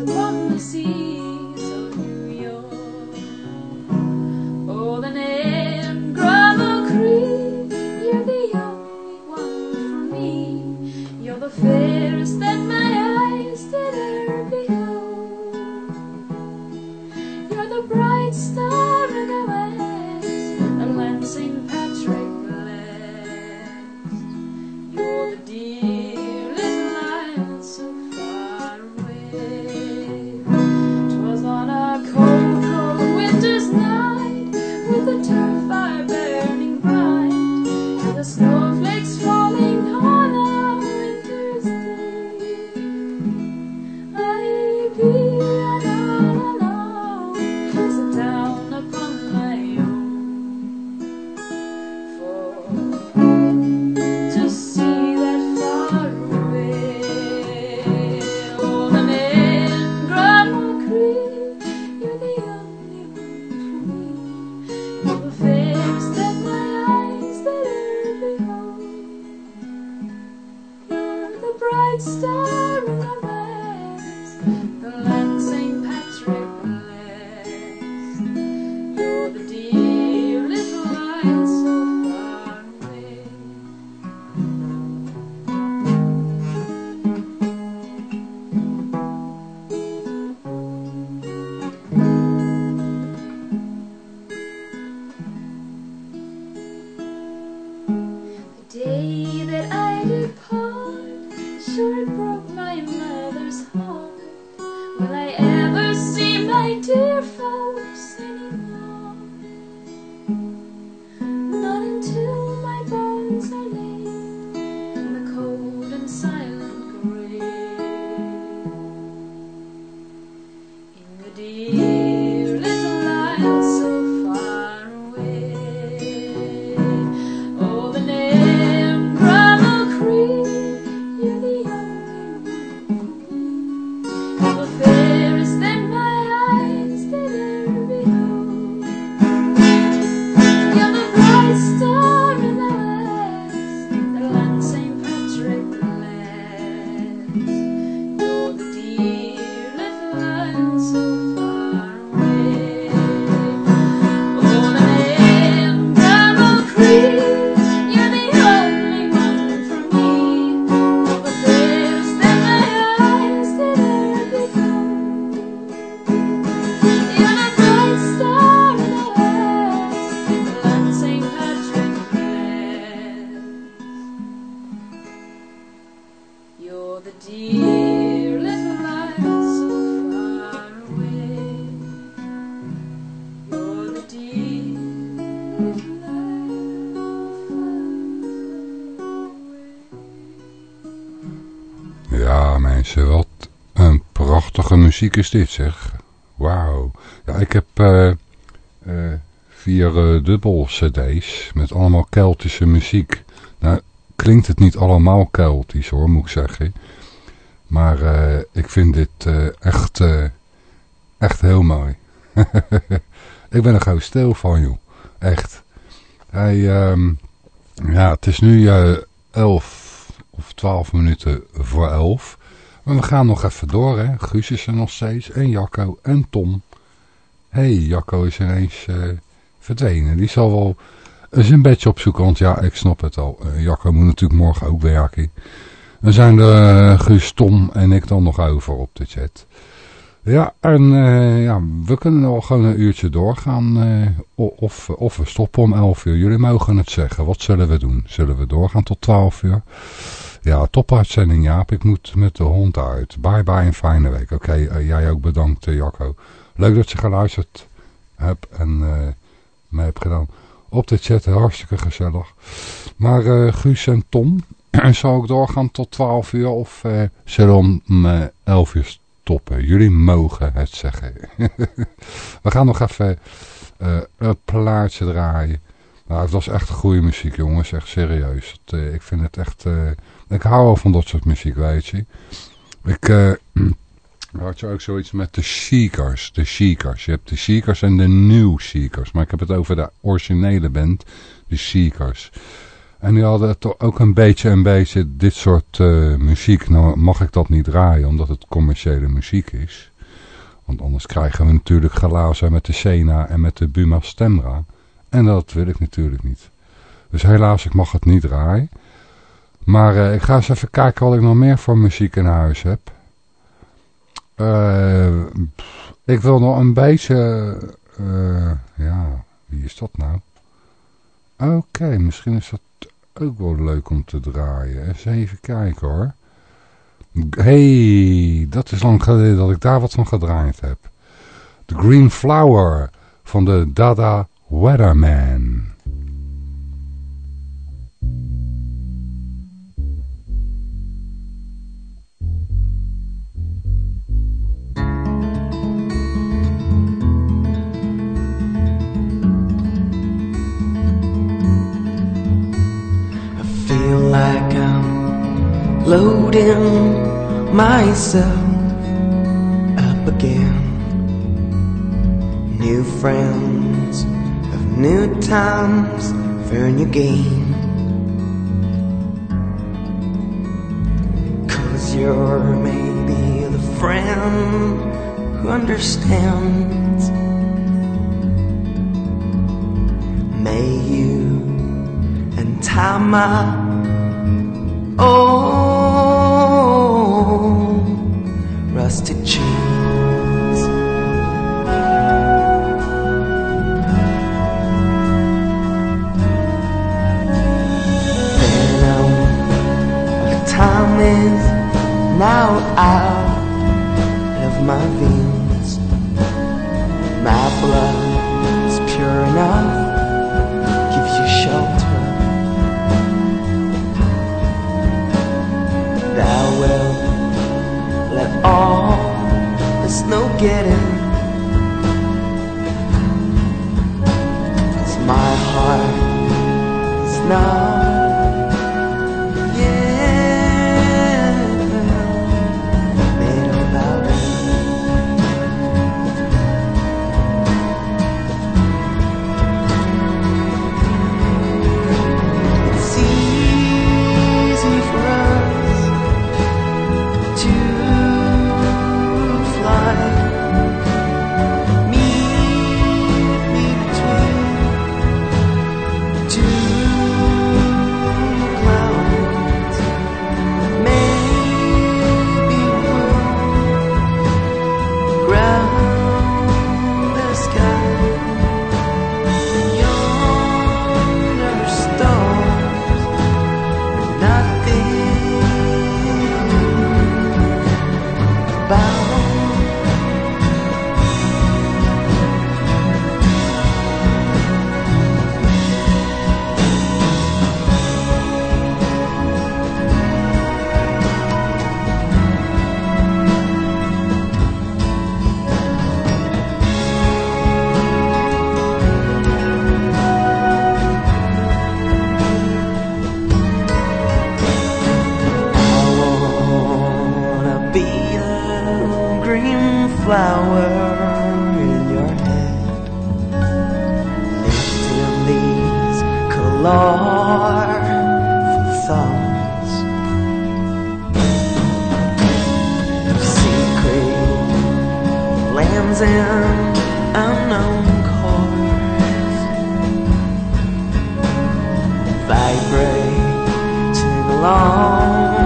upon the sea. Muziek is dit, zeg. Wauw. Ja, ik heb eh, eh, vier eh, dubbel cd's met allemaal Keltische muziek. Nou, klinkt het niet allemaal Keltisch, hoor, moet ik zeggen. Maar ik vind dit echt, echt heel mooi. ik ben er gewoon stil van, joh. Echt. Hij, ehm, ja, het is nu eh 11 of 12 minuten voor 11. Maar we gaan nog even door, hè. Guus is er nog steeds. En Jacco en Tom. Hé, hey, Jacco is ineens eh, verdwenen. Die zal wel een bedje opzoeken. Want ja, ik snap het al. Eh, Jacco moet natuurlijk morgen ook werken. We zijn er eh, Guus, Tom en ik dan nog over op de chat. Ja, en ja, we kunnen al gewoon een uurtje doorgaan. of, of we stoppen om 11 uur. Jullie mogen het zeggen. Wat zullen we doen? Zullen we doorgaan tot 12 uur? Ja, topuitzending Jaap. Ik moet met de hond uit. Bye bye en fijne week. Oké, eh, jij ook bedankt eh, Jacco. Leuk dat je geluisterd hebt en eh me hebt gedaan. Op de chat, hartstikke gezellig. Maar Guus en Tom, zal ik doorgaan tot 12 uur of zullen we om eh, 11 uur stoppen? Jullie mogen het zeggen. we gaan nog even een plaatje draaien. Nou, het was echt goede muziek, jongens. Echt serieus. Ik vind het echt... ik hou wel van dat soort muziek, weet je. Ik... eh, had je ook zoiets met de Seekers. De Seekers. Je hebt de Seekers en de New Seekers. Maar ik heb het over de originele band. De Seekers. En die hadden toch ook een beetje, een beetje dit soort eh, muziek. Nou mag ik dat niet draaien, omdat het commerciële muziek is. Want anders krijgen we natuurlijk glazen met de Sena en met de Buma Stemra. En dat wil ik natuurlijk niet. Dus helaas, ik mag het niet draaien. Maar eh, ik ga eens even kijken wat ik nog meer voor muziek in huis heb. Eh, ik wil nog een beetje... eh, ja, wie is dat nou? Oké, misschien is dat ook wel leuk om te draaien. Eens even kijken hoor. hey, dat is lang geleden dat ik daar wat van gedraaid heb. The Green Flower van de Dada Weatherman. Loading myself up again. New friends of new times for a new game. Cause you're maybe the friend who understands. May you and time my Oh, old rusted chains. Venom of time is now out of my veins. My blood is pure enough snow get in. 'Cause my heart is now. Flower in your head. Lifting these colorful thoughts. Secret lands in unknown chords. Vibrating along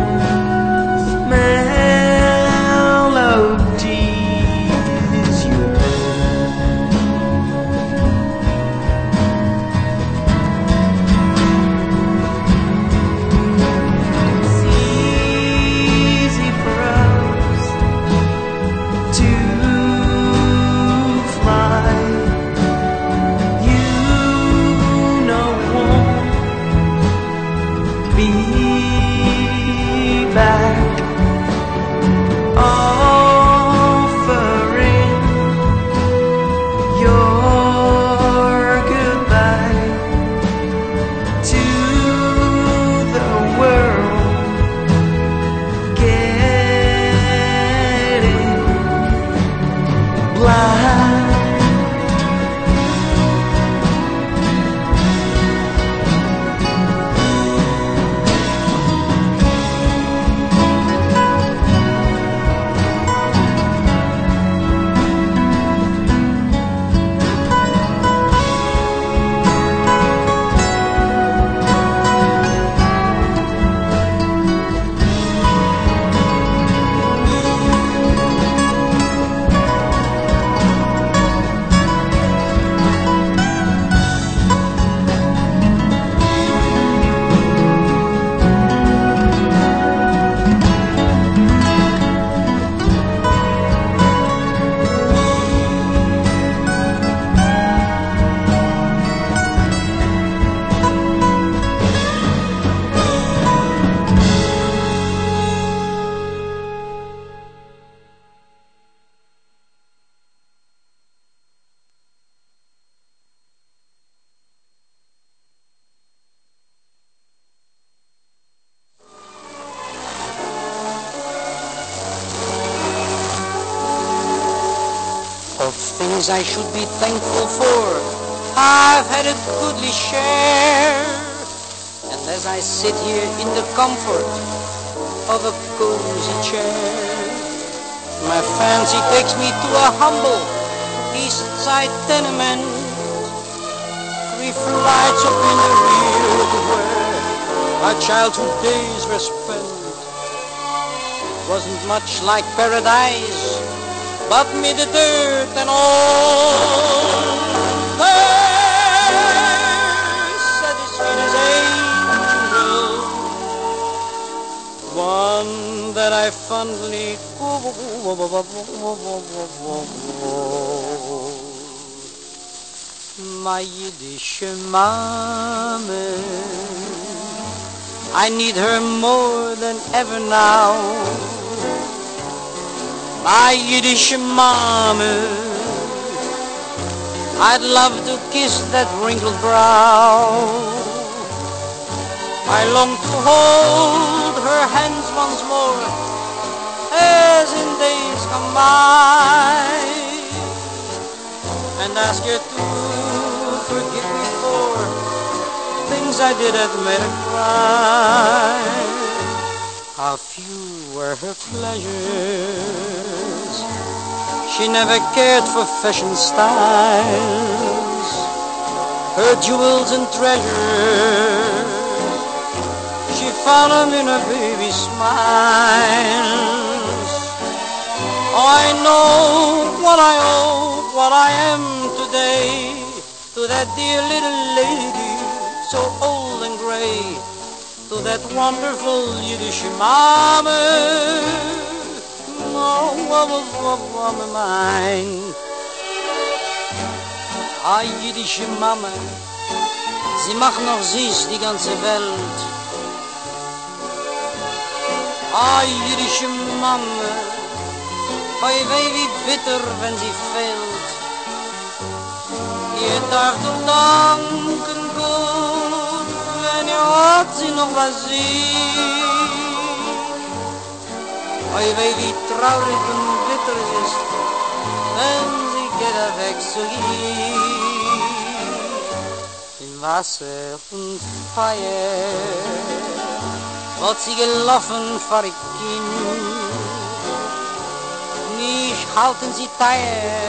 sit here in the comfort of a cozy chair, my fancy takes me to a humble east side tenement. Three flights up in the rear where our childhood days were spent. Wasn't much like paradise, but made the dirt and all. One that I fondly my Yiddish mama. I need her more than ever now my Yiddish mama. I'd love to kiss that wrinkled brow. I long to hold her hands once more, as in days come by, and ask her to forgive me for things I did that made her cry. How few were her pleasures. She never cared for fashion styles. Her jewels and treasures, her baby's smiles. Oh, I know what I owe, what I am today, to that dear little lady, so old and gray to that wonderful Yiddish mama. Oh, mama, mama mine. Ah, jiddische Mama, sie macht noch süß die ganze Welt. Ah, jiddische Mama, oi weh wie bitter, wenn sie fehlt. Ihr darf du danken gut, wenn ihr hat sie noch was sieht. Oi weh wie traurig und bitter es ist, wenn sie geht er weg zu ihr. In Wasser und Feuer wird sie gelaufen vor ihr Kind. Nicht halten sie teuer,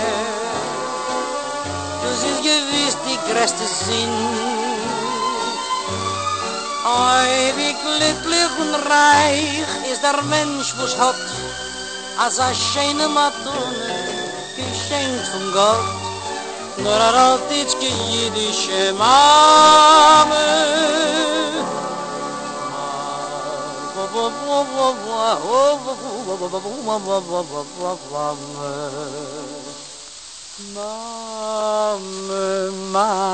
das ist gewiss die größte Sinn. Oi, wie glücklich und reich ist der Mensch, wo's hat, als a schöne Madonna, geschenkt von Gott. Nur a altitschke jüdische Mame. Mama, mama.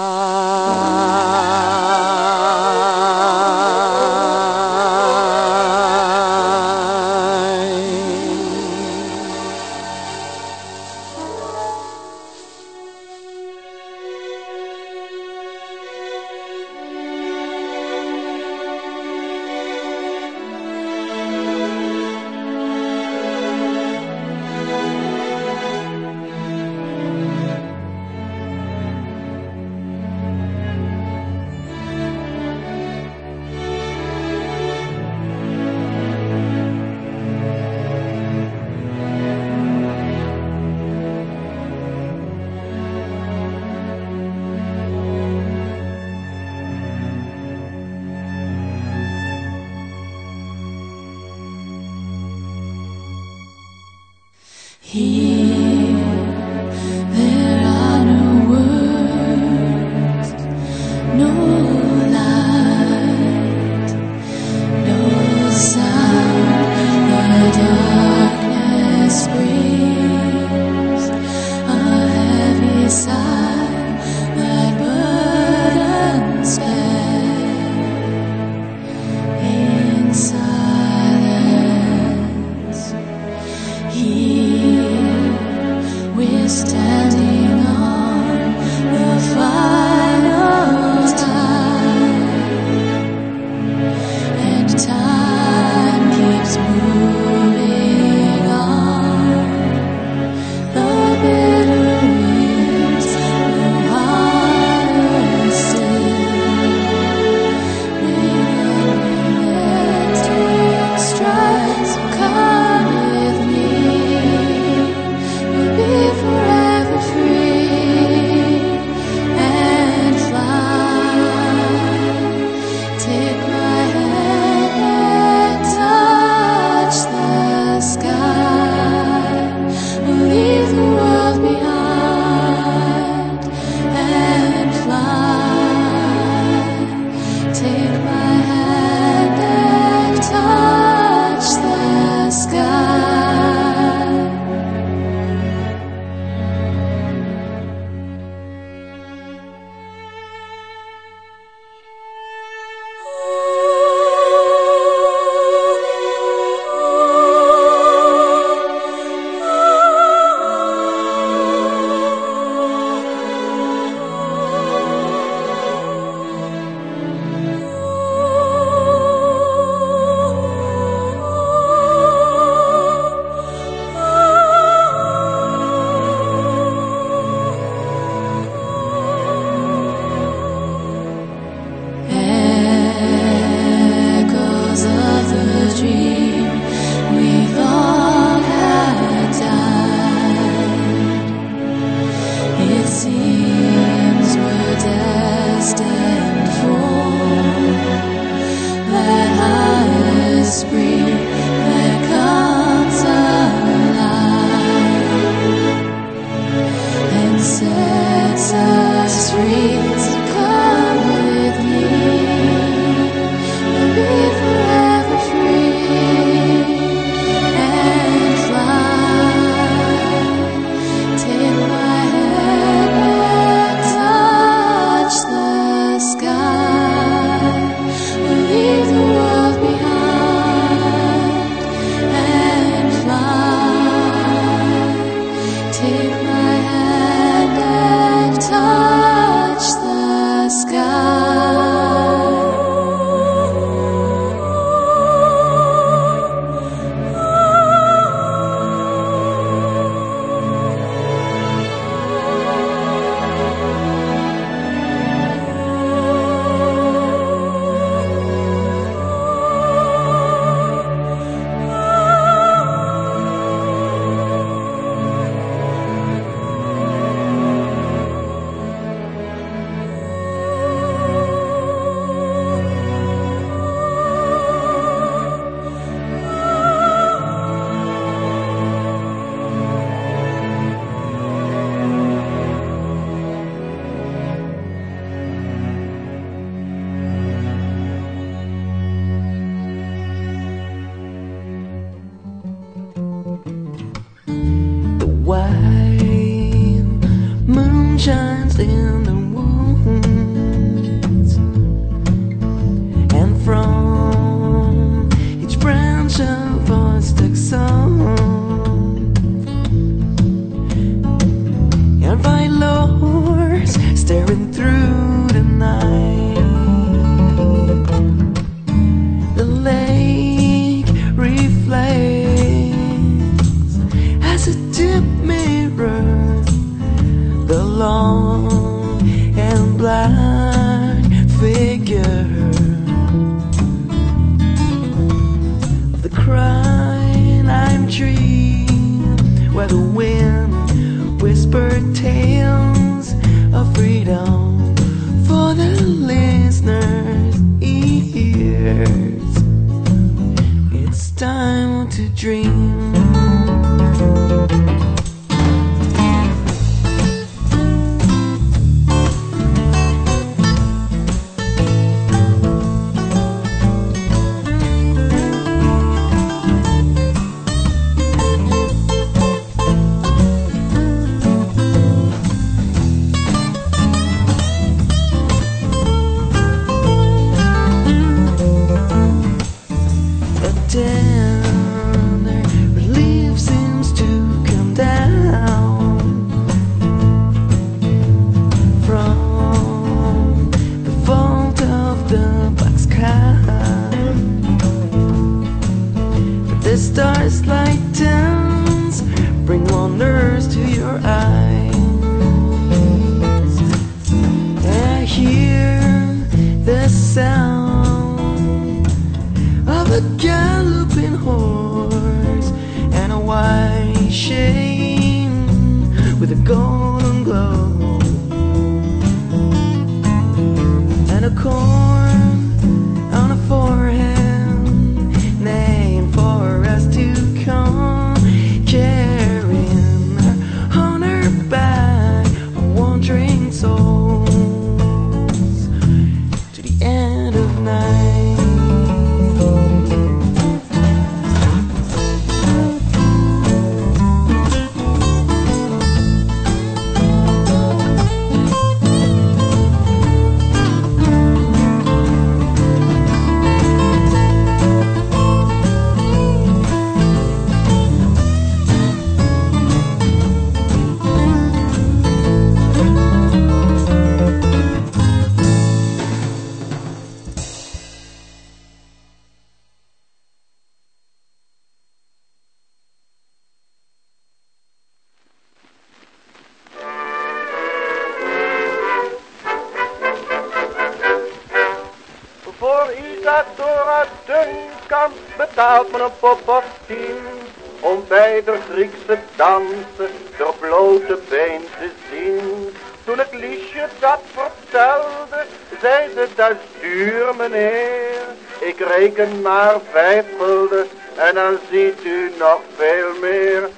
Betaalt men een pop of tien Om bij de Griekse dansen de blote been te zien. Toen het liesje dat vertelde, zei ze dat duur meneer Ik reken maar vijf gulden en dan ziet u nog veel meer.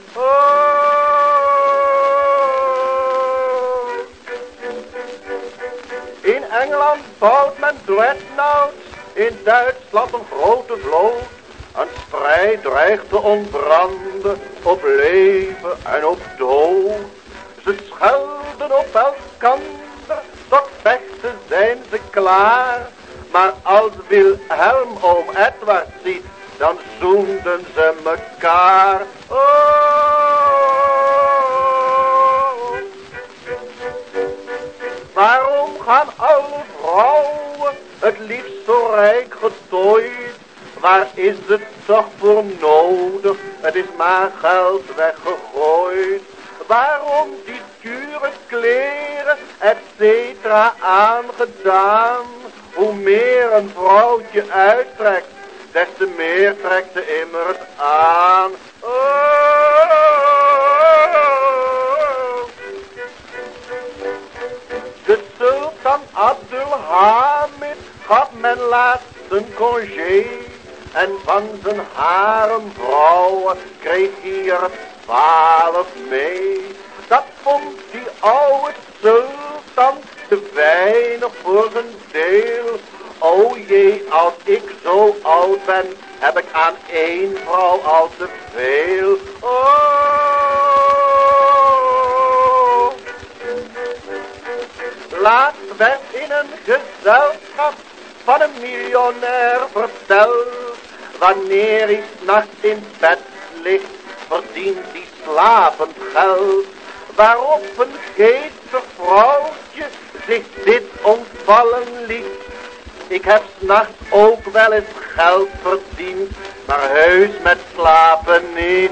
In Engeland bouwt men dreadnoughts, in Duitsland een grote vloot. Strijd dreigt te ontbranden op leven en op dood. Ze schelden op elkander, tot vechten zijn ze klaar. Maar als Wilhelm oom Edward ziet, dan zoenden ze mekaar. Oh, Waarom gaan alle vrouwen het liefst zo rijk getooid? Waar is het toch voor nodig? Het is maar geld weggegooid. Waarom die dure kleren, et cetera, aangedaan? Hoe meer een vrouwtje uittrekt, des te meer trekt ze immer het aan. Oh, de sultan Abdulhamid gaf men laatst een congé. En van zijn haremvrouwen kreeg hij er twaalf mee. Dat vond die oude sultan te weinig voor zijn deel. O jee, als ik zo oud ben, heb ik aan één vrouw al te veel. Oh. Laatst werd in een gezelschap van een miljonair verteld. Wanneer hij s'nachts in bed ligt, verdient hij slapend geld. Waarop een geestig vrouwtje zich dit ontvallen liet. Ik heb s'nachts ook wel eens geld verdiend, maar heus met slapen niet.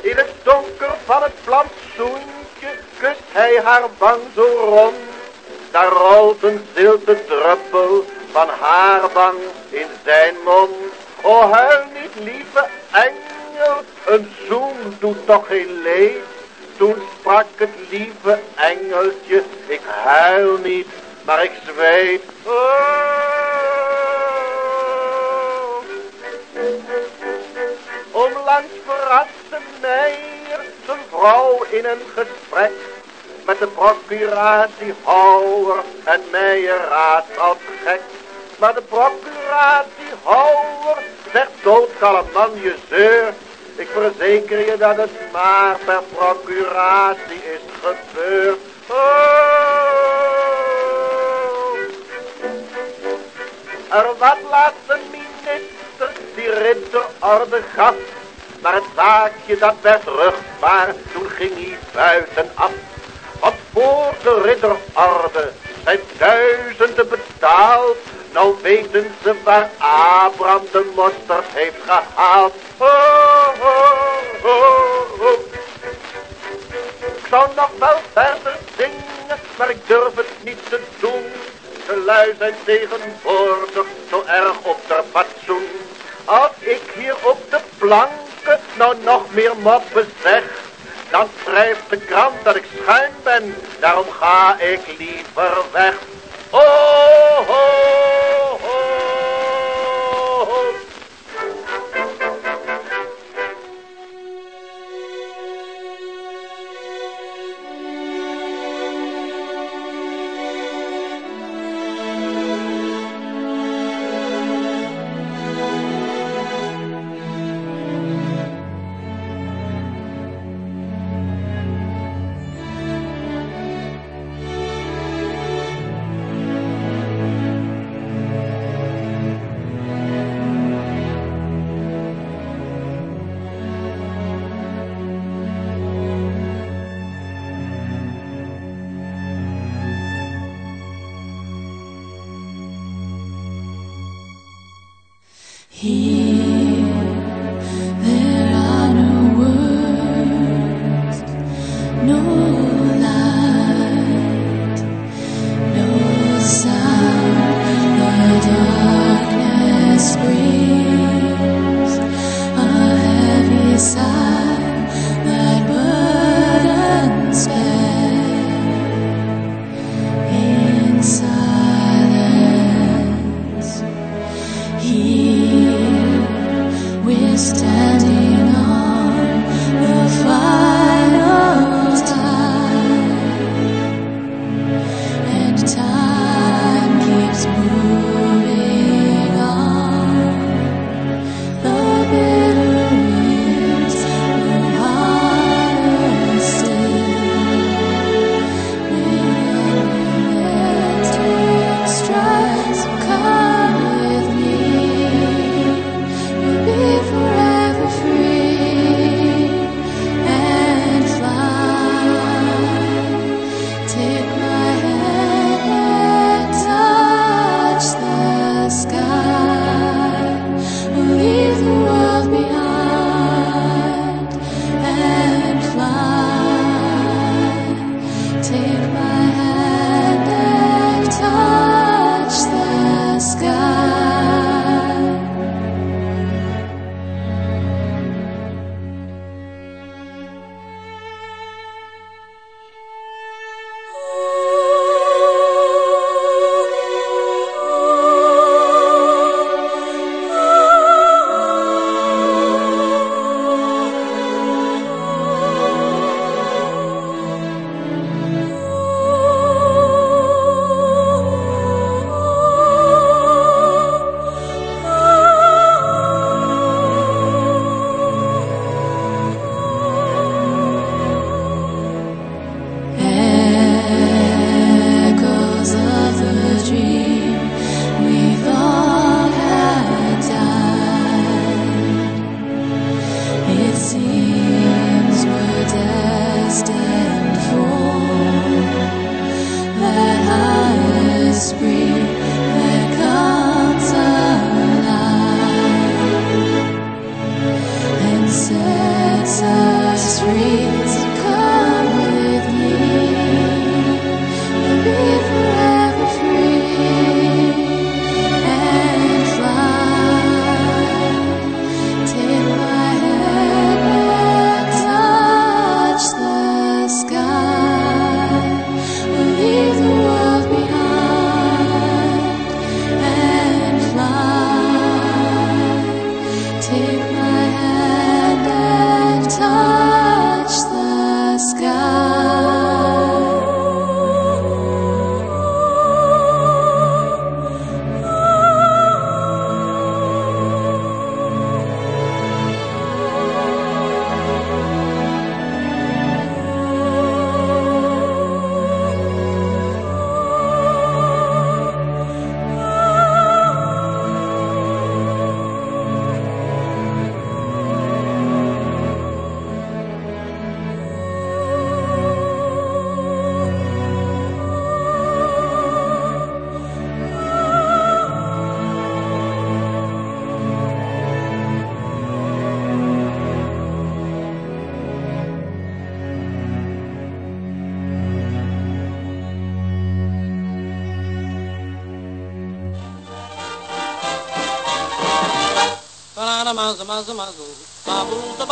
In het donker van het plantsoentje kust hij haar wang zo rond. Daar rolt een zilte druppel van haar wang in zijn mond. O huil niet lieve engel, een zoen doet toch geen leed. Toen sprak het lieve engeltje, ik huil niet, maar ik zweet. Oh. Onlangs verraste Meijer zijn vrouw in een gesprek met de procuratiehouder en Meijer raadt als gek. Maar de procuratiehouder zegt doodkalm man je zeur. Ik verzeker je dat het maar per procuratie is gebeurd. Oh. Er wat laat de minister die ridderorde gaf. Maar het zaakje dat werd rugbaar, toen ging hij buitenaf. Want voor de ridderorde zijn duizenden betaald. Nou weten ze waar Abraham de mosterd heeft gehaald. Oh. Ik zou nog wel verder zingen, maar ik durf het niet te doen. De lui zijn tegenwoordig zo erg op de fatsoen. Als ik hier op de planken nou nog meer moppen zeg, dan schrijft de krant dat ik schuin ben. Daarom ga ik liever weg.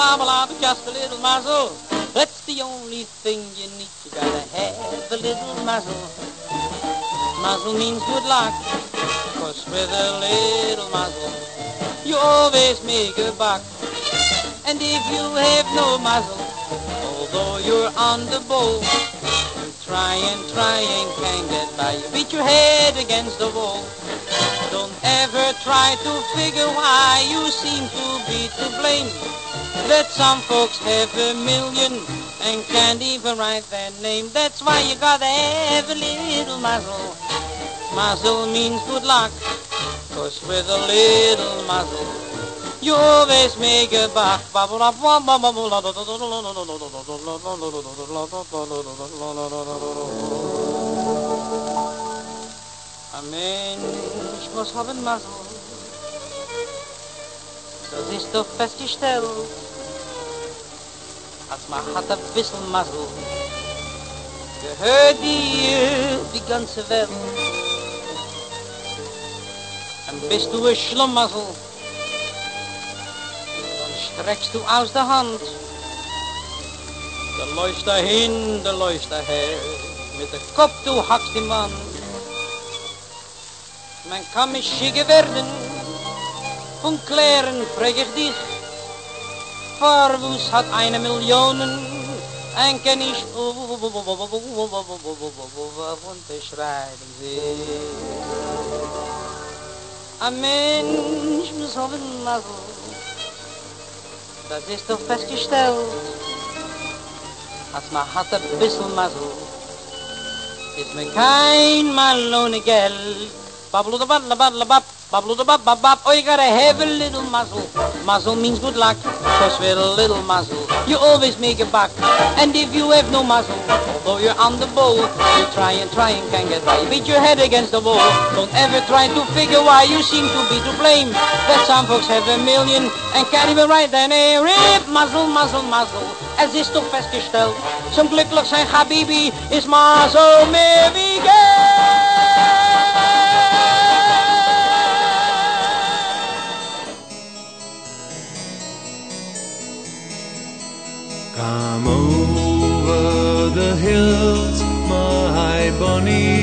Just a little muzzle. That's the only thing you need. You gotta have a little muzzle. Muzzle means good luck. Cause with a little muzzle, you always make a buck. And if you have no muzzle, although you're on the bowl, you try and try and can't get by. You beat your head against the wall. Don't ever try to figure why you seem to be to blame. That some folks have a million and can't even write their name. That's why you gotta have a little muzzle. Muzzle means good luck. Cause with a little muzzle, you always make a buck. Ein Mensch muss haben Muzzle. Das ist doch festgestellt. Als man hat ein bisschen Muzzle, gehört dir die ganze Welt. Und bist du ein Schlummuzzle, dann streckst du aus der Hand. Der läuft dahin, der läuft daher, mit der Kopf du hackst im Wand. Man kann mich schicken werden, von klären frag ich dich. Farvus hat eine Million, ein kann ich unterschreiben sie. Ein Mensch muss haben Muzzle, das ist doch festgestellt. Als man hat ein bisschen Muzzle, ist man kein Mann ohne Geld. Babble the bubble bubble bub, babble the bub bub bub. Oh, you gotta have a little muzzle. Muzzle means good luck, cause with a little muzzle, you always make a buck. And if you have no muzzle, although you're on the bowl, you try and try and can't get by. Beat your head against the wall. Don't ever try to figure why you seem to be to blame. That some folks have a million and can't even write their name. Rip, muzzle, muzzle, muzzle. Es ist doch festgestellt, zum glücklich sein Habibi ist Muzzle mehr wie Come over the hills, my bonny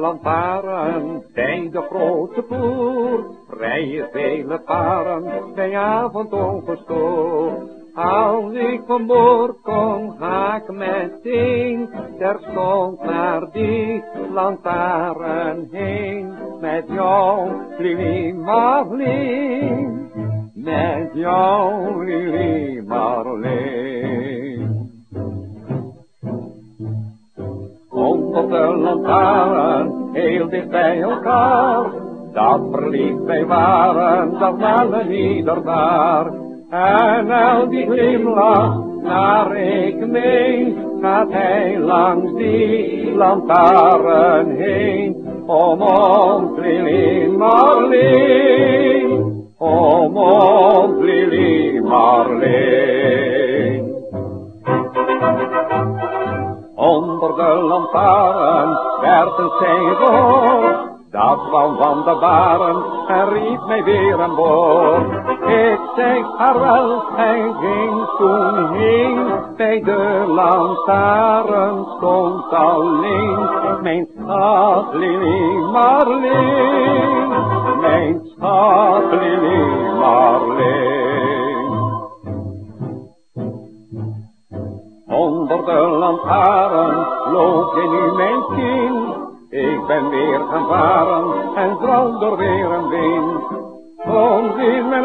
lantaarn bij de grote poer rijden vele paren bij avond ongestoord. Als ik boord kom, ga ik meteen terstond naar die lantaarn heen. Met jou, Lili Marleen, met jou, Lili Marleen. Onder de lantaarn, heel dicht bij elkaar, dat verliefd wij waren, dat waren ieder. En al die glimlach, naar ik meen, gaat hij langs die lantaarn heen. Om ons Lili Marleen, om ons Lili Marleen. De lantaarn werden zij gehoord. Dat kwam van de baren en riep mij weer aan boord. Ik zei vaarwel en ging toen heen. Bij de lantaarn stond alleen mijn schat Lili Marleen. Mijn schat Lili Marleen. Onder de lantaarn je nu mijn kind. Ik ben weer gaan varen en droom er weer een wind. Soms is mijn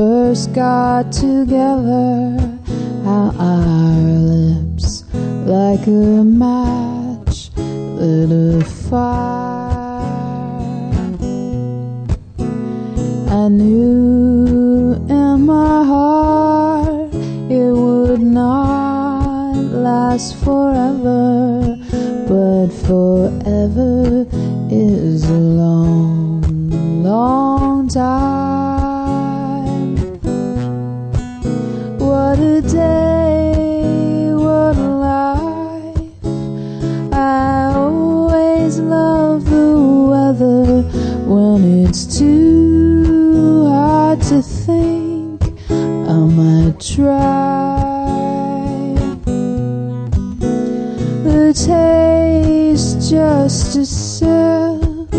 first got together. How our lips, like a match, lit a fire. I knew in my heart it would not last forever, but forever is a long, long time. Try. The taste just a sip.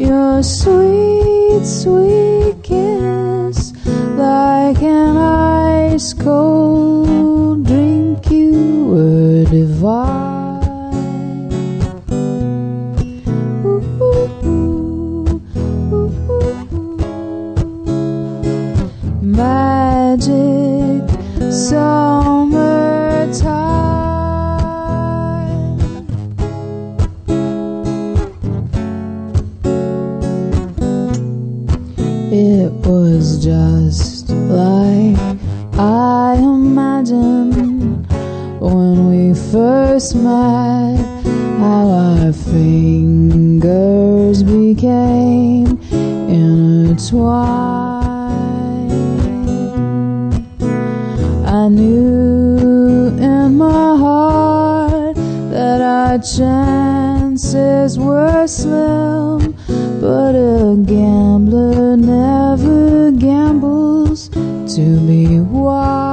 Your sweet, sweet met. How our fingers became intertwined. I knew in my heart that our chances were slim, but a gambler never gambles to be wise.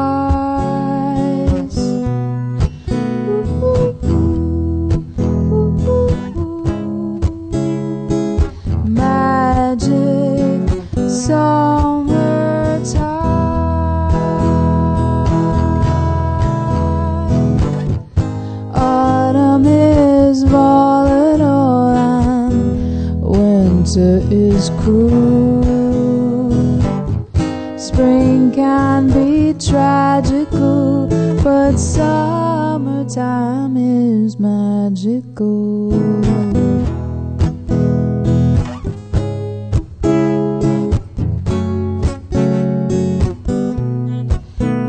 Summertime is magical.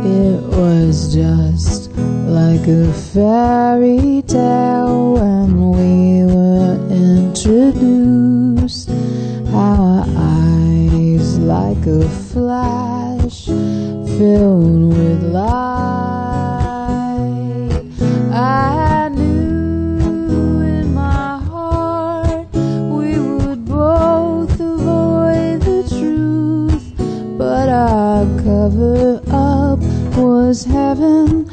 It was just like a fairy tale when we were introduced. Our eyes, like a flash, filled with light. Heaven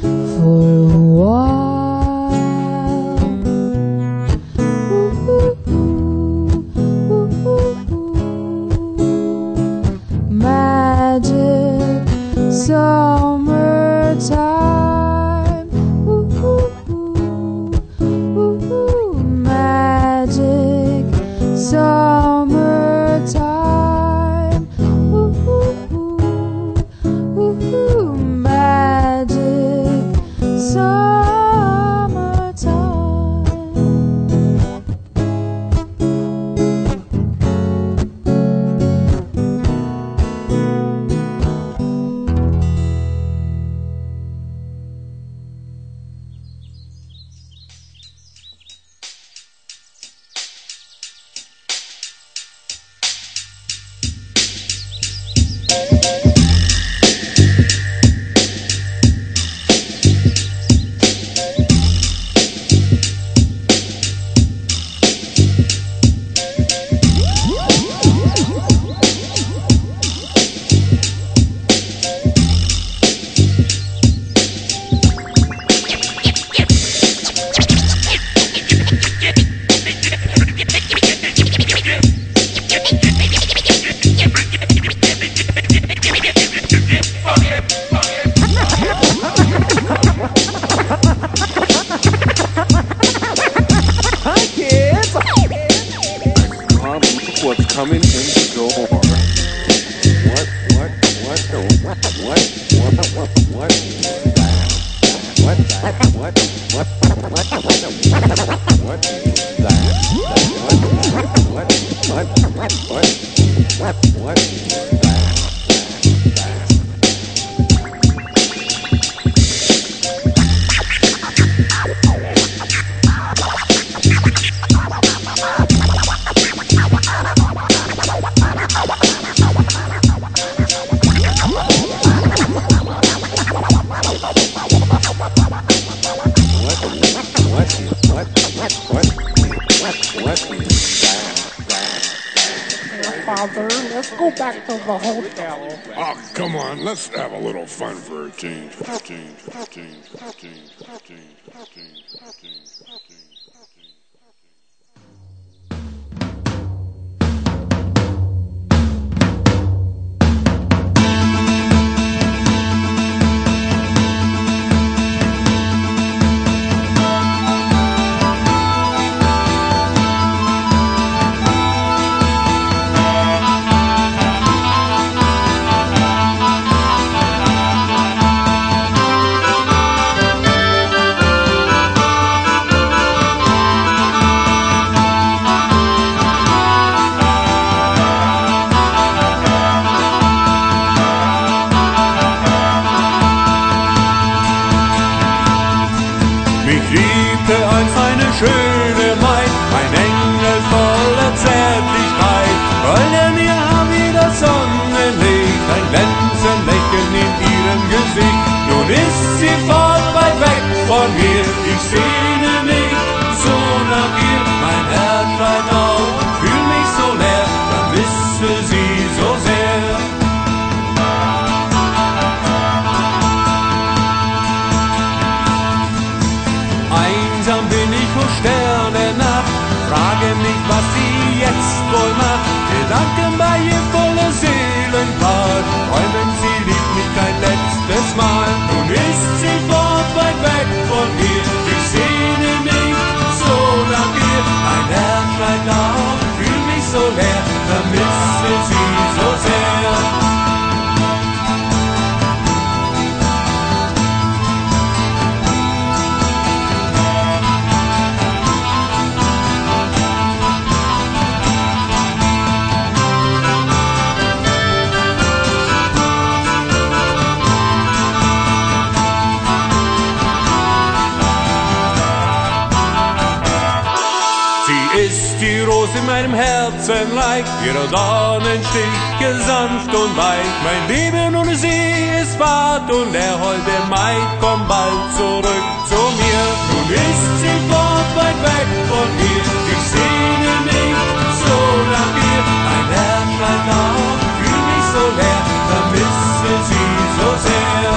Leicht, ihre Sonnenstiche sanft und weich. Mein Leben ohne sie ist fad und der holde Maid kommt bald zurück zu mir. Nun ist sie fort weit weg von mir, ich sehne mich so nach ihr. Mein Herz schreit auf, fühl mich so leer, vermisse sie so sehr.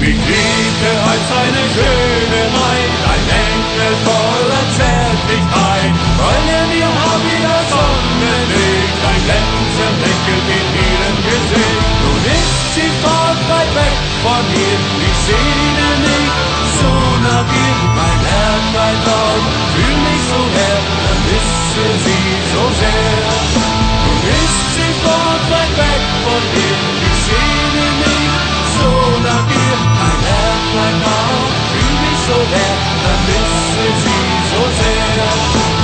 Mich liebte Glänzen lächelt in ihrem Gesicht. Nun ist sie fort weit weg von mir, ich sehne mich so nach ihr, mein Herz schreit laut, fühl mich so leer, vermisse sie so sehr. Nun ist sie fort weit weg von mir, ich sehne mich so nach ihr, mein Herz schreit laut, fühl mich so leer, vermisse sie so sehr.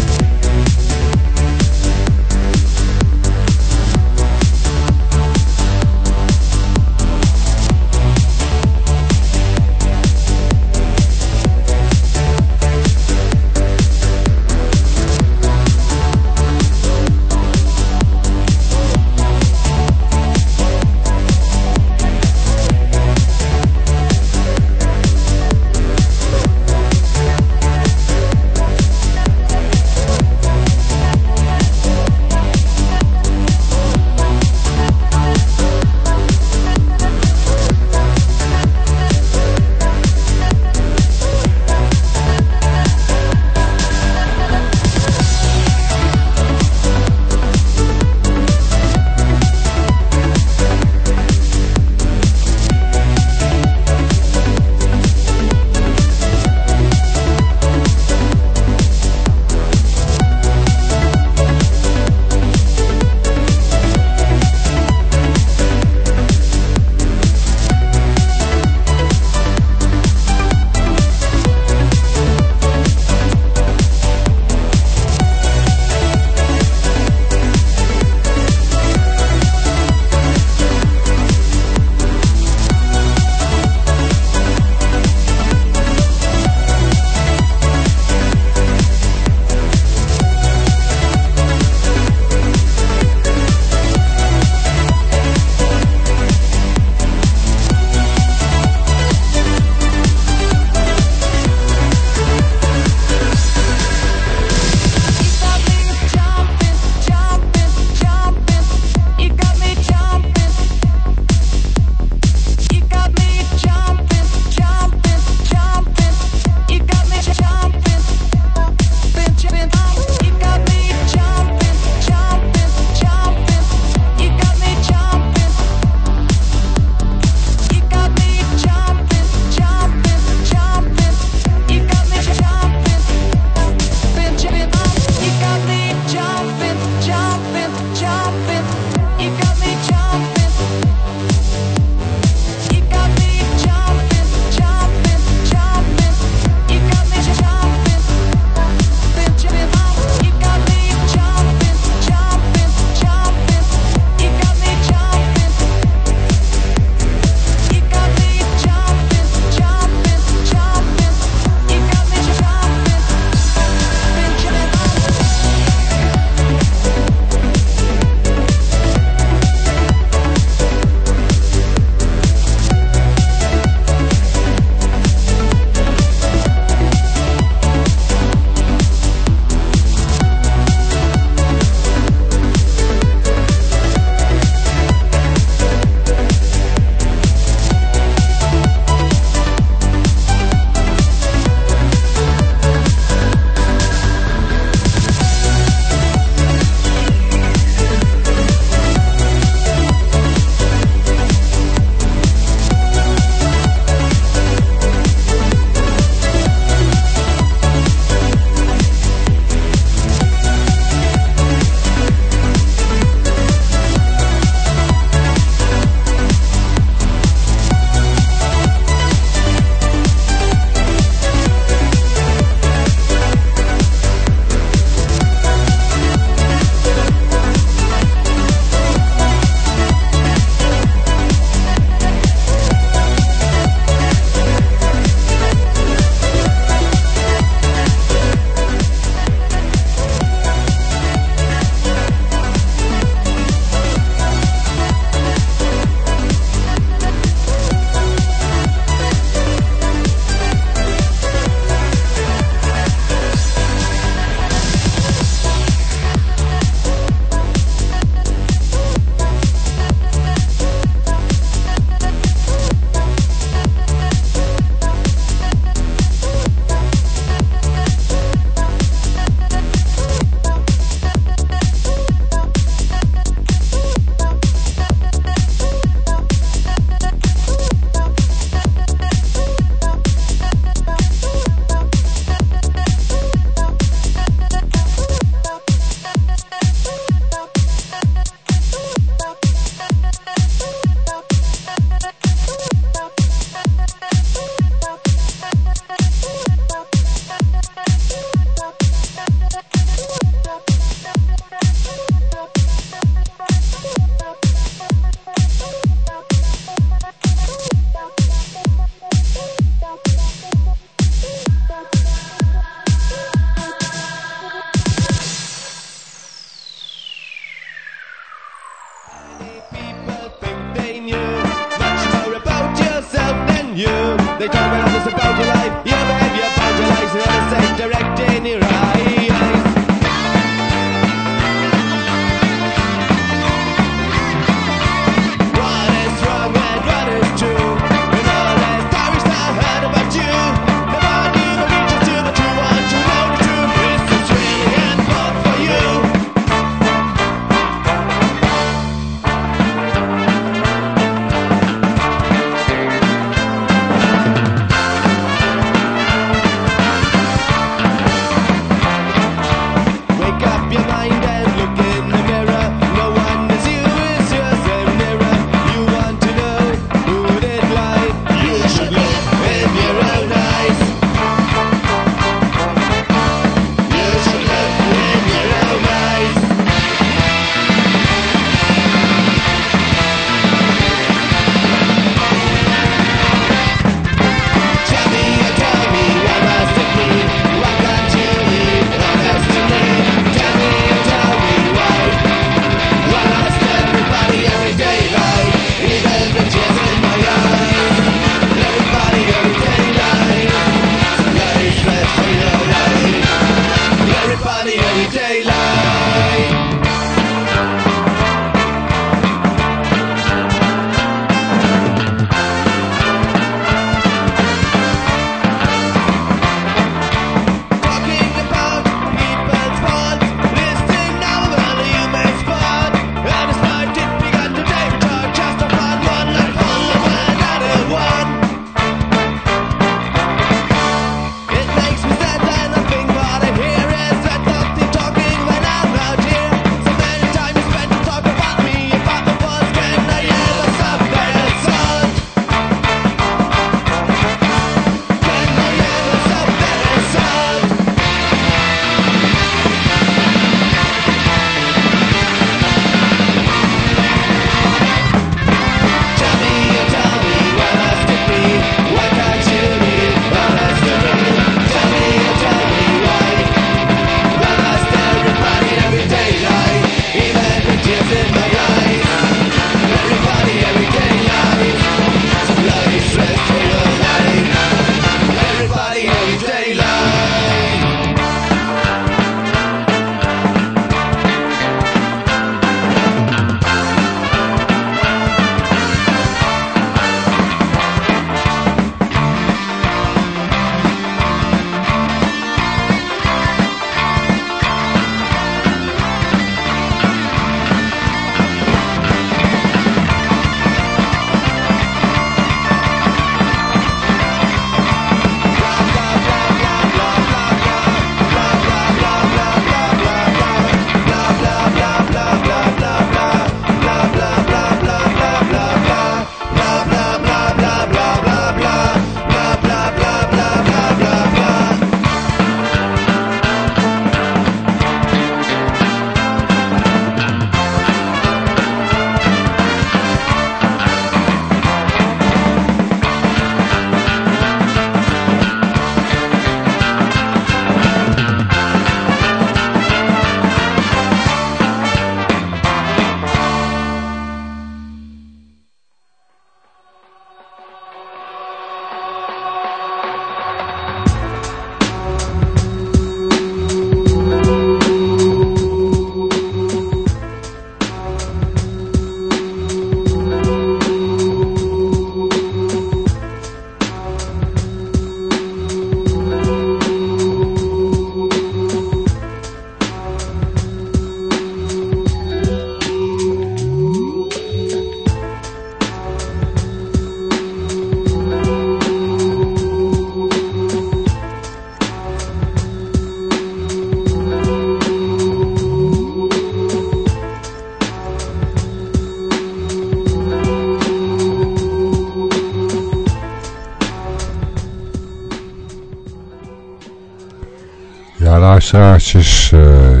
Eh,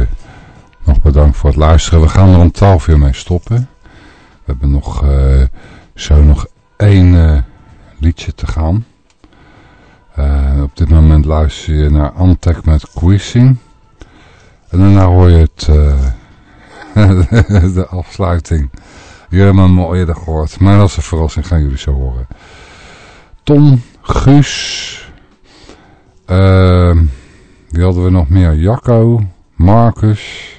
nog bedankt voor het luisteren. We gaan er om taal uur mee stoppen. We hebben nog, eh, zo nog één eh, liedje te gaan. op dit moment luister je naar Antek met Quissing. En daarna hoor je het, de afsluiting. Jullie hebben hem al eerder gehoord, maar dat is een verrassing, gaan jullie zo horen. Ton Guus hadden we nog meer? Jacco, Marcus.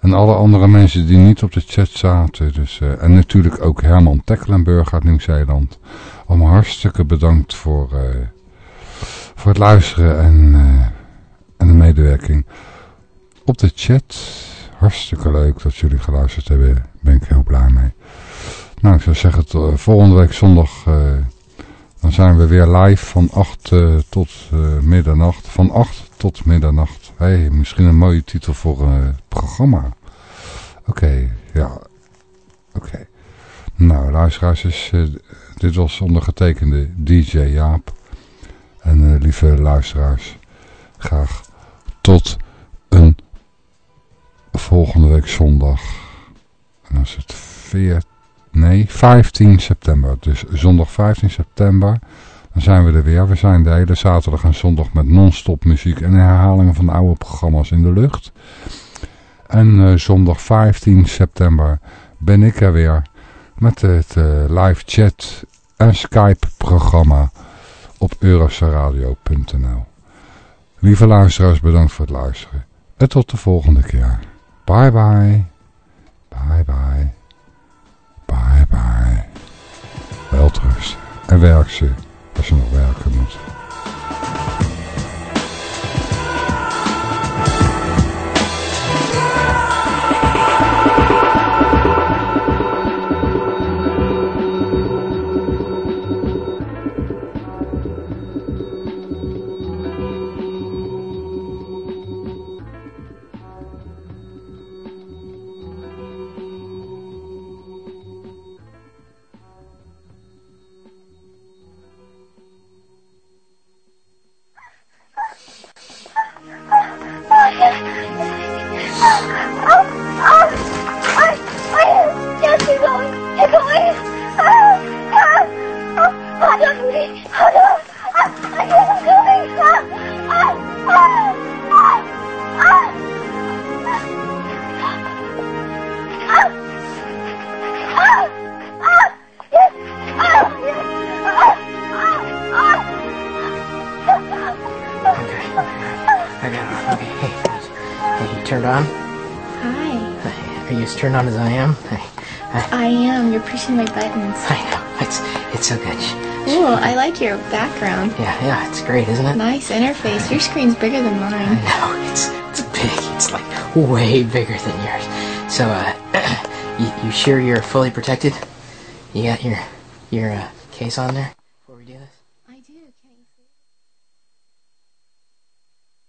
En alle andere mensen die niet op de chat zaten. Dus, eh, en natuurlijk ook Herman Tecklenburg uit Nieuw-Zeeland. Allemaal hartstikke bedankt voor, eh, voor het luisteren en, eh, en de medewerking. Op de chat. Hartstikke leuk dat jullie geluisterd hebben. Daar ben ik heel blij mee. Nou, ik zou zeggen, tot, volgende week zondag dan zijn we weer live van 8 eh, tot middernacht. Van 8 tot middernacht. hey, misschien een mooie titel voor eh, het programma. Oké, ja. Oké. Nou, luisteraars, eh, dit was ondergetekende DJ Jaap. En eh, lieve luisteraars, graag tot een volgende week zondag. En dan is het 14, nee, 15 september. Dus zondag 15 september. Dan zijn we er weer. We zijn de hele zaterdag en zondag met non-stop muziek en herhalingen van oude programma's in de lucht. En eh, zondag 15 september ben ik er weer met het eh, live chat en Skype programma op eurosaradio.nl. Lieve luisteraars, bedankt voor het luisteren. En tot de volgende keer. Bye bye. Bye bye. Bye bye. Welterust. En werk ze als je turned on as I am? Hey, I am. You're pushing my buttons. I know. It's it's so good. Ooh, I like your background. Yeah, yeah, it's great, isn't it? Nice interface. Your screen's bigger than mine. No, it's it's big. It's like way bigger than yours. So, uh, you, you sure you're fully protected? You got your your uh, case on there